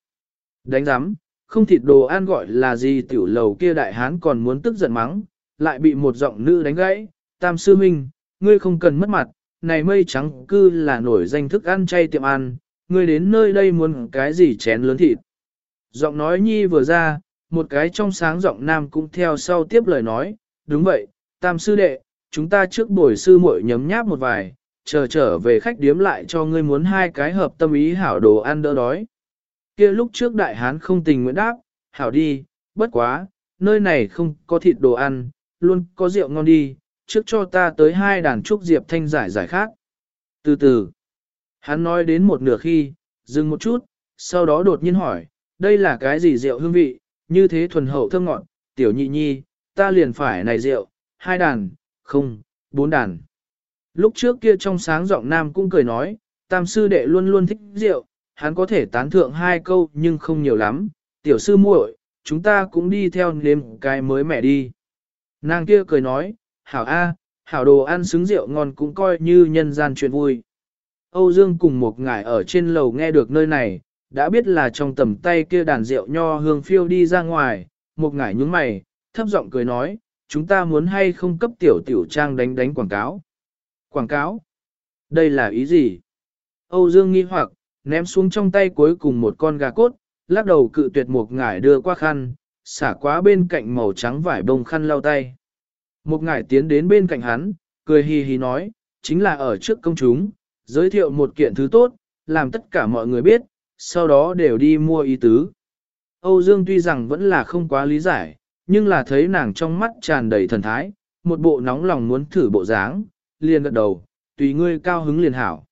Đánh giám, không thịt đồ ăn gọi là gì tiểu lầu kia đại hán còn muốn tức giận mắng, lại bị một giọng nữ đánh gãy, tam sư minh, ngươi không cần mất mặt, này mây trắng cư là nổi danh thức ăn chay tiệm ăn, ngươi đến nơi đây muốn cái gì chén lớn thịt. Giọng nói nhi vừa ra, một cái trong sáng giọng nam cũng theo sau tiếp lời nói, đúng vậy, tam sư đệ, chúng ta trước buổi sư muội nhấm nháp một vài, chờ trở về khách điếm lại cho ngươi muốn hai cái hợp tâm ý hảo đồ ăn đỡ đói. kia lúc trước đại hán không tình nguyện đáp, hảo đi, bất quá, nơi này không có thịt đồ ăn, luôn có rượu ngon đi, trước cho ta tới hai đàn trúc diệp thanh giải giải khác. Từ từ, hắn nói đến một nửa khi, dừng một chút, sau đó đột nhiên hỏi, đây là cái gì rượu hương vị, như thế thuần hậu thơm ngọt, tiểu nhị nhi, ta liền phải này rượu, hai đàn, không, bốn đàn. Lúc trước kia trong sáng giọng nam cũng cười nói, tam sư đệ luôn luôn thích rượu, hắn có thể tán thượng hai câu nhưng không nhiều lắm, tiểu sư muội, chúng ta cũng đi theo nếm cái mới mẻ đi. Nàng kia cười nói, hảo a, hảo đồ ăn xứng rượu ngon cũng coi như nhân gian chuyện vui. Âu Dương cùng một ngải ở trên lầu nghe được nơi này, đã biết là trong tầm tay kia đàn rượu nho hương phiêu đi ra ngoài, một ngải nhúng mày, thấp giọng cười nói, chúng ta muốn hay không cấp tiểu tiểu trang đánh đánh quảng cáo. Quảng cáo. Đây là ý gì? Âu Dương nghi hoặc, ném xuống trong tay cuối cùng một con gà cốt, lắc đầu cự tuyệt một ngải đưa qua khăn, xả quá bên cạnh màu trắng vải bông khăn lau tay. Một ngải tiến đến bên cạnh hắn, cười hì hì nói, chính là ở trước công chúng, giới thiệu một kiện thứ tốt, làm tất cả mọi người biết, sau đó đều đi mua ý tứ. Âu Dương tuy rằng vẫn là không quá lý giải, nhưng là thấy nàng trong mắt tràn đầy thần thái, một bộ nóng lòng muốn thử bộ dáng, liền gật đầu, tùy ngươi cao hứng liền hảo.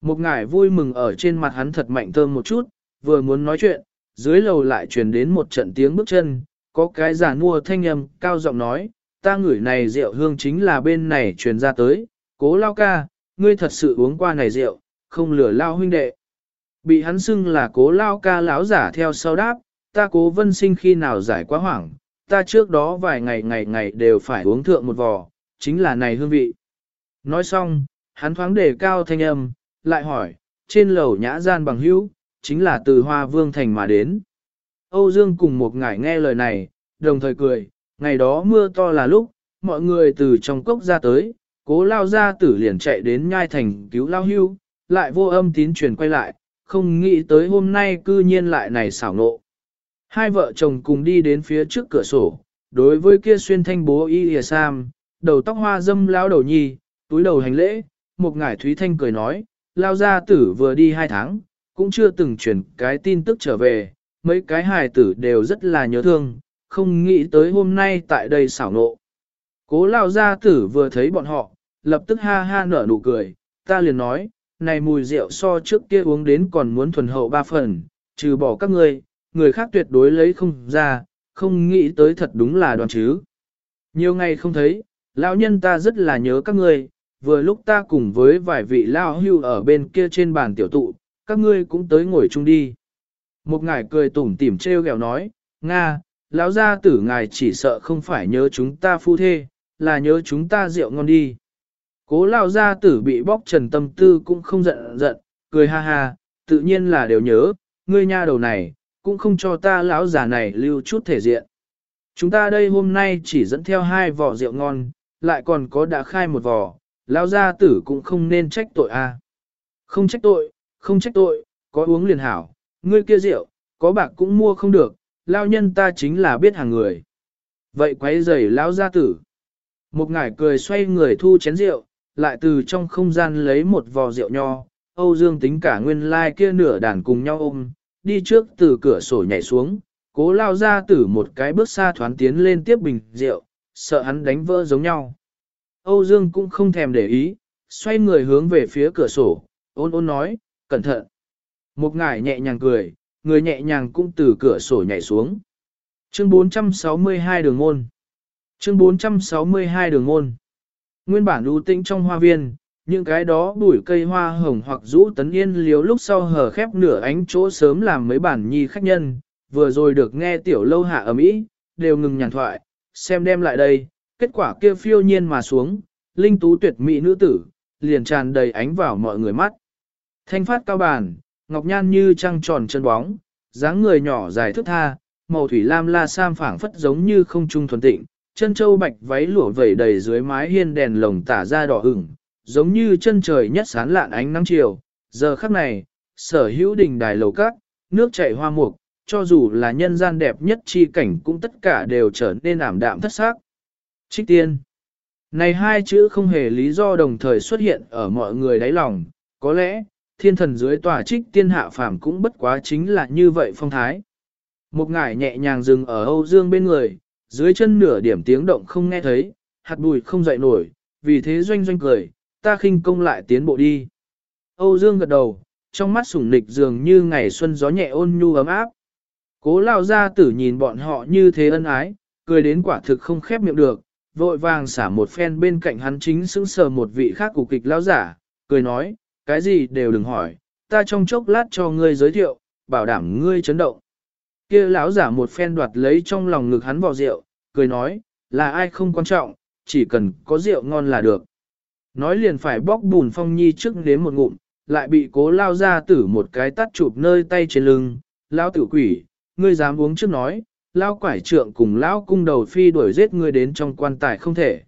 Một ngải vui mừng ở trên mặt hắn thật mạnh thơm một chút, vừa muốn nói chuyện, dưới lầu lại truyền đến một trận tiếng bước chân, có cái giả mua thanh âm, cao giọng nói, ta ngửi này rượu hương chính là bên này truyền ra tới, cố lao ca, ngươi thật sự uống qua này rượu, không lừa lao huynh đệ. Bị hắn xưng là cố lao ca lão giả theo sau đáp, ta cố vân sinh khi nào giải quá hoảng, ta trước đó vài ngày ngày ngày đều phải uống thượng một vò, chính là này hương vị. Nói xong, hắn thoáng đề cao thanh âm, lại hỏi, trên lầu nhã gian bằng hữu, chính là từ Hoa Vương Thành mà đến. Âu Dương cùng một ngải nghe lời này, đồng thời cười, ngày đó mưa to là lúc, mọi người từ trong cốc ra tới, cố lao ra tử liền chạy đến nhai thành cứu lao hưu, lại vô âm tín truyền quay lại, không nghĩ tới hôm nay cư nhiên lại này xảo nộ. Hai vợ chồng cùng đi đến phía trước cửa sổ, đối với kia xuyên thanh bố y lìa sam, đầu tóc hoa dâm lao đầu nhi, túi đầu hành lễ, một ngải thúy thanh cười nói, lao gia tử vừa đi hai tháng, cũng chưa từng chuyển cái tin tức trở về, mấy cái hài tử đều rất là nhớ thương, không nghĩ tới hôm nay tại đây xảo nộ. Cố lao gia tử vừa thấy bọn họ, lập tức ha ha nở nụ cười, ta liền nói, này mùi rượu so trước kia uống đến còn muốn thuần hậu ba phần, trừ bỏ các ngươi, người khác tuyệt đối lấy không ra, không nghĩ tới thật đúng là đoàn chứ. Nhiều ngày không thấy, lão nhân ta rất là nhớ các ngươi, vừa lúc ta cùng với vài vị lao hưu ở bên kia trên bàn tiểu tụ, các ngươi cũng tới ngồi chung đi. Một ngài cười tủm tỉm treo gẹo nói, Nga, lão gia tử ngài chỉ sợ không phải nhớ chúng ta phu thê, là nhớ chúng ta rượu ngon đi. Cố lão gia tử bị bóc trần tâm tư cũng không giận giận, cười ha ha, tự nhiên là đều nhớ, ngươi nha đầu này, cũng không cho ta lão già này lưu chút thể diện. Chúng ta đây hôm nay chỉ dẫn theo hai vỏ rượu ngon, lại còn có đã khai một vỏ, lão gia tử cũng không nên trách tội a. Không trách tội, không trách tội, có uống liền hảo, ngươi kia rượu, có bạc cũng mua không được, lao nhân ta chính là biết hàng người. Vậy quấy rầy lão gia tử. Một ngải cười xoay người thu chén rượu, lại từ trong không gian lấy một vò rượu nho, Âu Dương tính cả nguyên lai like kia nửa đàn cùng nhau ôm, đi trước từ cửa sổ nhảy xuống, cố lao ra tử một cái bước xa thoán tiến lên tiếp bình rượu, sợ hắn đánh vỡ giống nhau. Âu Dương cũng không thèm để ý, xoay người hướng về phía cửa sổ, ôn ôn nói, cẩn thận. Một ngải nhẹ nhàng cười, người nhẹ nhàng cũng từ cửa sổ nhảy xuống. Chương 462 đường môn. Chương 462 đường môn. Nguyên bản ưu tĩnh trong hoa viên, những cái đó bụi cây hoa hồng hoặc rũ tấn yên liếu lúc sau hở khép nửa ánh chỗ sớm làm mấy bản nhi khách nhân, vừa rồi được nghe tiểu lâu hạ ở mỹ, đều ngừng nhàn thoại, xem đem lại đây, kết quả kia phiêu nhiên mà xuống, linh tú tuyệt mỹ nữ tử, liền tràn đầy ánh vào mọi người mắt. Thanh phát cao bản, ngọc nhan như trăng tròn chân bóng, dáng người nhỏ dài thức tha, màu thủy lam la sam phảng phất giống như không trung thuần tịnh, chân châu bạch váy lụa vẩy đầy dưới mái hiên đèn lồng tả ra đỏ ửng, giống như chân trời nhất sán lạn ánh nắng chiều. Giờ khắc này, sở hữu đình đài lầu cát, nước chảy hoa mục, cho dù là nhân gian đẹp nhất chi cảnh cũng tất cả đều trở nên ảm đạm thất xác. Trích tiên. Này hai chữ không hề lý do đồng thời xuất hiện ở mọi người đáy lòng, có lẽ, thiên thần dưới tòa trích tiên hạ phàm cũng bất quá chính là như vậy phong thái. Một ngải nhẹ nhàng dừng ở Âu Dương bên người, dưới chân nửa điểm tiếng động không nghe thấy, hạt bụi không dậy nổi, vì thế doanh doanh cười, ta khinh công lại tiến bộ đi. Âu Dương gật đầu, trong mắt sủng nịch dường như ngày xuân gió nhẹ ôn nhu ấm áp. Cố lao ra tử nhìn bọn họ như thế ân ái, cười đến quả thực không khép miệng được, vội vàng xả một phen bên cạnh hắn chính sững sờ một vị khác của kịch lao giả, cười nói, cái gì đều đừng hỏi, ta trong chốc lát cho ngươi giới thiệu, bảo đảm ngươi chấn động. Kia lão giả một phen đoạt lấy trong lòng ngực hắn vò rượu, cười nói, là ai không quan trọng, chỉ cần có rượu ngon là được. Nói liền phải bóc bùn phong nhi trước đến một ngụm, lại bị cố lao ra tử một cái tắt chụp nơi tay trên lưng, lao tử quỷ, ngươi dám uống trước nói, lao quải trượng cùng lao cung đầu phi đuổi giết ngươi đến trong quan tài không thể.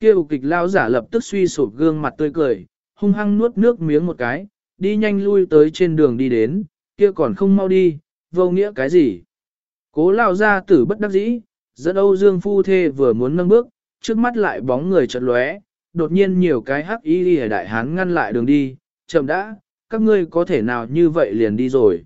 Kia kịch lao giả lập tức suy sụp gương mặt tươi cười, hung hăng nuốt nước miếng một cái, đi nhanh lui tới trên đường đi đến, kia còn không mau đi, vô nghĩa cái gì. Cố lao ra tử bất đắc dĩ, dẫn Âu Dương phu thê vừa muốn nâng bước, trước mắt lại bóng người chợt lóe, đột nhiên nhiều cái hắc y ở đại hán ngăn lại đường đi, chậm đã, các ngươi có thể nào như vậy liền đi rồi.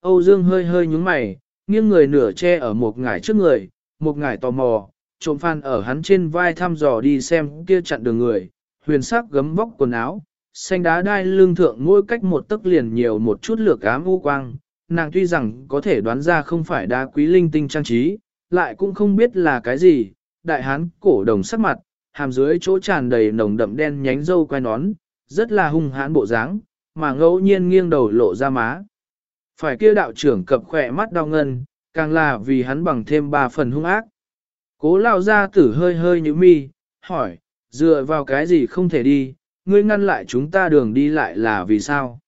Âu Dương hơi hơi nhúng mày, nghiêng người nửa che ở một ngải trước người, một ngải tò mò, trộm phan ở hắn trên vai thăm dò đi xem kia chặn đường người, huyền sắc gấm vóc quần áo, xanh đá đai lương thượng mỗi cách một tấc liền nhiều một chút lửa ám u quang, nàng tuy rằng có thể đoán ra không phải đá quý linh tinh trang trí, lại cũng không biết là cái gì, đại hán cổ đồng sắc mặt, hàm dưới chỗ tràn đầy nồng đậm đen nhánh dâu quai nón, rất là hung hãn bộ dáng, mà ngẫu nhiên nghiêng đầu lộ ra má. Phải kia đạo trưởng cập khỏe mắt đau ngân, càng là vì hắn bằng thêm ba phần hung ác. Cố lao ra tử hơi hơi như mi, hỏi, dựa vào cái gì không thể đi, ngươi ngăn lại chúng ta đường đi lại là vì sao?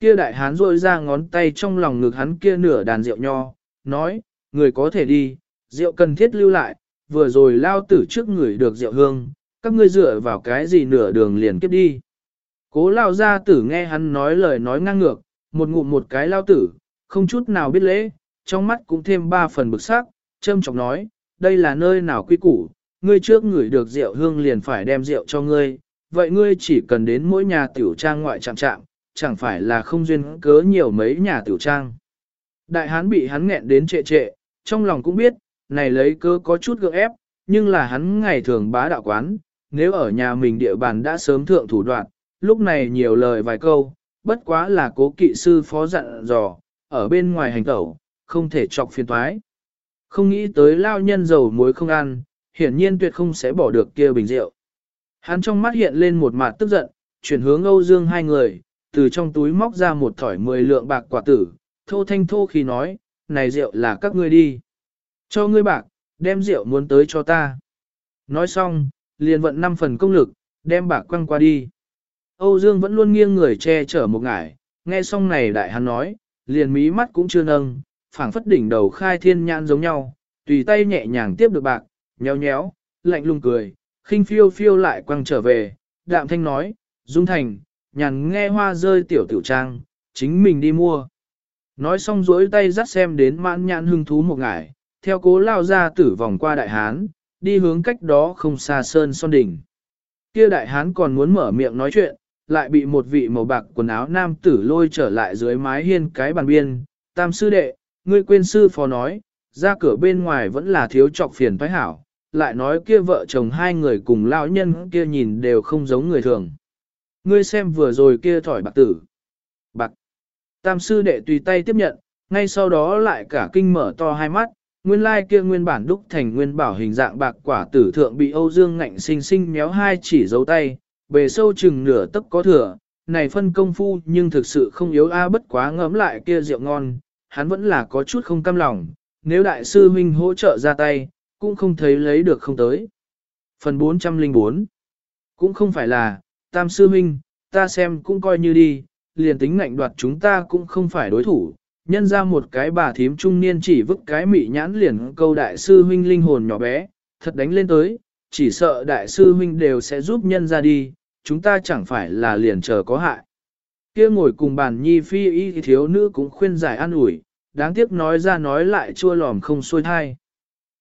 Kia đại hán rôi ra ngón tay trong lòng ngực hắn kia nửa đàn rượu nho, nói, người có thể đi, rượu cần thiết lưu lại, vừa rồi lao tử trước người được rượu hương, các ngươi dựa vào cái gì nửa đường liền kiếp đi. Cố lao gia tử nghe hắn nói lời nói ngang ngược, một ngụm một cái lao tử, không chút nào biết lễ, trong mắt cũng thêm ba phần bực sắc, châm chọc nói, đây là nơi nào quy củ, ngươi trước ngửi được rượu hương liền phải đem rượu cho ngươi, vậy ngươi chỉ cần đến mỗi nhà tiểu trang ngoại trạm trạm, chẳng phải là không duyên cớ nhiều mấy nhà tiểu trang. Đại hán bị hắn nghẹn đến trệ trệ, trong lòng cũng biết, này lấy cớ có chút gượng ép, nhưng là hắn ngày thường bá đạo quán, nếu ở nhà mình địa bàn đã sớm thượng thủ đoạn, lúc này nhiều lời vài câu, bất quá là cố kỵ sư phó dặn dò, ở bên ngoài hành tẩu, không thể chọc phiền toái. Không nghĩ tới lao nhân dầu muối không ăn, hiển nhiên tuyệt không sẽ bỏ được kia bình rượu. Hắn trong mắt hiện lên một mặt tức giận, chuyển hướng Âu Dương hai người, từ trong túi móc ra một thỏi mười lượng bạc quả tử, thô thanh thô khi nói, này rượu là các ngươi đi. Cho ngươi bạc, đem rượu muốn tới cho ta. Nói xong, liền vận năm phần công lực, đem bạc quăng qua đi. Âu Dương vẫn luôn nghiêng người che chở một ngải, nghe xong này đại hắn nói, liền mí mắt cũng chưa nâng, phảng phất đỉnh đầu khai thiên nhãn giống nhau, tùy tay nhẹ nhàng tiếp được bạc, nhéo nhéo, lạnh lùng cười, khinh phiêu phiêu lại quăng trở về, đạm thanh nói, Dung Thành, nhàn nghe hoa rơi tiểu tiểu trang, chính mình đi mua. Nói xong duỗi tay dắt xem đến mãn nhãn hưng thú một ngải, theo cố lao ra tử vòng qua đại hán, đi hướng cách đó không xa sơn son đỉnh. Kia đại hán còn muốn mở miệng nói chuyện, lại bị một vị màu bạc quần áo nam tử lôi trở lại dưới mái hiên cái bàn biên, tam sư đệ, ngươi quên sư phó nói, ra cửa bên ngoài vẫn là thiếu trọc phiền phái hảo, lại nói kia vợ chồng hai người cùng lao nhân kia nhìn đều không giống người thường. Ngươi xem vừa rồi kia thỏi bạc tử. Bạc. Tam sư đệ tùy tay tiếp nhận, ngay sau đó lại cả kinh mở to hai mắt, nguyên lai kia nguyên bản đúc thành nguyên bảo hình dạng bạc quả tử thượng bị Âu Dương ngạnh sinh sinh méo hai chỉ dấu tay, bề sâu chừng nửa tấc có thừa, này phân công phu nhưng thực sự không yếu a bất quá ngấm lại kia rượu ngon, hắn vẫn là có chút không cam lòng, nếu đại sư huynh hỗ trợ ra tay, cũng không thấy lấy được không tới. Phần 404 Cũng không phải là, tam sư huynh, ta xem cũng coi như đi, liền tính ngạnh đoạt chúng ta cũng không phải đối thủ, nhân ra một cái bà thím trung niên chỉ vứt cái mị nhãn liền câu đại sư huynh linh hồn nhỏ bé, thật đánh lên tới, chỉ sợ đại sư huynh đều sẽ giúp nhân ra đi, chúng ta chẳng phải là liền chờ có hại. Kia ngồi cùng bàn nhi phi y thiếu nữ cũng khuyên giải an ủi, đáng tiếc nói ra nói lại chua lòm không xuôi thai.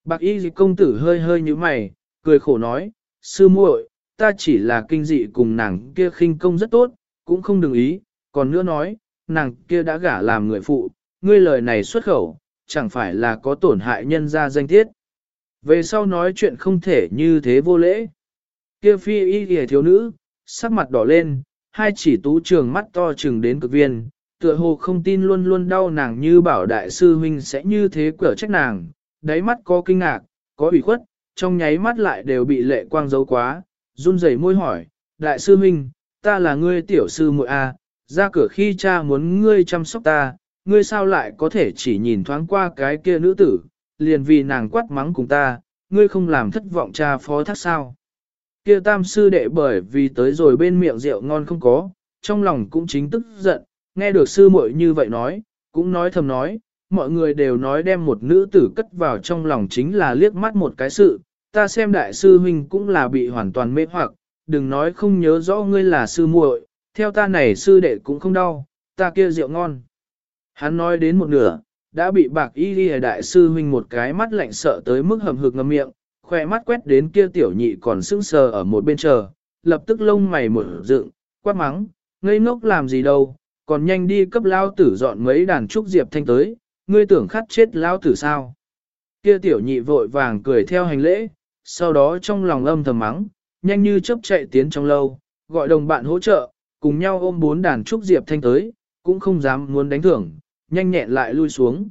Bạc y công tử hơi hơi như mày, cười khổ nói, sư muội, ta chỉ là kinh dị cùng nàng kia khinh công rất tốt, cũng không đừng ý, còn nữa nói, nàng kia đã gả làm người phụ, ngươi lời này xuất khẩu, chẳng phải là có tổn hại nhân ra danh tiết. Về sau nói chuyện không thể như thế vô lễ. Kia phi y kìa thiếu nữ, sắc mặt đỏ lên, hai chỉ tú trường mắt to trừng đến cực viên, tựa hồ không tin luôn luôn đau nàng như bảo đại sư huynh sẽ như thế cửa trách nàng, đáy mắt có kinh ngạc, có ủy khuất, trong nháy mắt lại đều bị lệ quang giấu quá, run rẩy môi hỏi, đại sư huynh, ta là ngươi tiểu sư muội a, ra cửa khi cha muốn ngươi chăm sóc ta, ngươi sao lại có thể chỉ nhìn thoáng qua cái kia nữ tử, liền vì nàng quát mắng cùng ta, ngươi không làm thất vọng cha phó thác sao. Kia tam sư đệ bởi vì tới rồi bên miệng rượu ngon không có, trong lòng cũng chính tức giận, nghe được sư muội như vậy nói, cũng nói thầm nói, mọi người đều nói đem một nữ tử cất vào trong lòng chính là liếc mắt một cái sự, ta xem đại sư huynh cũng là bị hoàn toàn mê hoặc, đừng nói không nhớ rõ ngươi là sư muội, theo ta này sư đệ cũng không đau, ta kia rượu ngon. Hắn nói đến một nửa, đã bị bạc y ghi đại sư huynh một cái mắt lạnh sợ tới mức hầm hực ngầm miệng, khoe mắt quét đến kia tiểu nhị còn sững sờ ở một bên chờ, lập tức lông mày mở dựng, quát mắng, ngây ngốc làm gì đâu, còn nhanh đi cấp lao tử dọn mấy đàn trúc diệp thanh tới, ngươi tưởng khát chết lao tử sao. Kia tiểu nhị vội vàng cười theo hành lễ, sau đó trong lòng âm thầm mắng, nhanh như chớp chạy tiến trong lâu, gọi đồng bạn hỗ trợ, cùng nhau ôm bốn đàn trúc diệp thanh tới, cũng không dám muốn đánh thưởng, nhanh nhẹn lại lui xuống.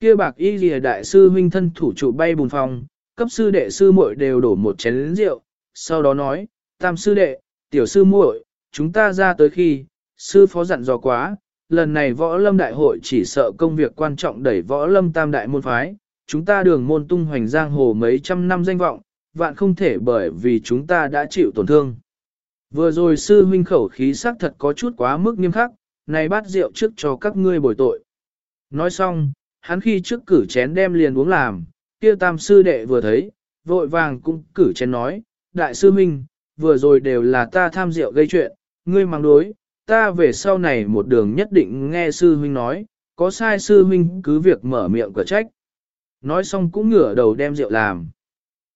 Kia bạc y lìa đại sư huynh thân thủ trụ bay bùn phòng, cấp sư đệ sư muội đều đổ một chén rượu, sau đó nói, tam sư đệ, tiểu sư muội, chúng ta ra tới khi, sư phó dặn dò quá, lần này võ lâm đại hội chỉ sợ công việc quan trọng đẩy võ lâm tam đại môn phái, chúng ta đường môn tung hoành giang hồ mấy trăm năm danh vọng, vạn không thể bởi vì chúng ta đã chịu tổn thương. Vừa rồi sư huynh khẩu khí sắc thật có chút quá mức nghiêm khắc, này bát rượu trước cho các ngươi bồi tội. Nói xong, hắn khi trước cử chén đem liền uống làm, kia tam sư đệ vừa thấy, vội vàng cũng cử chén nói, đại sư huynh, vừa rồi đều là ta tham rượu gây chuyện, ngươi mang đối, ta về sau này một đường nhất định nghe sư huynh nói, có sai sư huynh cứ việc mở miệng cửa trách. Nói xong cũng ngửa đầu đem rượu làm.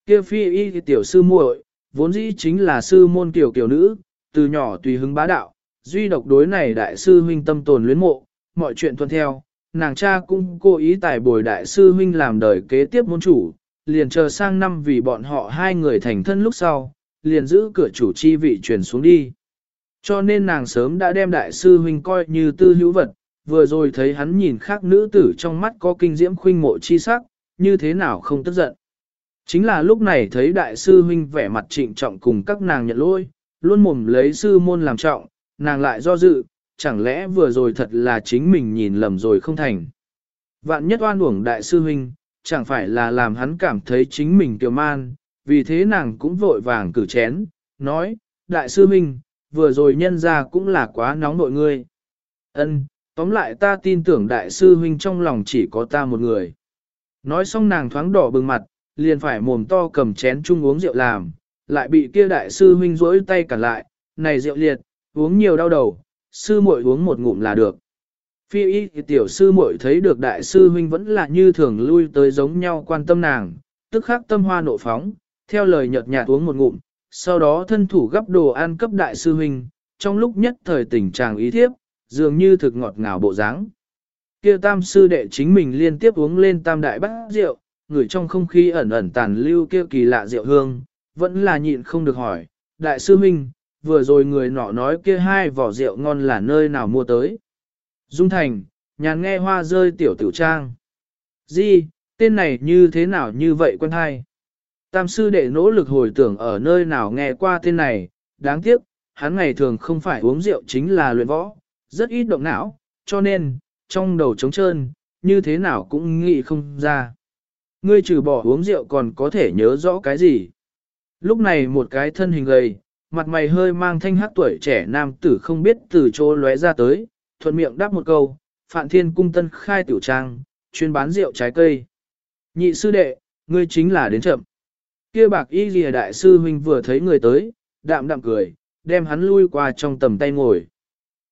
Kia phi y tiểu sư muội, vốn dĩ chính là sư môn tiểu kiểu nữ, từ nhỏ tùy hứng bá đạo, duy độc đối này đại sư huynh tâm tồn luyến mộ, mọi chuyện tuân theo, nàng cha cũng cố ý tài bồi đại sư huynh làm đời kế tiếp môn chủ, liền chờ sang năm vì bọn họ hai người thành thân lúc sau, liền giữ cửa chủ chi vị truyền xuống đi. Cho nên nàng sớm đã đem đại sư huynh coi như tư hữu vật, vừa rồi thấy hắn nhìn khác nữ tử trong mắt có kinh diễm khuynh mộ chi sắc, như thế nào không tức giận. Chính là lúc này thấy đại sư huynh vẻ mặt trịnh trọng cùng các nàng nhận lôi, luôn mồm lấy sư môn làm trọng, nàng lại do dự, chẳng lẽ vừa rồi thật là chính mình nhìn lầm rồi không thành. Vạn nhất oan uổng đại sư huynh, chẳng phải là làm hắn cảm thấy chính mình kiều man, vì thế nàng cũng vội vàng cử chén, nói, đại sư huynh, vừa rồi nhân ra cũng là quá nóng nội ngươi. Ân, tóm lại ta tin tưởng đại sư huynh trong lòng chỉ có ta một người. Nói xong nàng thoáng đỏ bừng mặt, liền phải mồm to cầm chén chung uống rượu làm, lại bị kia đại sư huynh rỗi tay cản lại, này rượu liệt, uống nhiều đau đầu, sư muội uống một ngụm là được. Phi y thì tiểu sư muội thấy được đại sư huynh vẫn là như thường lui tới giống nhau quan tâm nàng, tức khắc tâm hoa nộ phóng, theo lời nhợt nhạt uống một ngụm, sau đó thân thủ gấp đồ ăn cấp đại sư huynh, trong lúc nhất thời tình trạng ý thiếp, dường như thực ngọt ngào bộ dáng. Kia tam sư đệ chính mình liên tiếp uống lên tam đại bát rượu, người trong không khí ẩn ẩn tàn lưu kia kỳ lạ rượu hương, vẫn là nhịn không được hỏi, đại sư huynh, vừa rồi người nọ nói kia hai vỏ rượu ngon là nơi nào mua tới. Dung Thành, nhàn nghe hoa rơi tiểu tiểu trang. Di, tên này như thế nào như vậy quen hay? Tam sư đệ nỗ lực hồi tưởng ở nơi nào nghe qua tên này, đáng tiếc, hắn ngày thường không phải uống rượu chính là luyện võ, rất ít động não, cho nên, trong đầu trống trơn, như thế nào cũng nghĩ không ra. Ngươi trừ bỏ uống rượu còn có thể nhớ rõ cái gì? Lúc này một cái thân hình gầy, mặt mày hơi mang thanh hát tuổi trẻ nam tử không biết từ chỗ lóe ra tới, thuận miệng đáp một câu, Phạn Thiên Cung Tân khai tiểu trang, chuyên bán rượu trái cây. Nhị sư đệ, ngươi chính là đến chậm. Kia bạc y lìa đại sư huynh vừa thấy người tới, đạm đạm cười, đem hắn lui qua trong tầm tay ngồi.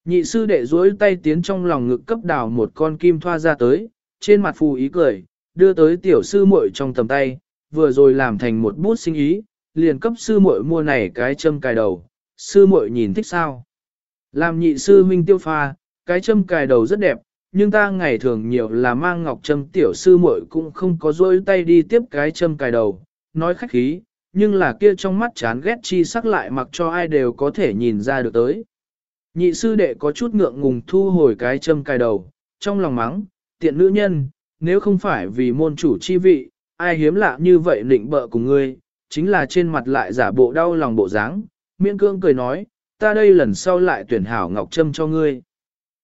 Nhị sư đệ duỗi tay tiến trong lòng ngực cấp đào một con kim thoa ra tới, trên mặt phù ý cười, đưa tới tiểu sư muội trong tầm tay, vừa rồi làm thành một bút sinh ý, liền cấp sư muội mua này cái châm cài đầu, sư muội nhìn thích sao. Làm nhị sư huynh tiêu pha, cái châm cài đầu rất đẹp, nhưng ta ngày thường nhiều là mang ngọc châm tiểu sư muội cũng không có dối tay đi tiếp cái châm cài đầu, nói khách khí, nhưng là kia trong mắt chán ghét chi sắc lại mặc cho ai đều có thể nhìn ra được tới. Nhị sư đệ có chút ngượng ngùng thu hồi cái châm cài đầu, trong lòng mắng, tiện nữ nhân, nếu không phải vì môn chủ chi vị, ai hiếm lạ như vậy định bợ cùng ngươi, chính là trên mặt lại giả bộ đau lòng bộ dáng, miễn cương cười nói, ta đây lần sau lại tuyển hảo ngọc trâm cho ngươi.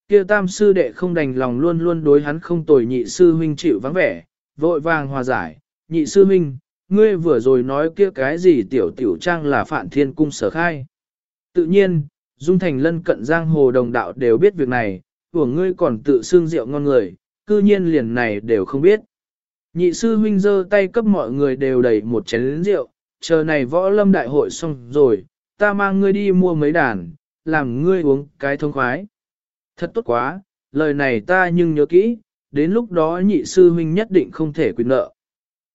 Kia tam sư đệ không đành lòng luôn luôn đối hắn không tồi nhị sư huynh chịu vắng vẻ, vội vàng hòa giải, nhị sư huynh, ngươi vừa rồi nói kia cái gì tiểu tiểu trang là phản thiên cung sở khai. Tự nhiên, Dung Thành lân cận giang hồ đồng đạo đều biết việc này, của ngươi còn tự xương rượu ngon người, cư nhiên liền này đều không biết. Nhị sư huynh giơ tay cấp mọi người đều đầy một chén rượu, chờ này võ lâm đại hội xong rồi, ta mang ngươi đi mua mấy đàn, làm ngươi uống cái thông khoái. Thật tốt quá, lời này ta nhưng nhớ kỹ, đến lúc đó nhị sư huynh nhất định không thể quyền nợ.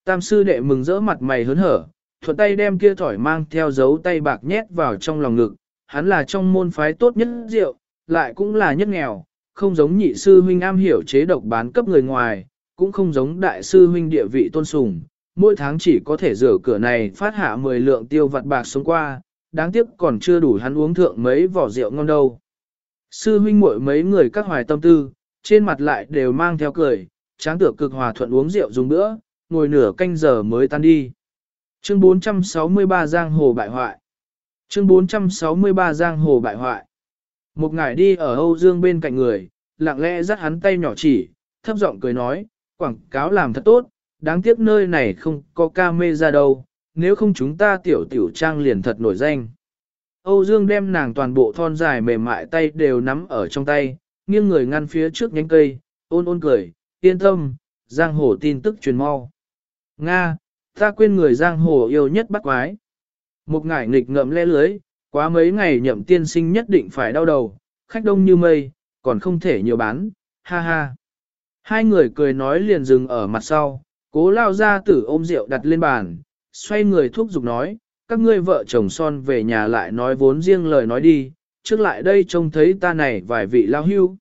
Tam sư đệ mừng rỡ mặt mày hớn hở, thuận tay đem kia thỏi mang theo dấu tay bạc nhét vào trong lòng ngực, hắn là trong môn phái tốt nhất rượu, lại cũng là nhất nghèo, không giống nhị sư huynh am hiểu chế độc bán cấp người ngoài, cũng không giống đại sư huynh địa vị tôn sùng, mỗi tháng chỉ có thể rửa cửa này phát hạ 10 lượng tiêu vặt bạc sống qua, đáng tiếc còn chưa đủ hắn uống thượng mấy vỏ rượu ngon đâu. Sư huynh muội mấy người các hoài tâm tư, trên mặt lại đều mang theo cười, tráng tựa cực hòa thuận uống rượu dùng bữa, ngồi nửa canh giờ mới tan đi. Chương 463 Giang Hồ Bại Hoại Chương 463 Giang Hồ Bại Hoại một ngải đi ở Âu Dương bên cạnh người, lặng lẽ dắt hắn tay nhỏ chỉ, thấp giọng cười nói, quảng cáo làm thật tốt, đáng tiếc nơi này không có ca mê ra đâu, nếu không chúng ta tiểu tiểu trang liền thật nổi danh. Âu Dương đem nàng toàn bộ thon dài mềm mại tay đều nắm ở trong tay, nghiêng người ngăn phía trước nhánh cây, ôn ôn cười, yên tâm, giang hồ tin tức truyền mau. Nga, ta quên người giang hồ yêu nhất bắt quái. Một ngải nghịch ngậm le lưới, quá mấy ngày nhậm tiên sinh nhất định phải đau đầu, khách đông như mây, còn không thể nhiều bán, ha ha. Hai người cười nói liền dừng ở mặt sau, cố lao ra tử ôm rượu đặt lên bàn, xoay người thuốc giục nói, các ngươi vợ chồng son về nhà lại nói vốn riêng lời nói đi, trước lại đây trông thấy ta này vài vị lao hưu.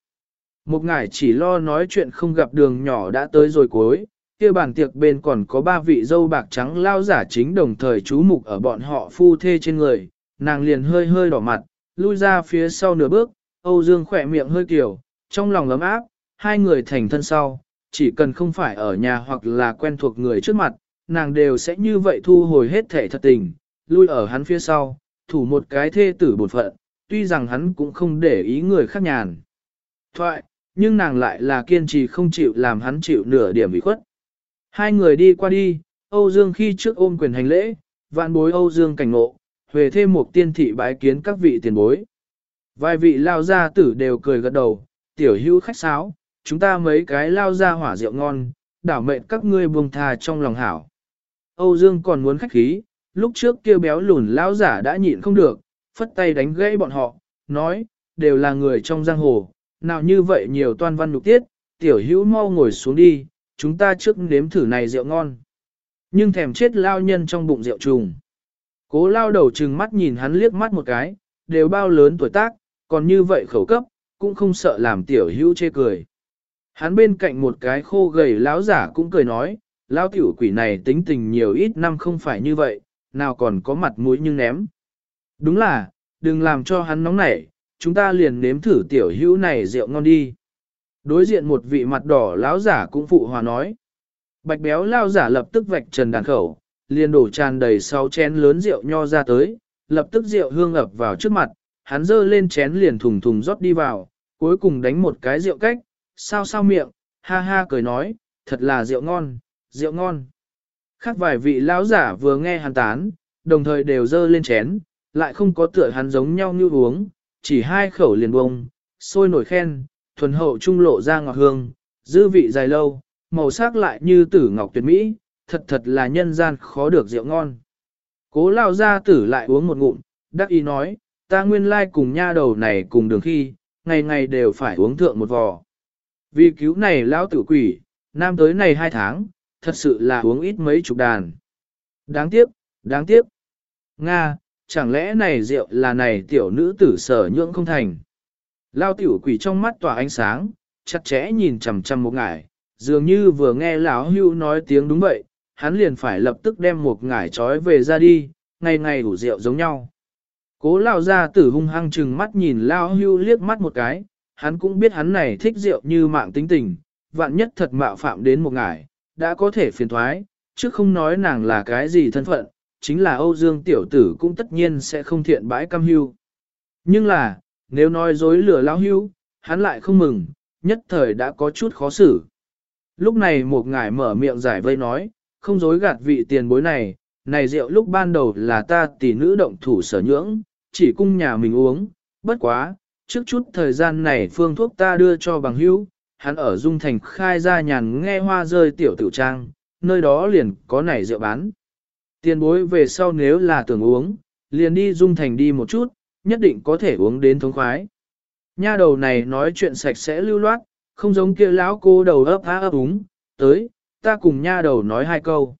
Một ngải chỉ lo nói chuyện không gặp đường nhỏ đã tới rồi cuối, kia bàn tiệc bên còn có ba vị dâu bạc trắng lao giả chính đồng thời chú mục ở bọn họ phu thê trên người, nàng liền hơi hơi đỏ mặt, lui ra phía sau nửa bước, Âu Dương khỏe miệng hơi kiểu, trong lòng ấm áp, hai người thành thân sau, chỉ cần không phải ở nhà hoặc là quen thuộc người trước mặt, nàng đều sẽ như vậy thu hồi hết thể thật tình, lui ở hắn phía sau, thủ một cái thê tử bột phận, tuy rằng hắn cũng không để ý người khác nhàn. Thoại, nhưng nàng lại là kiên trì không chịu làm hắn chịu nửa điểm bị khuất. Hai người đi qua đi, Âu Dương khi trước ôm quyền hành lễ, vạn bối Âu Dương cảnh ngộ, huề thêm một tiên thị bái kiến các vị tiền bối. Vài vị lao gia tử đều cười gật đầu, tiểu hữu khách sáo, chúng ta mấy cái lao ra hỏa rượu ngon, đảo mệnh các ngươi buông thà trong lòng hảo. Âu Dương còn muốn khách khí, lúc trước kia béo lùn lão giả đã nhịn không được, phất tay đánh gãy bọn họ, nói, đều là người trong giang hồ, nào như vậy nhiều toan văn nục tiết, tiểu hữu mau ngồi xuống đi, chúng ta trước nếm thử này rượu ngon. Nhưng thèm chết lao nhân trong bụng rượu trùng. Cố lao đầu trừng mắt nhìn hắn liếc mắt một cái, đều bao lớn tuổi tác, còn như vậy khẩu cấp, cũng không sợ làm tiểu hữu chê cười. Hắn bên cạnh một cái khô gầy lão giả cũng cười nói, lão tiểu quỷ này tính tình nhiều ít năm không phải như vậy, nào còn có mặt mũi nhưng ném. Đúng là, đừng làm cho hắn nóng nảy, chúng ta liền nếm thử tiểu hữu này rượu ngon đi. Đối diện một vị mặt đỏ lão giả cũng phụ hòa nói. Bạch béo lao giả lập tức vạch trần đàn khẩu, liền đổ tràn đầy sáu chén lớn rượu nho ra tới, lập tức rượu hương ập vào trước mặt, hắn dơ lên chén liền thùng thùng rót đi vào, cuối cùng đánh một cái rượu cách, sao sao miệng, ha ha cười nói, thật là rượu ngon, rượu ngon. Khác vài vị lão giả vừa nghe hắn tán, đồng thời đều dơ lên chén, lại không có tựa hắn giống nhau như uống, chỉ hai khẩu liền bông, sôi nổi khen, thuần hậu trung lộ ra ngọt hương, dư vị dài lâu, màu sắc lại như tử ngọc tuyệt mỹ, thật thật là nhân gian khó được rượu ngon. Cố lao ra tử lại uống một ngụm, đắc ý nói, ta nguyên lai cùng nha đầu này cùng đường khi, ngày ngày đều phải uống thượng một vò. Vì cứu này lão tử quỷ, nam tới này hai tháng, thật sự là uống ít mấy chục đàn. Đáng tiếc, đáng tiếc. Nga, chẳng lẽ này rượu là này tiểu nữ tử sở nhưỡng không thành. Lao tiểu quỷ trong mắt tỏa ánh sáng, chặt chẽ nhìn chằm chằm một ngải, dường như vừa nghe lão hưu nói tiếng đúng vậy, hắn liền phải lập tức đem một ngải trói về ra đi, ngày ngày đủ rượu giống nhau. Cố lao ra tử hung hăng chừng mắt nhìn lao hưu liếc mắt một cái, hắn cũng biết hắn này thích rượu như mạng tính tình, vạn nhất thật mạo phạm đến một ngải, đã có thể phiền thoái, chứ không nói nàng là cái gì thân phận, chính là Âu Dương tiểu tử cũng tất nhiên sẽ không thiện bãi cam hưu. Nhưng là, nếu nói dối lừa lao hưu, hắn lại không mừng, nhất thời đã có chút khó xử. Lúc này một ngải mở miệng giải vây nói, không dối gạt vị tiền bối này, này rượu lúc ban đầu là ta tỷ nữ động thủ sở nhưỡng, chỉ cung nhà mình uống, bất quá, trước chút thời gian này phương thuốc ta đưa cho bằng hữu, hắn ở Dung Thành khai ra nhàn nghe hoa rơi tiểu tiểu trang, nơi đó liền có này rượu bán. Tiền bối về sau nếu là tưởng uống, liền đi dung thành đi một chút, nhất định có thể uống đến thống khoái. Nha đầu này nói chuyện sạch sẽ lưu loát, không giống kia lão cô đầu ấp á ấp úng, tới, ta cùng nha đầu nói hai câu.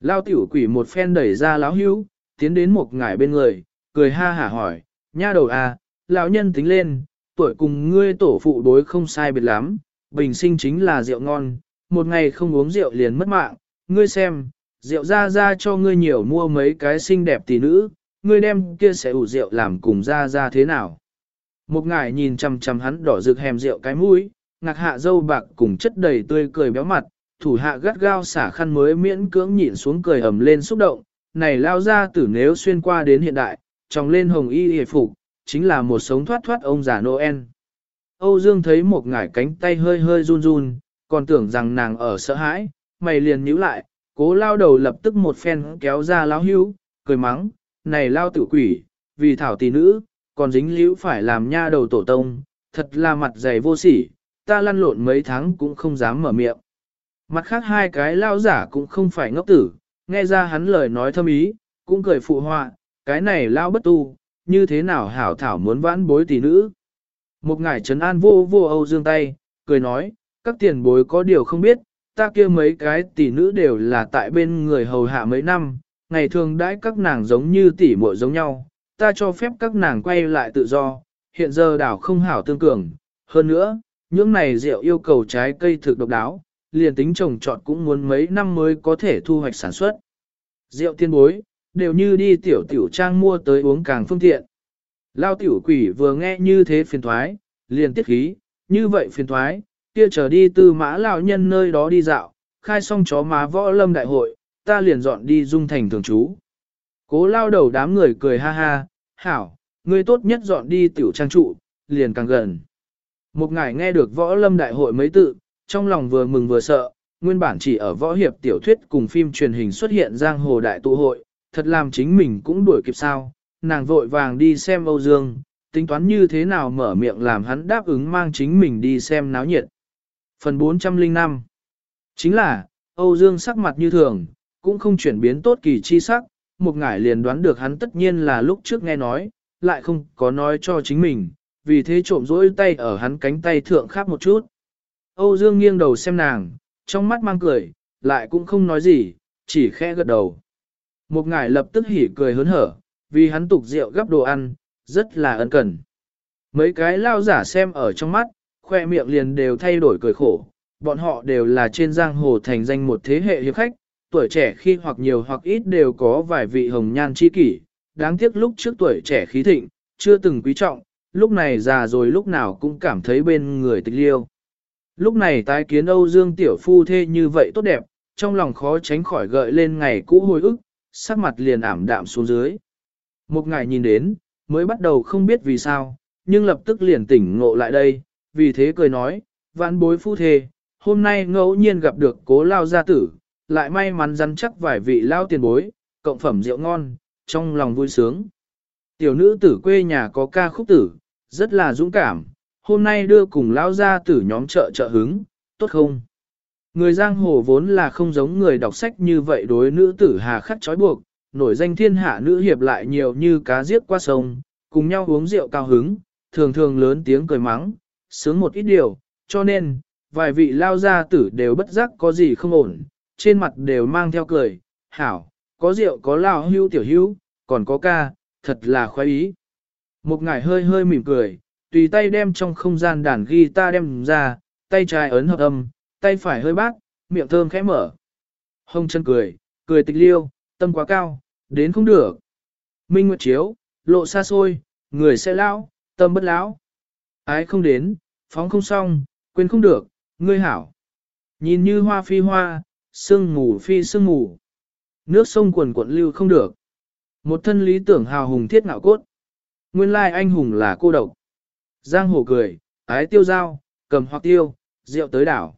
Lao tiểu quỷ một phen đẩy ra lão hưu, tiến đến một ngải bên người, cười ha hả hỏi, nha đầu à, lão nhân tính lên, tuổi cùng ngươi tổ phụ đối không sai biệt lắm, bình sinh chính là rượu ngon, một ngày không uống rượu liền mất mạng, ngươi xem, rượu ra ra cho ngươi nhiều mua mấy cái xinh đẹp tỷ nữ, ngươi đem kia sẽ ủ rượu làm cùng ra ra thế nào. Một ngải nhìn chằm chằm hắn đỏ rực hèm rượu cái mũi, ngạc hạ dâu bạc cùng chất đầy tươi cười béo mặt, thủ hạ gắt gao xả khăn mới miễn cưỡng nhịn xuống cười ầm lên xúc động, này lao ra tử nếu xuyên qua đến hiện đại, tròng lên hồng y hề phục, chính là một sống thoát thoát ông già Noel. Âu Dương thấy một ngải cánh tay hơi hơi run run, còn tưởng rằng nàng ở sợ hãi, mày liền nhíu lại, cố lao đầu lập tức một phen kéo ra lão hưu, cười mắng, này lao tử quỷ, vì thảo tỷ nữ, còn dính liễu phải làm nha đầu tổ tông, thật là mặt dày vô sỉ, ta lăn lộn mấy tháng cũng không dám mở miệng. Mặt khác hai cái lao giả cũng không phải ngốc tử, nghe ra hắn lời nói thâm ý, cũng cười phụ họa, cái này lao bất tu, như thế nào hảo thảo muốn vãn bối tỷ nữ. Một ngải trấn an vô vô Âu Dương tay, cười nói, các tiền bối có điều không biết, ta kia mấy cái tỷ nữ đều là tại bên người hầu hạ mấy năm, ngày thường đãi các nàng giống như tỷ muội giống nhau, ta cho phép các nàng quay lại tự do, hiện giờ đảo không hảo tương cường. Hơn nữa, những này rượu yêu cầu trái cây thực độc đáo, liền tính trồng trọt cũng muốn mấy năm mới có thể thu hoạch sản xuất. Rượu tiên bối, đều như đi tiểu tiểu trang mua tới uống càng phương tiện. Lao tiểu quỷ vừa nghe như thế phiền thoái, liền tiết khí, như vậy phiền thoái, kia trở đi từ mã lão nhân nơi đó đi dạo, khai xong chó má võ lâm đại hội, ta liền dọn đi dung thành thường trú. Cố lao đầu đám người cười ha ha, hảo, ngươi tốt nhất dọn đi tiểu trang trụ, liền càng gần. Một ngài nghe được võ lâm đại hội mấy tự, trong lòng vừa mừng vừa sợ, nguyên bản chỉ ở võ hiệp tiểu thuyết cùng phim truyền hình xuất hiện giang hồ đại tụ hội, thật làm chính mình cũng đuổi kịp sao, nàng vội vàng đi xem Âu Dương, tính toán như thế nào mở miệng làm hắn đáp ứng mang chính mình đi xem náo nhiệt. Phần 405 Chính là, Âu Dương sắc mặt như thường, cũng không chuyển biến tốt kỳ chi sắc, một ngải liền đoán được hắn tất nhiên là lúc trước nghe nói, lại không có nói cho chính mình, vì thế trộm rỗi tay ở hắn cánh tay thượng khắp một chút. Âu Dương nghiêng đầu xem nàng, trong mắt mang cười, lại cũng không nói gì, chỉ khẽ gật đầu. Một ngải lập tức hỉ cười hớn hở, vì hắn tục rượu gấp đồ ăn, rất là ân cần. Mấy cái lao giả xem ở trong mắt, khoe miệng liền đều thay đổi cười khổ, bọn họ đều là trên giang hồ thành danh một thế hệ hiệp khách, tuổi trẻ khi hoặc nhiều hoặc ít đều có vài vị hồng nhan chi kỷ, đáng tiếc lúc trước tuổi trẻ khí thịnh, chưa từng quý trọng, lúc này già rồi lúc nào cũng cảm thấy bên người tịch liêu. Lúc này tái kiến Âu Dương Tiểu Phu thê như vậy tốt đẹp, trong lòng khó tránh khỏi gợi lên ngày cũ hồi ức, sắc mặt liền ảm đạm xuống dưới. Một ngày nhìn đến, mới bắt đầu không biết vì sao, nhưng lập tức liền tỉnh ngộ lại đây, vì thế cười nói, vãn bối phu thê, hôm nay ngẫu nhiên gặp được cố lao gia tử, lại may mắn rắn chắc vài vị lao tiền bối, cộng phẩm rượu ngon, trong lòng vui sướng. Tiểu nữ tử quê nhà có ca khúc tử, rất là dũng cảm, hôm nay đưa cùng Lão gia tử nhóm trợ trợ hứng, tốt không? Người giang hồ vốn là không giống người đọc sách như vậy đối nữ tử hà khắc trói buộc, nổi danh thiên hạ nữ hiệp lại nhiều như cá giết qua sông, cùng nhau uống rượu cao hứng, thường thường lớn tiếng cười mắng, sướng một ít điều, cho nên, vài vị lao gia tử đều bất giác có gì không ổn, trên mặt đều mang theo cười, hảo, có rượu có lao hưu tiểu hưu, còn có ca, thật là khoái ý. Một ngải hơi hơi mỉm cười, tùy tay đem trong không gian đàn guitar đem ra, tay trái ấn hợp âm, tay phải hơi bát, miệng thơm khẽ mở. Hông chân cười, cười tịch liêu, tâm quá cao, đến không được. Minh Nguyệt Chiếu, lộ xa xôi, người sẽ lão, tâm bất lão. Ái không đến, phóng không xong, quên không được, ngươi hảo. Nhìn như hoa phi hoa, sương mù phi sương mù. Nước sông quần cuộn lưu không được. Một thân lý tưởng hào hùng thiết ngạo cốt. Nguyên lai anh hùng là cô độc. Giang hồ cười, ái tiêu dao, cầm hoặc tiêu, rượu tới đảo.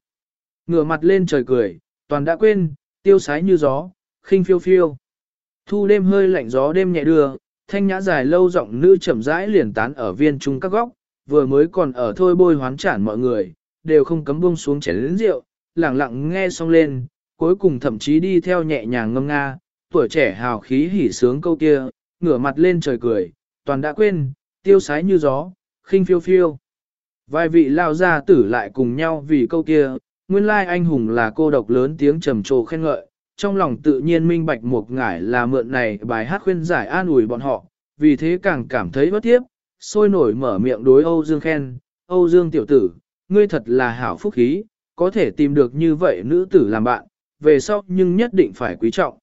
Ngửa mặt lên trời cười, toàn đã quên, tiêu sái như gió, khinh phiêu phiêu. Thu đêm hơi lạnh gió đêm nhẹ đưa, thanh nhã dài lâu giọng nữ chậm rãi liền tán ở viên trung các góc, vừa mới còn ở thôi bôi hoán chản mọi người, đều không cấm buông xuống chén lĩnh rượu, lặng lặng nghe xong lên, cuối cùng thậm chí đi theo nhẹ nhàng ngâm nga, tuổi trẻ hào khí hỉ sướng câu kia, ngửa mặt lên trời cười, toàn đã quên, tiêu sái như gió, khinh phiêu phiêu. Vài vị lao gia tử lại cùng nhau vì câu kia, nguyên lai anh hùng là cô độc lớn tiếng trầm trồ khen ngợi, trong lòng tự nhiên minh bạch một ngải là mượn này bài hát khuyên giải an ủi bọn họ, vì thế càng cảm thấy bất tiếp, sôi nổi mở miệng đối Âu Dương khen, Âu Dương tiểu tử, ngươi thật là hảo phúc khí, có thể tìm được như vậy nữ tử làm bạn, về sau nhưng nhất định phải quý trọng.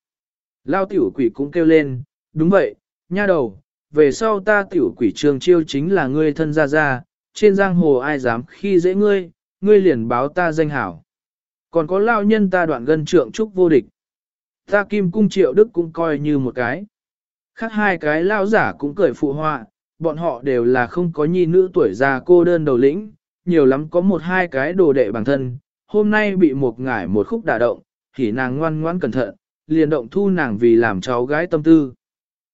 Lao tiểu quỷ cũng kêu lên, đúng vậy, nha đầu, về sau ta tiểu quỷ trường chiêu chính là ngươi thân gia gia, trên giang hồ ai dám khi dễ ngươi, ngươi liền báo ta danh hảo. Còn có lao nhân ta đoạn gân trượng trúc vô địch. Ta kim cung triệu đức cũng coi như một cái. Khác hai cái lao giả cũng cười phụ họa, bọn họ đều là không có nhi nữ tuổi già cô đơn đầu lĩnh, nhiều lắm có một hai cái đồ đệ bản thân, hôm nay bị một ngải một khúc đả động, thì nàng ngoan ngoan cẩn thận, liền động thu nàng vì làm cháu gái tâm tư.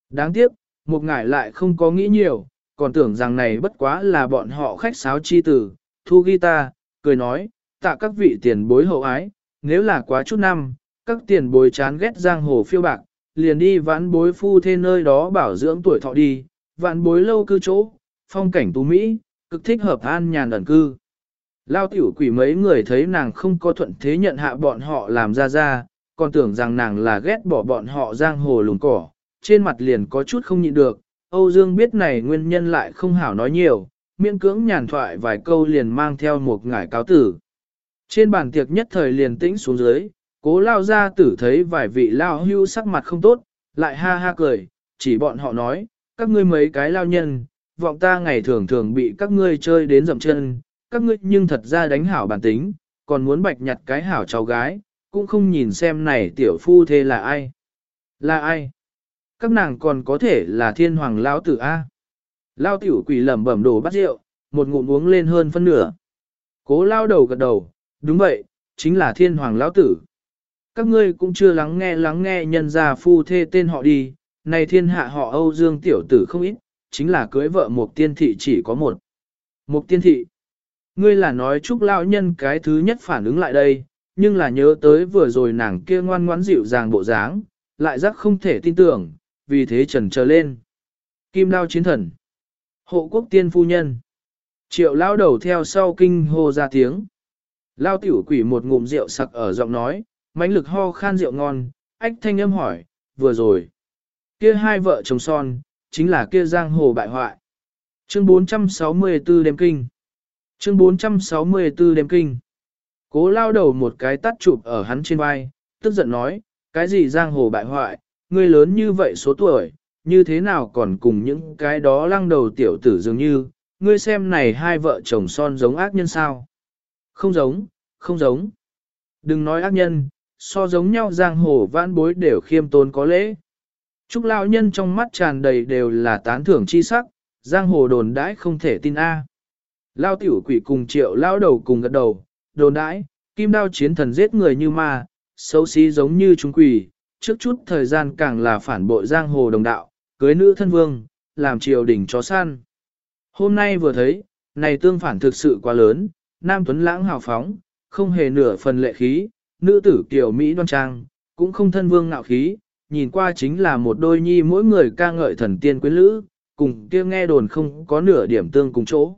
Đáng tiếc, một ngải lại không có nghĩ nhiều, còn tưởng rằng này bất quá là bọn họ khách sáo chi tử, thu guitar, cười nói, tạ các vị tiền bối hậu ái, nếu là quá chút năm, các tiền bối chán ghét giang hồ phiêu bạc, liền đi vãn bối phu thê nơi đó bảo dưỡng tuổi thọ đi, vãn bối lâu cư chỗ, phong cảnh tú Mỹ, cực thích hợp an nhàn ẩn cư. Lao tiểu quỷ mấy người thấy nàng không có thuận thế nhận hạ bọn họ làm ra ra, còn tưởng rằng nàng là ghét bỏ bọn họ giang hồ lùng cỏ, trên mặt liền có chút không nhịn được. Âu Dương biết này nguyên nhân lại không hảo nói nhiều, miễn cưỡng nhàn thoại vài câu liền mang theo một ngải cáo tử. Trên bàn tiệc nhất thời liền tĩnh xuống dưới, cố lao ra tử thấy vài vị lao hưu sắc mặt không tốt, lại ha ha cười, chỉ bọn họ nói, các ngươi mấy cái lao nhân, vọng ta ngày thường thường bị các ngươi chơi đến dậm chân, các ngươi nhưng thật ra đánh hảo bản tính, còn muốn bạch nhặt cái hảo cháu gái, cũng không nhìn xem này tiểu phu thế là ai. Là ai? Các nàng còn có thể là thiên hoàng lao tử A. Lao tiểu quỷ lẩm bẩm đồ bát rượu, một ngụm uống lên hơn phân nửa. Cố lao đầu gật đầu, đúng vậy, chính là thiên hoàng lão tử. Các ngươi cũng chưa lắng nghe lắng nghe nhân gia phu thê tên họ đi, này thiên hạ họ Âu Dương tiểu tử không ít, chính là cưới vợ một tiên thị chỉ có một. Một tiên thị. Ngươi là nói chúc lão nhân cái thứ nhất phản ứng lại đây, nhưng là nhớ tới vừa rồi nàng kia ngoan ngoãn dịu dàng bộ dáng, lại giác không thể tin tưởng, vì thế trần trở lên. Kim đao chiến thần. Hộ quốc tiên phu nhân. Triệu lao đầu theo sau kinh hô ra tiếng. Lao tiểu quỷ một ngụm rượu sặc ở giọng nói, mãnh lực ho khan rượu ngon, ách thanh âm hỏi, vừa rồi. Kia hai vợ chồng son, chính là kia giang hồ bại hoại. Chương 464 đêm kinh. Chương 464 đêm kinh. Cố lao đầu một cái tắt chụp ở hắn trên vai, tức giận nói, cái gì giang hồ bại hoại, ngươi lớn như vậy số tuổi, như thế nào còn cùng những cái đó lăng đầu tiểu tử dường như, ngươi xem này hai vợ chồng son giống ác nhân sao? Không giống, không giống. Đừng nói ác nhân, so giống nhau giang hồ vãn bối đều khiêm tốn có lễ. Trúc lão nhân trong mắt tràn đầy đều là tán thưởng chi sắc, giang hồ đồn đãi không thể tin a. Lao tiểu quỷ cùng triệu lao đầu cùng gật đầu, đồn đãi, kim đao chiến thần giết người như ma, xấu xí giống như chúng quỷ, trước chút thời gian càng là phản bội giang hồ đồng đạo, cưới nữ thân vương, làm triều đình chó săn. Hôm nay vừa thấy, này tương phản thực sự quá lớn, nam tuấn lãng hào phóng, không hề nửa phần lệ khí, nữ tử kiểu Mỹ đoan trang, cũng không thân vương ngạo khí, nhìn qua chính là một đôi nhi mỗi người ca ngợi thần tiên quyến lữ, cùng kia nghe đồn không có nửa điểm tương cùng chỗ.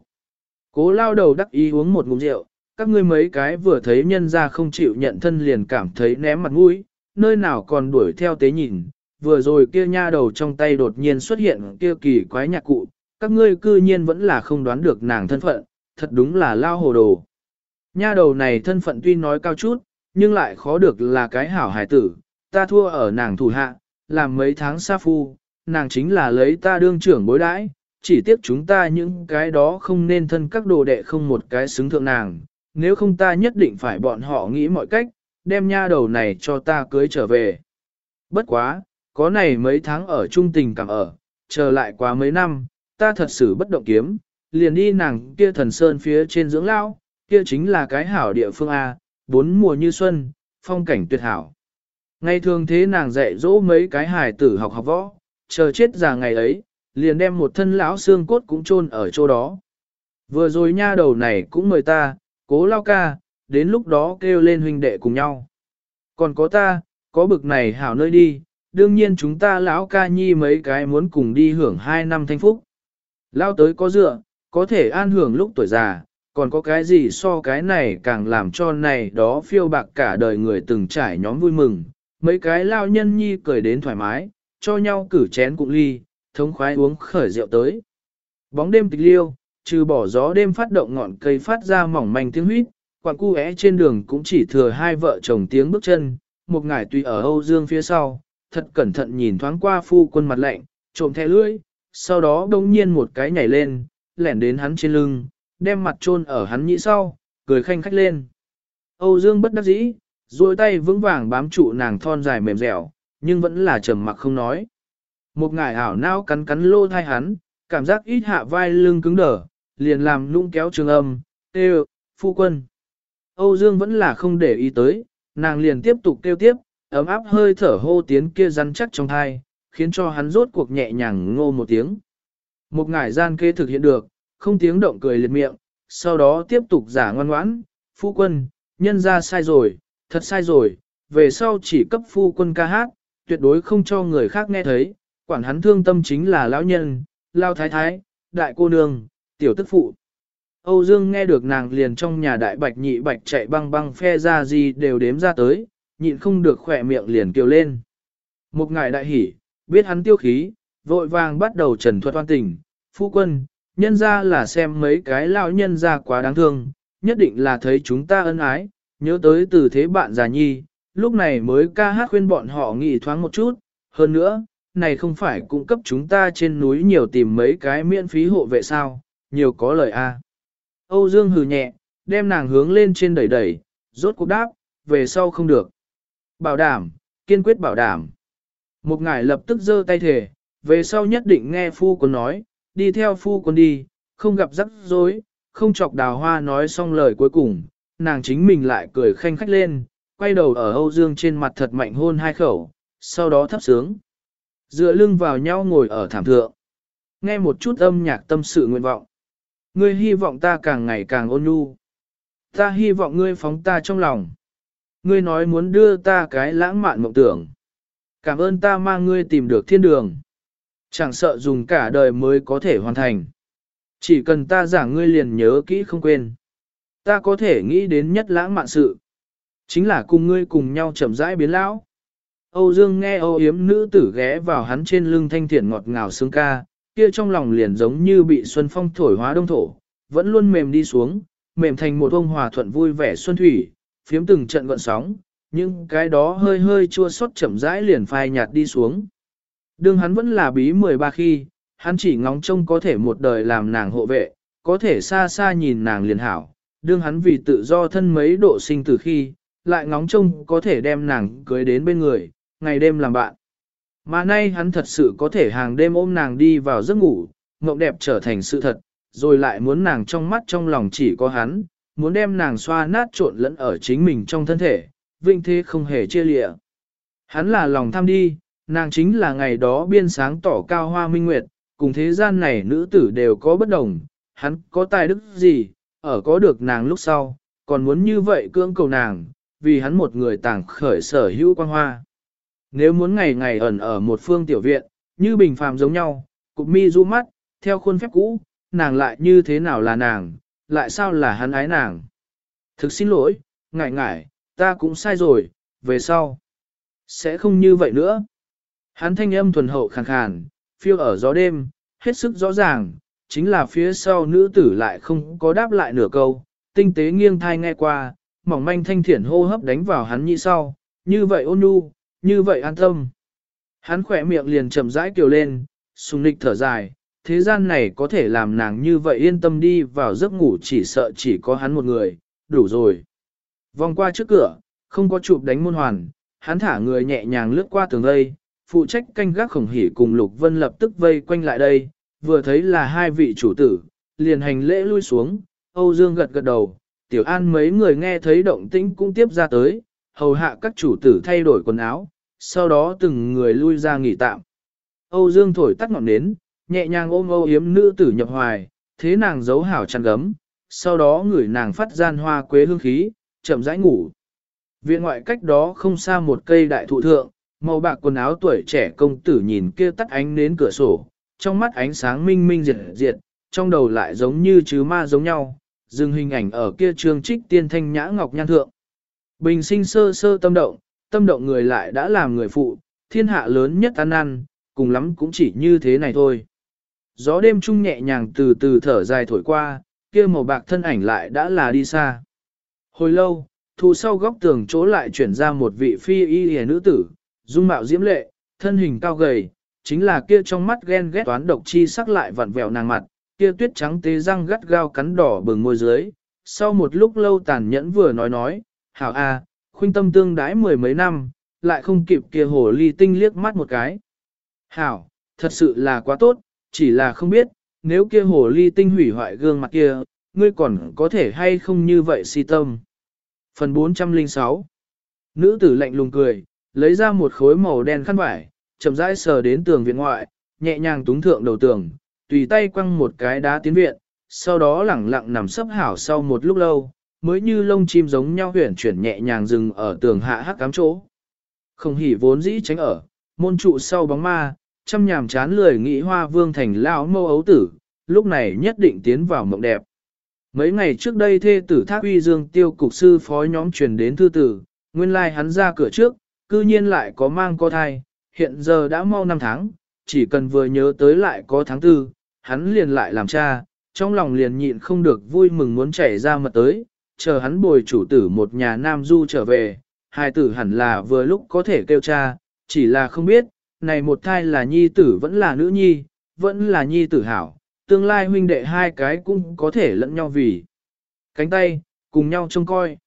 Cố lao đầu đắc ý uống một ngụm rượu, các ngươi mấy cái vừa thấy nhân ra không chịu nhận thân liền cảm thấy ném mặt mũi, nơi nào còn đuổi theo tế nhìn, vừa rồi kia nha đầu trong tay đột nhiên xuất hiện kia kỳ quái nhạc cụ, các ngươi cư nhiên vẫn là không đoán được nàng thân phận, thật đúng là lao hồ đồ. Nha đầu này thân phận tuy nói cao chút, nhưng lại khó được là cái hảo hải tử, ta thua ở nàng thủ hạ, làm mấy tháng sa phu, nàng chính là lấy ta đương trưởng bối đãi, chỉ tiếc chúng ta những cái đó không nên thân các đồ đệ không một cái xứng thượng nàng, nếu không ta nhất định phải bọn họ nghĩ mọi cách, đem nha đầu này cho ta cưới trở về. Bất quá, có này mấy tháng ở trung tình cảm ở, chờ lại quá mấy năm, ta thật sự bất động kiếm, liền đi nàng kia thần sơn phía trên dưỡng lao, kia chính là cái hảo địa phương A, bốn mùa như xuân, phong cảnh tuyệt hảo. Ngày thường thế nàng dạy dỗ mấy cái hài tử học học võ, chờ chết già ngày ấy, liền đem một thân lão xương cốt cũng chôn ở chỗ đó. Vừa rồi nha đầu này cũng mời ta, cố lao ca, đến lúc đó kêu lên huynh đệ cùng nhau. Còn có ta, có bực này hảo nơi đi, đương nhiên chúng ta lão ca nhi mấy cái muốn cùng đi hưởng hai năm thanh phúc. Lao tới có dựa, có thể an hưởng lúc tuổi già, còn có cái gì so cái này càng làm cho này đó phiêu bạc cả đời người từng trải nhóm vui mừng. Mấy cái lao nhân nhi cười đến thoải mái, cho nhau cử chén cụng ly, thống khoái uống khởi rượu tới. Bóng đêm tịch liêu, trừ bỏ gió đêm phát động ngọn cây phát ra mỏng manh tiếng huyết, quặng cu é trên đường cũng chỉ thừa hai vợ chồng tiếng bước chân, một ngải tùy ở Âu Dương phía sau, thật cẩn thận nhìn thoáng qua phu quân mặt lạnh, trộm thẻ lưỡi, sau đó đông nhiên một cái nhảy lên, lẻn đến hắn trên lưng, đem mặt chôn ở hắn nhĩ sau, cười khanh khách lên. Âu Dương bất đắc dĩ, duỗi tay vững vàng bám trụ nàng thon dài mềm dẻo, nhưng vẫn là trầm mặc không nói. Một ngải ảo não cắn cắn lô thai hắn, cảm giác ít hạ vai lưng cứng đờ, liền làm nũng kéo trường âm, tê phu quân. Âu Dương vẫn là không để ý tới, nàng liền tiếp tục kêu tiếp, ấm áp hơi thở hô tiến kia rắn chắc trong thai, khiến cho hắn rốt cuộc nhẹ nhàng ngô một tiếng. Một ngải gian kê thực hiện được, không tiếng động cười liệt miệng, sau đó tiếp tục giả ngoan ngoãn, phu quân, nhân ra sai rồi, thật sai rồi, về sau chỉ cấp phu quân ca hát, tuyệt đối không cho người khác nghe thấy, quản hắn thương tâm chính là lão nhân, lao thái thái, đại cô nương, tiểu tức phụ. Âu Dương nghe được nàng liền trong nhà đại bạch nhị bạch chạy băng băng phe ra gì đều đếm ra tới, nhịn không được khỏe miệng liền kêu lên. Một ngài đại hỉ, biết hắn tiêu khí, vội vàng bắt đầu trần thuật oan tình, phu quân, nhân ra là xem mấy cái lão nhân ra quá đáng thương, nhất định là thấy chúng ta ân ái, nhớ tới từ thế bạn già nhi, lúc này mới ca hát khuyên bọn họ nghỉ thoáng một chút, hơn nữa, này không phải cung cấp chúng ta trên núi nhiều tìm mấy cái miễn phí hộ vệ sao, nhiều có lời a. Âu Dương hừ nhẹ, đem nàng hướng lên trên đẩy đẩy, rốt cuộc đáp, về sau không được. Bảo đảm, kiên quyết bảo đảm. Một ngài lập tức giơ tay thể, về sau nhất định nghe phu quân nói, đi theo phu quân đi, không gặp rắc rối, không chọc đào hoa nói xong lời cuối cùng, nàng chính mình lại cười khanh khách lên, quay đầu ở Âu Dương trên mặt thật mạnh hôn hai khẩu, sau đó thấp sướng. Dựa lưng vào nhau ngồi ở thảm thượng. Nghe một chút âm nhạc tâm sự nguyện vọng. Ngươi hy vọng ta càng ngày càng ôn nhu. Ta hy vọng ngươi phóng ta trong lòng. Ngươi nói muốn đưa ta cái lãng mạn mộng tưởng. Cảm ơn ta mang ngươi tìm được thiên đường. Chẳng sợ dùng cả đời mới có thể hoàn thành. Chỉ cần ta giảng ngươi liền nhớ kỹ không quên. Ta có thể nghĩ đến nhất lãng mạn sự. Chính là cùng ngươi cùng nhau chậm rãi biến lão. Âu Dương nghe âu yếm nữ tử ghé vào hắn trên lưng thanh thiện ngọt ngào sướng ca, kia trong lòng liền giống như bị xuân phong thổi hóa đông thổ, vẫn luôn mềm đi xuống, mềm thành một ông hòa thuận vui vẻ xuân thủy, phiếm từng trận gọn sóng, nhưng cái đó hơi hơi chua xót chậm rãi liền phai nhạt đi xuống. Đương hắn vẫn là bí 13 khi, hắn chỉ ngóng trông có thể một đời làm nàng hộ vệ, có thể xa xa nhìn nàng liền hảo. Đương hắn vì tự do thân mấy độ sinh từ khi, lại ngóng trông có thể đem nàng cưới đến bên người, ngày đêm làm bạn. Mà nay hắn thật sự có thể hàng đêm ôm nàng đi vào giấc ngủ, mộng đẹp trở thành sự thật, rồi lại muốn nàng trong mắt trong lòng chỉ có hắn, muốn đem nàng xoa nát trộn lẫn ở chính mình trong thân thể, vinh thế không hề chia lịa. Hắn là lòng tham đi, nàng chính là ngày đó biên sáng tỏ cao hoa minh nguyệt, cùng thế gian này nữ tử đều có bất đồng, hắn có tài đức gì, ở có được nàng lúc sau, còn muốn như vậy cưỡng cầu nàng, vì hắn một người tàng khởi sở hữu quan hoa. Nếu muốn ngày ngày ẩn ở một phương tiểu viện, như bình phàm giống nhau, cục mi du mắt, theo khuôn phép cũ, nàng lại như thế nào là nàng, lại sao là hắn ái nàng. Thực xin lỗi, ngại ngại, ta cũng sai rồi, về sau. Sẽ không như vậy nữa. Hắn thanh âm thuần hậu khàn khàn, phiêu ở gió đêm, hết sức rõ ràng, chính là phía sau nữ tử lại không có đáp lại nửa câu, tinh tế nghiêng thai nghe qua, mỏng manh thanh thiển hô hấp đánh vào hắn nhị sau, như vậy ôn nhu, như vậy an tâm. Hắn khỏe miệng liền chậm rãi kiều lên, sùng nịch thở dài, thế gian này có thể làm nàng như vậy yên tâm đi vào giấc ngủ chỉ sợ chỉ có hắn một người, đủ rồi. Vòng qua trước cửa, không có chụp đánh môn hoàn, hắn thả người nhẹ nhàng lướt qua tường đây, phụ trách canh gác khổng hỉ cùng Lục Vân lập tức vây quanh lại đây, vừa thấy là hai vị chủ tử, liền hành lễ lui xuống, Âu Dương gật gật đầu, Tiểu An mấy người nghe thấy động tĩnh cũng tiếp ra tới, hầu hạ các chủ tử thay đổi quần áo, sau đó từng người lui ra nghỉ tạm. Âu Dương thổi tắt ngọn nến, nhẹ nhàng ôm âu yếm nữ tử nhập hoài, thế nàng giấu hảo chăn gấm, sau đó ngửi nàng phát gian hoa quế hương khí, chậm rãi ngủ. Viện ngoại cách đó không xa một cây đại thụ thượng, màu bạc quần áo tuổi trẻ công tử nhìn kia tắt ánh đến cửa sổ, trong mắt ánh sáng minh minh diệt diệt, trong đầu lại giống như chứ ma giống nhau, dừng hình ảnh ở kia trương trích tiên thanh nhã ngọc nhan thượng. Bình sinh sơ sơ tâm động, tâm động người lại đã làm người phụ, thiên hạ lớn nhất ăn ăn, cùng lắm cũng chỉ như thế này thôi. Gió đêm trung nhẹ nhàng từ từ thở dài thổi qua, kia màu bạc thân ảnh lại đã là đi xa. Hồi lâu, thu sau góc tường chỗ lại chuyển ra một vị phi y hề nữ tử, dung mạo diễm lệ, thân hình cao gầy, chính là kia trong mắt ghen ghét toán độc chi sắc lại vặn vẹo nàng mặt, kia tuyết trắng tế răng gắt gao cắn đỏ bừng môi dưới. Sau một lúc lâu tàn nhẫn vừa nói nói, hảo a, khuynh tâm tương đái mười mấy năm, lại không kịp kia hồ ly tinh liếc mắt một cái. Hảo, thật sự là quá tốt, chỉ là không biết, nếu kia hồ ly tinh hủy hoại gương mặt kia, ngươi còn có thể hay không như vậy si tâm. Phần 406 Nữ tử lạnh lùng cười, lấy ra một khối màu đen khăn vải, chậm rãi sờ đến tường viện ngoại, nhẹ nhàng túng thượng đầu tường, tùy tay quăng một cái đá tiến viện, sau đó lẳng lặng nằm sấp hảo sau một lúc lâu, mới như lông chim giống nhau huyển chuyển nhẹ nhàng dừng ở tường hạ hắc cám chỗ. Không hỉ vốn dĩ tránh ở, môn trụ sau bóng ma, chăm nhàm chán lười nghĩ hoa vương thành lão mâu ấu tử, lúc này nhất định tiến vào mộng đẹp. Mấy ngày trước đây thê tử thác uy dương tiêu cục sư phó nhóm truyền đến thư tử, nguyên lai like hắn ra cửa trước, cư nhiên lại có mang co thai, hiện giờ đã mau năm tháng, chỉ cần vừa nhớ tới lại có tháng tư, hắn liền lại làm cha, trong lòng liền nhịn không được vui mừng muốn chảy ra mật tới, chờ hắn bồi chủ tử một nhà nam du trở về, hai tử hẳn là vừa lúc có thể kêu cha, chỉ là không biết, này một thai là nhi tử vẫn là nữ nhi, vẫn là nhi tử hảo, tương lai huynh đệ hai cái cũng có thể lẫn nhau vì cánh tay, cùng nhau trông coi.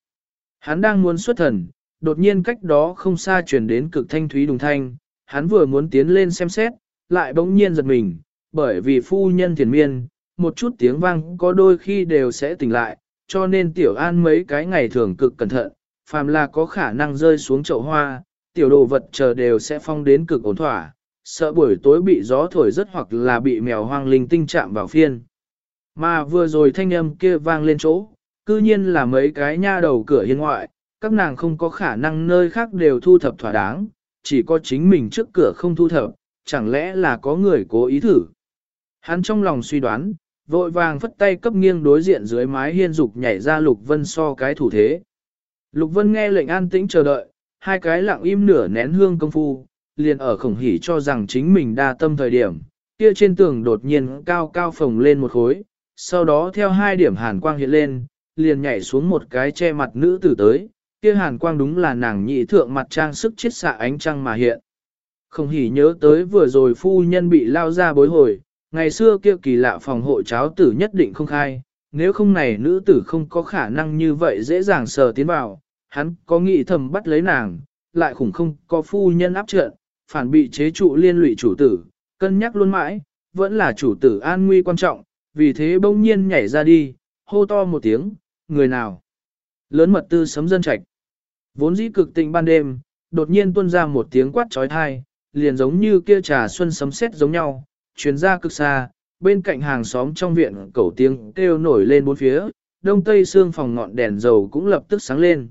Hắn đang muốn xuất thần, đột nhiên cách đó không xa chuyển đến cực thanh thúy đùng thanh, hắn vừa muốn tiến lên xem xét, lại bỗng nhiên giật mình, bởi vì phu nhân thiền miên, một chút tiếng vang có đôi khi đều sẽ tỉnh lại, cho nên tiểu an mấy cái ngày thường cực cẩn thận, phàm là có khả năng rơi xuống chậu hoa, tiểu đồ vật chờ đều sẽ phong đến cực ổn thỏa, sợ buổi tối bị gió thổi rất hoặc là bị mèo hoang linh tinh chạm vào phiên. Mà vừa rồi thanh âm kia vang lên chỗ, cư nhiên là mấy cái nha đầu cửa hiên ngoại, các nàng không có khả năng nơi khác đều thu thập thỏa đáng, chỉ có chính mình trước cửa không thu thập, chẳng lẽ là có người cố ý thử. Hắn trong lòng suy đoán, vội vàng phất tay cấp nghiêng đối diện dưới mái hiên dục nhảy ra Lục Vân so cái thủ thế. Lục Vân nghe lệnh an tĩnh chờ đợi, hai cái lặng im nửa nén hương công phu, liền ở khổng hỉ cho rằng chính mình đa tâm thời điểm, kia trên tường đột nhiên cao cao phồng lên một khối, sau đó theo hai điểm hàn quang hiện lên, liền nhảy xuống một cái che mặt nữ tử tới, kia hàn quang đúng là nàng nhị thượng mặt trang sức chiết xạ ánh trăng mà hiện. Không hỉ nhớ tới vừa rồi phu nhân bị lao ra bối hồi, ngày xưa kia kỳ lạ phòng hộ cháo tử nhất định không khai, nếu không này nữ tử không có khả năng như vậy dễ dàng sờ tiến vào, hắn có nghĩ thầm bắt lấy nàng, lại khủng không có phu nhân áp trận, phản bị chế trụ liên lụy chủ tử, cân nhắc luôn mãi, vẫn là chủ tử an nguy quan trọng, vì thế bỗng nhiên nhảy ra đi, hô to một tiếng, người nào? Lớn mật tư sấm dân trạch. Vốn dĩ cực tịnh ban đêm, đột nhiên tuôn ra một tiếng quát trói thai, liền giống như kia trà xuân sấm sét giống nhau, chuyến ra cực xa, bên cạnh hàng xóm trong viện cẩu tiếng kêu nổi lên bốn phía, đông tây xương phòng ngọn đèn dầu cũng lập tức sáng lên.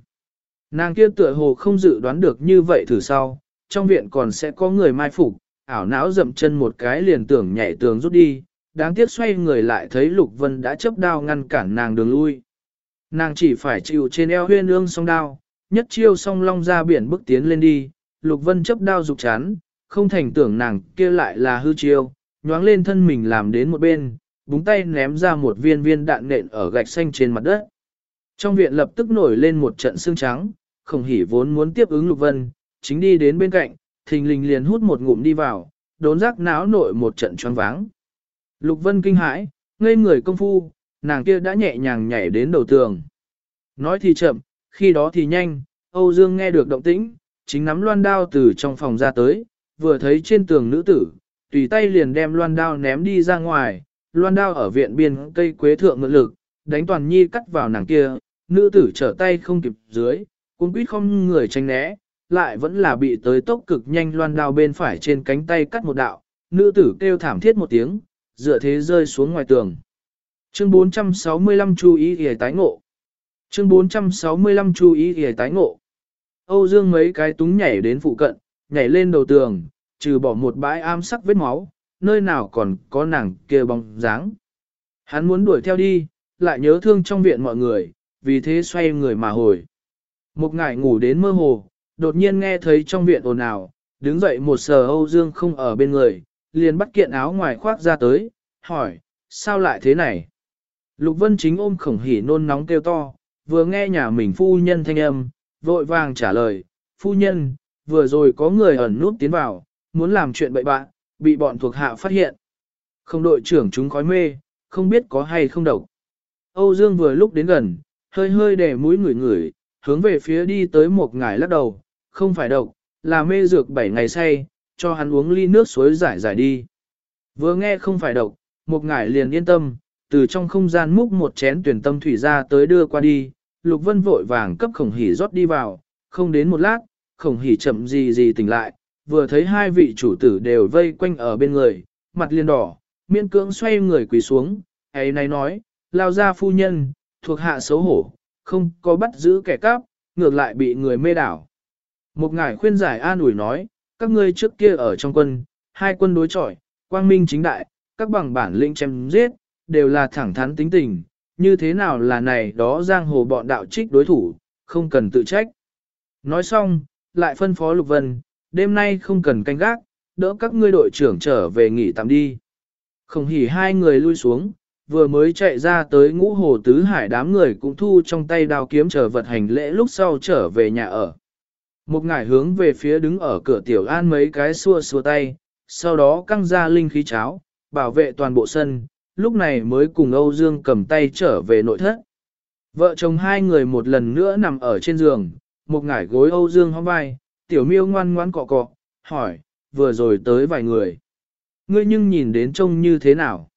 Nàng kia tựa hồ không dự đoán được như vậy thử sau, trong viện còn sẽ có người mai phục, ảo não dậm chân một cái liền tưởng nhảy tường rút đi, đáng tiếc xoay người lại thấy Lục Vân đã chấp đao ngăn cản nàng đường lui. Nàng chỉ phải chịu trên eo huyên ương song đao, nhất chiêu song long ra biển bước tiến lên đi, Lục Vân chấp đao dục chán, không thành tưởng nàng kia lại là hư chiêu, nhoáng lên thân mình làm đến một bên, búng tay ném ra một viên viên đạn nện ở gạch xanh trên mặt đất. Trong viện lập tức nổi lên một trận xương trắng, không hỉ vốn muốn tiếp ứng Lục Vân, chính đi đến bên cạnh, thình lình liền hút một ngụm đi vào, đốn giác náo nội một trận choáng váng. Lục Vân kinh hãi, ngây người công phu, nàng kia đã nhẹ nhàng nhảy đến đầu tường. Nói thì chậm, khi đó thì nhanh, Âu Dương nghe được động tĩnh, chính nắm loan đao từ trong phòng ra tới, vừa thấy trên tường nữ tử, tùy tay liền đem loan đao ném đi ra ngoài, loan đao ở viện biên cây quế thượng ngự lực, đánh toàn nhi cắt vào nàng kia, nữ tử trở tay không kịp dưới, cuốn quýt không người tránh né, lại vẫn là bị tới tốc cực nhanh loan đao bên phải trên cánh tay cắt một đạo, nữ tử kêu thảm thiết một tiếng, dựa thế rơi xuống ngoài tường. Chương 465 chú ý hề tái ngộ. Chương 465 chú ý hề tái ngộ. Âu Dương mấy cái túng nhảy đến phụ cận, nhảy lên đầu tường, trừ bỏ một bãi am sắc vết máu, nơi nào còn có nàng kia bóng dáng. Hắn muốn đuổi theo đi, lại nhớ thương trong viện mọi người, vì thế xoay người mà hồi. Một ngày ngủ đến mơ hồ, đột nhiên nghe thấy trong viện ồn ào, đứng dậy một sờ Âu Dương không ở bên người, liền bắt kiện áo ngoài khoác ra tới, hỏi, sao lại thế này? Lục Vân Chính ôm khổng hỉ nôn nóng kêu to, vừa nghe nhà mình phu nhân thanh âm, vội vàng trả lời, phu nhân, vừa rồi có người ẩn núp tiến vào, muốn làm chuyện bậy bạ, bị bọn thuộc hạ phát hiện. Không đội trưởng chúng khói mê, không biết có hay không độc. Âu Dương vừa lúc đến gần, hơi hơi để mũi ngửi ngửi, hướng về phía đi tới một ngải lắc đầu, không phải độc, là mê dược 7 ngày say, cho hắn uống ly nước suối giải giải đi. Vừa nghe không phải độc, một ngải liền yên tâm, từ trong không gian múc một chén tuyển tâm thủy ra tới đưa qua đi, Lục Vân vội vàng cấp khổng hỉ rót đi vào, không đến một lát, khổng hỉ chậm gì gì tỉnh lại, vừa thấy hai vị chủ tử đều vây quanh ở bên người, mặt liền đỏ, miễn cưỡng xoay người quỳ xuống, ấy này nói, lao ra phu nhân, thuộc hạ xấu hổ, không có bắt giữ kẻ cắp, ngược lại bị người mê đảo. Một ngài khuyên giải an ủi nói, các ngươi trước kia ở trong quân, hai quân đối chọi, quang minh chính đại, các bằng bản lĩnh chém giết, đều là thẳng thắn tính tình, như thế nào là này đó giang hồ bọn đạo trích đối thủ, không cần tự trách. Nói xong, lại phân phó Lục Vân, đêm nay không cần canh gác, đỡ các ngươi đội trưởng trở về nghỉ tạm đi. Không hỉ hai người lui xuống, vừa mới chạy ra tới ngũ hồ tứ hải đám người cũng thu trong tay đao kiếm chờ vật hành lễ lúc sau trở về nhà ở. Một ngải hướng về phía đứng ở cửa tiểu an mấy cái xua xua tay, sau đó căng ra linh khí cháo, bảo vệ toàn bộ sân, lúc này mới cùng Âu Dương cầm tay trở về nội thất. Vợ chồng hai người một lần nữa nằm ở trên giường, một ngải gối Âu Dương hóng vai, tiểu miêu ngoan ngoan cọ cọ, hỏi, vừa rồi tới vài người. Ngươi nhưng nhìn đến trông như thế nào?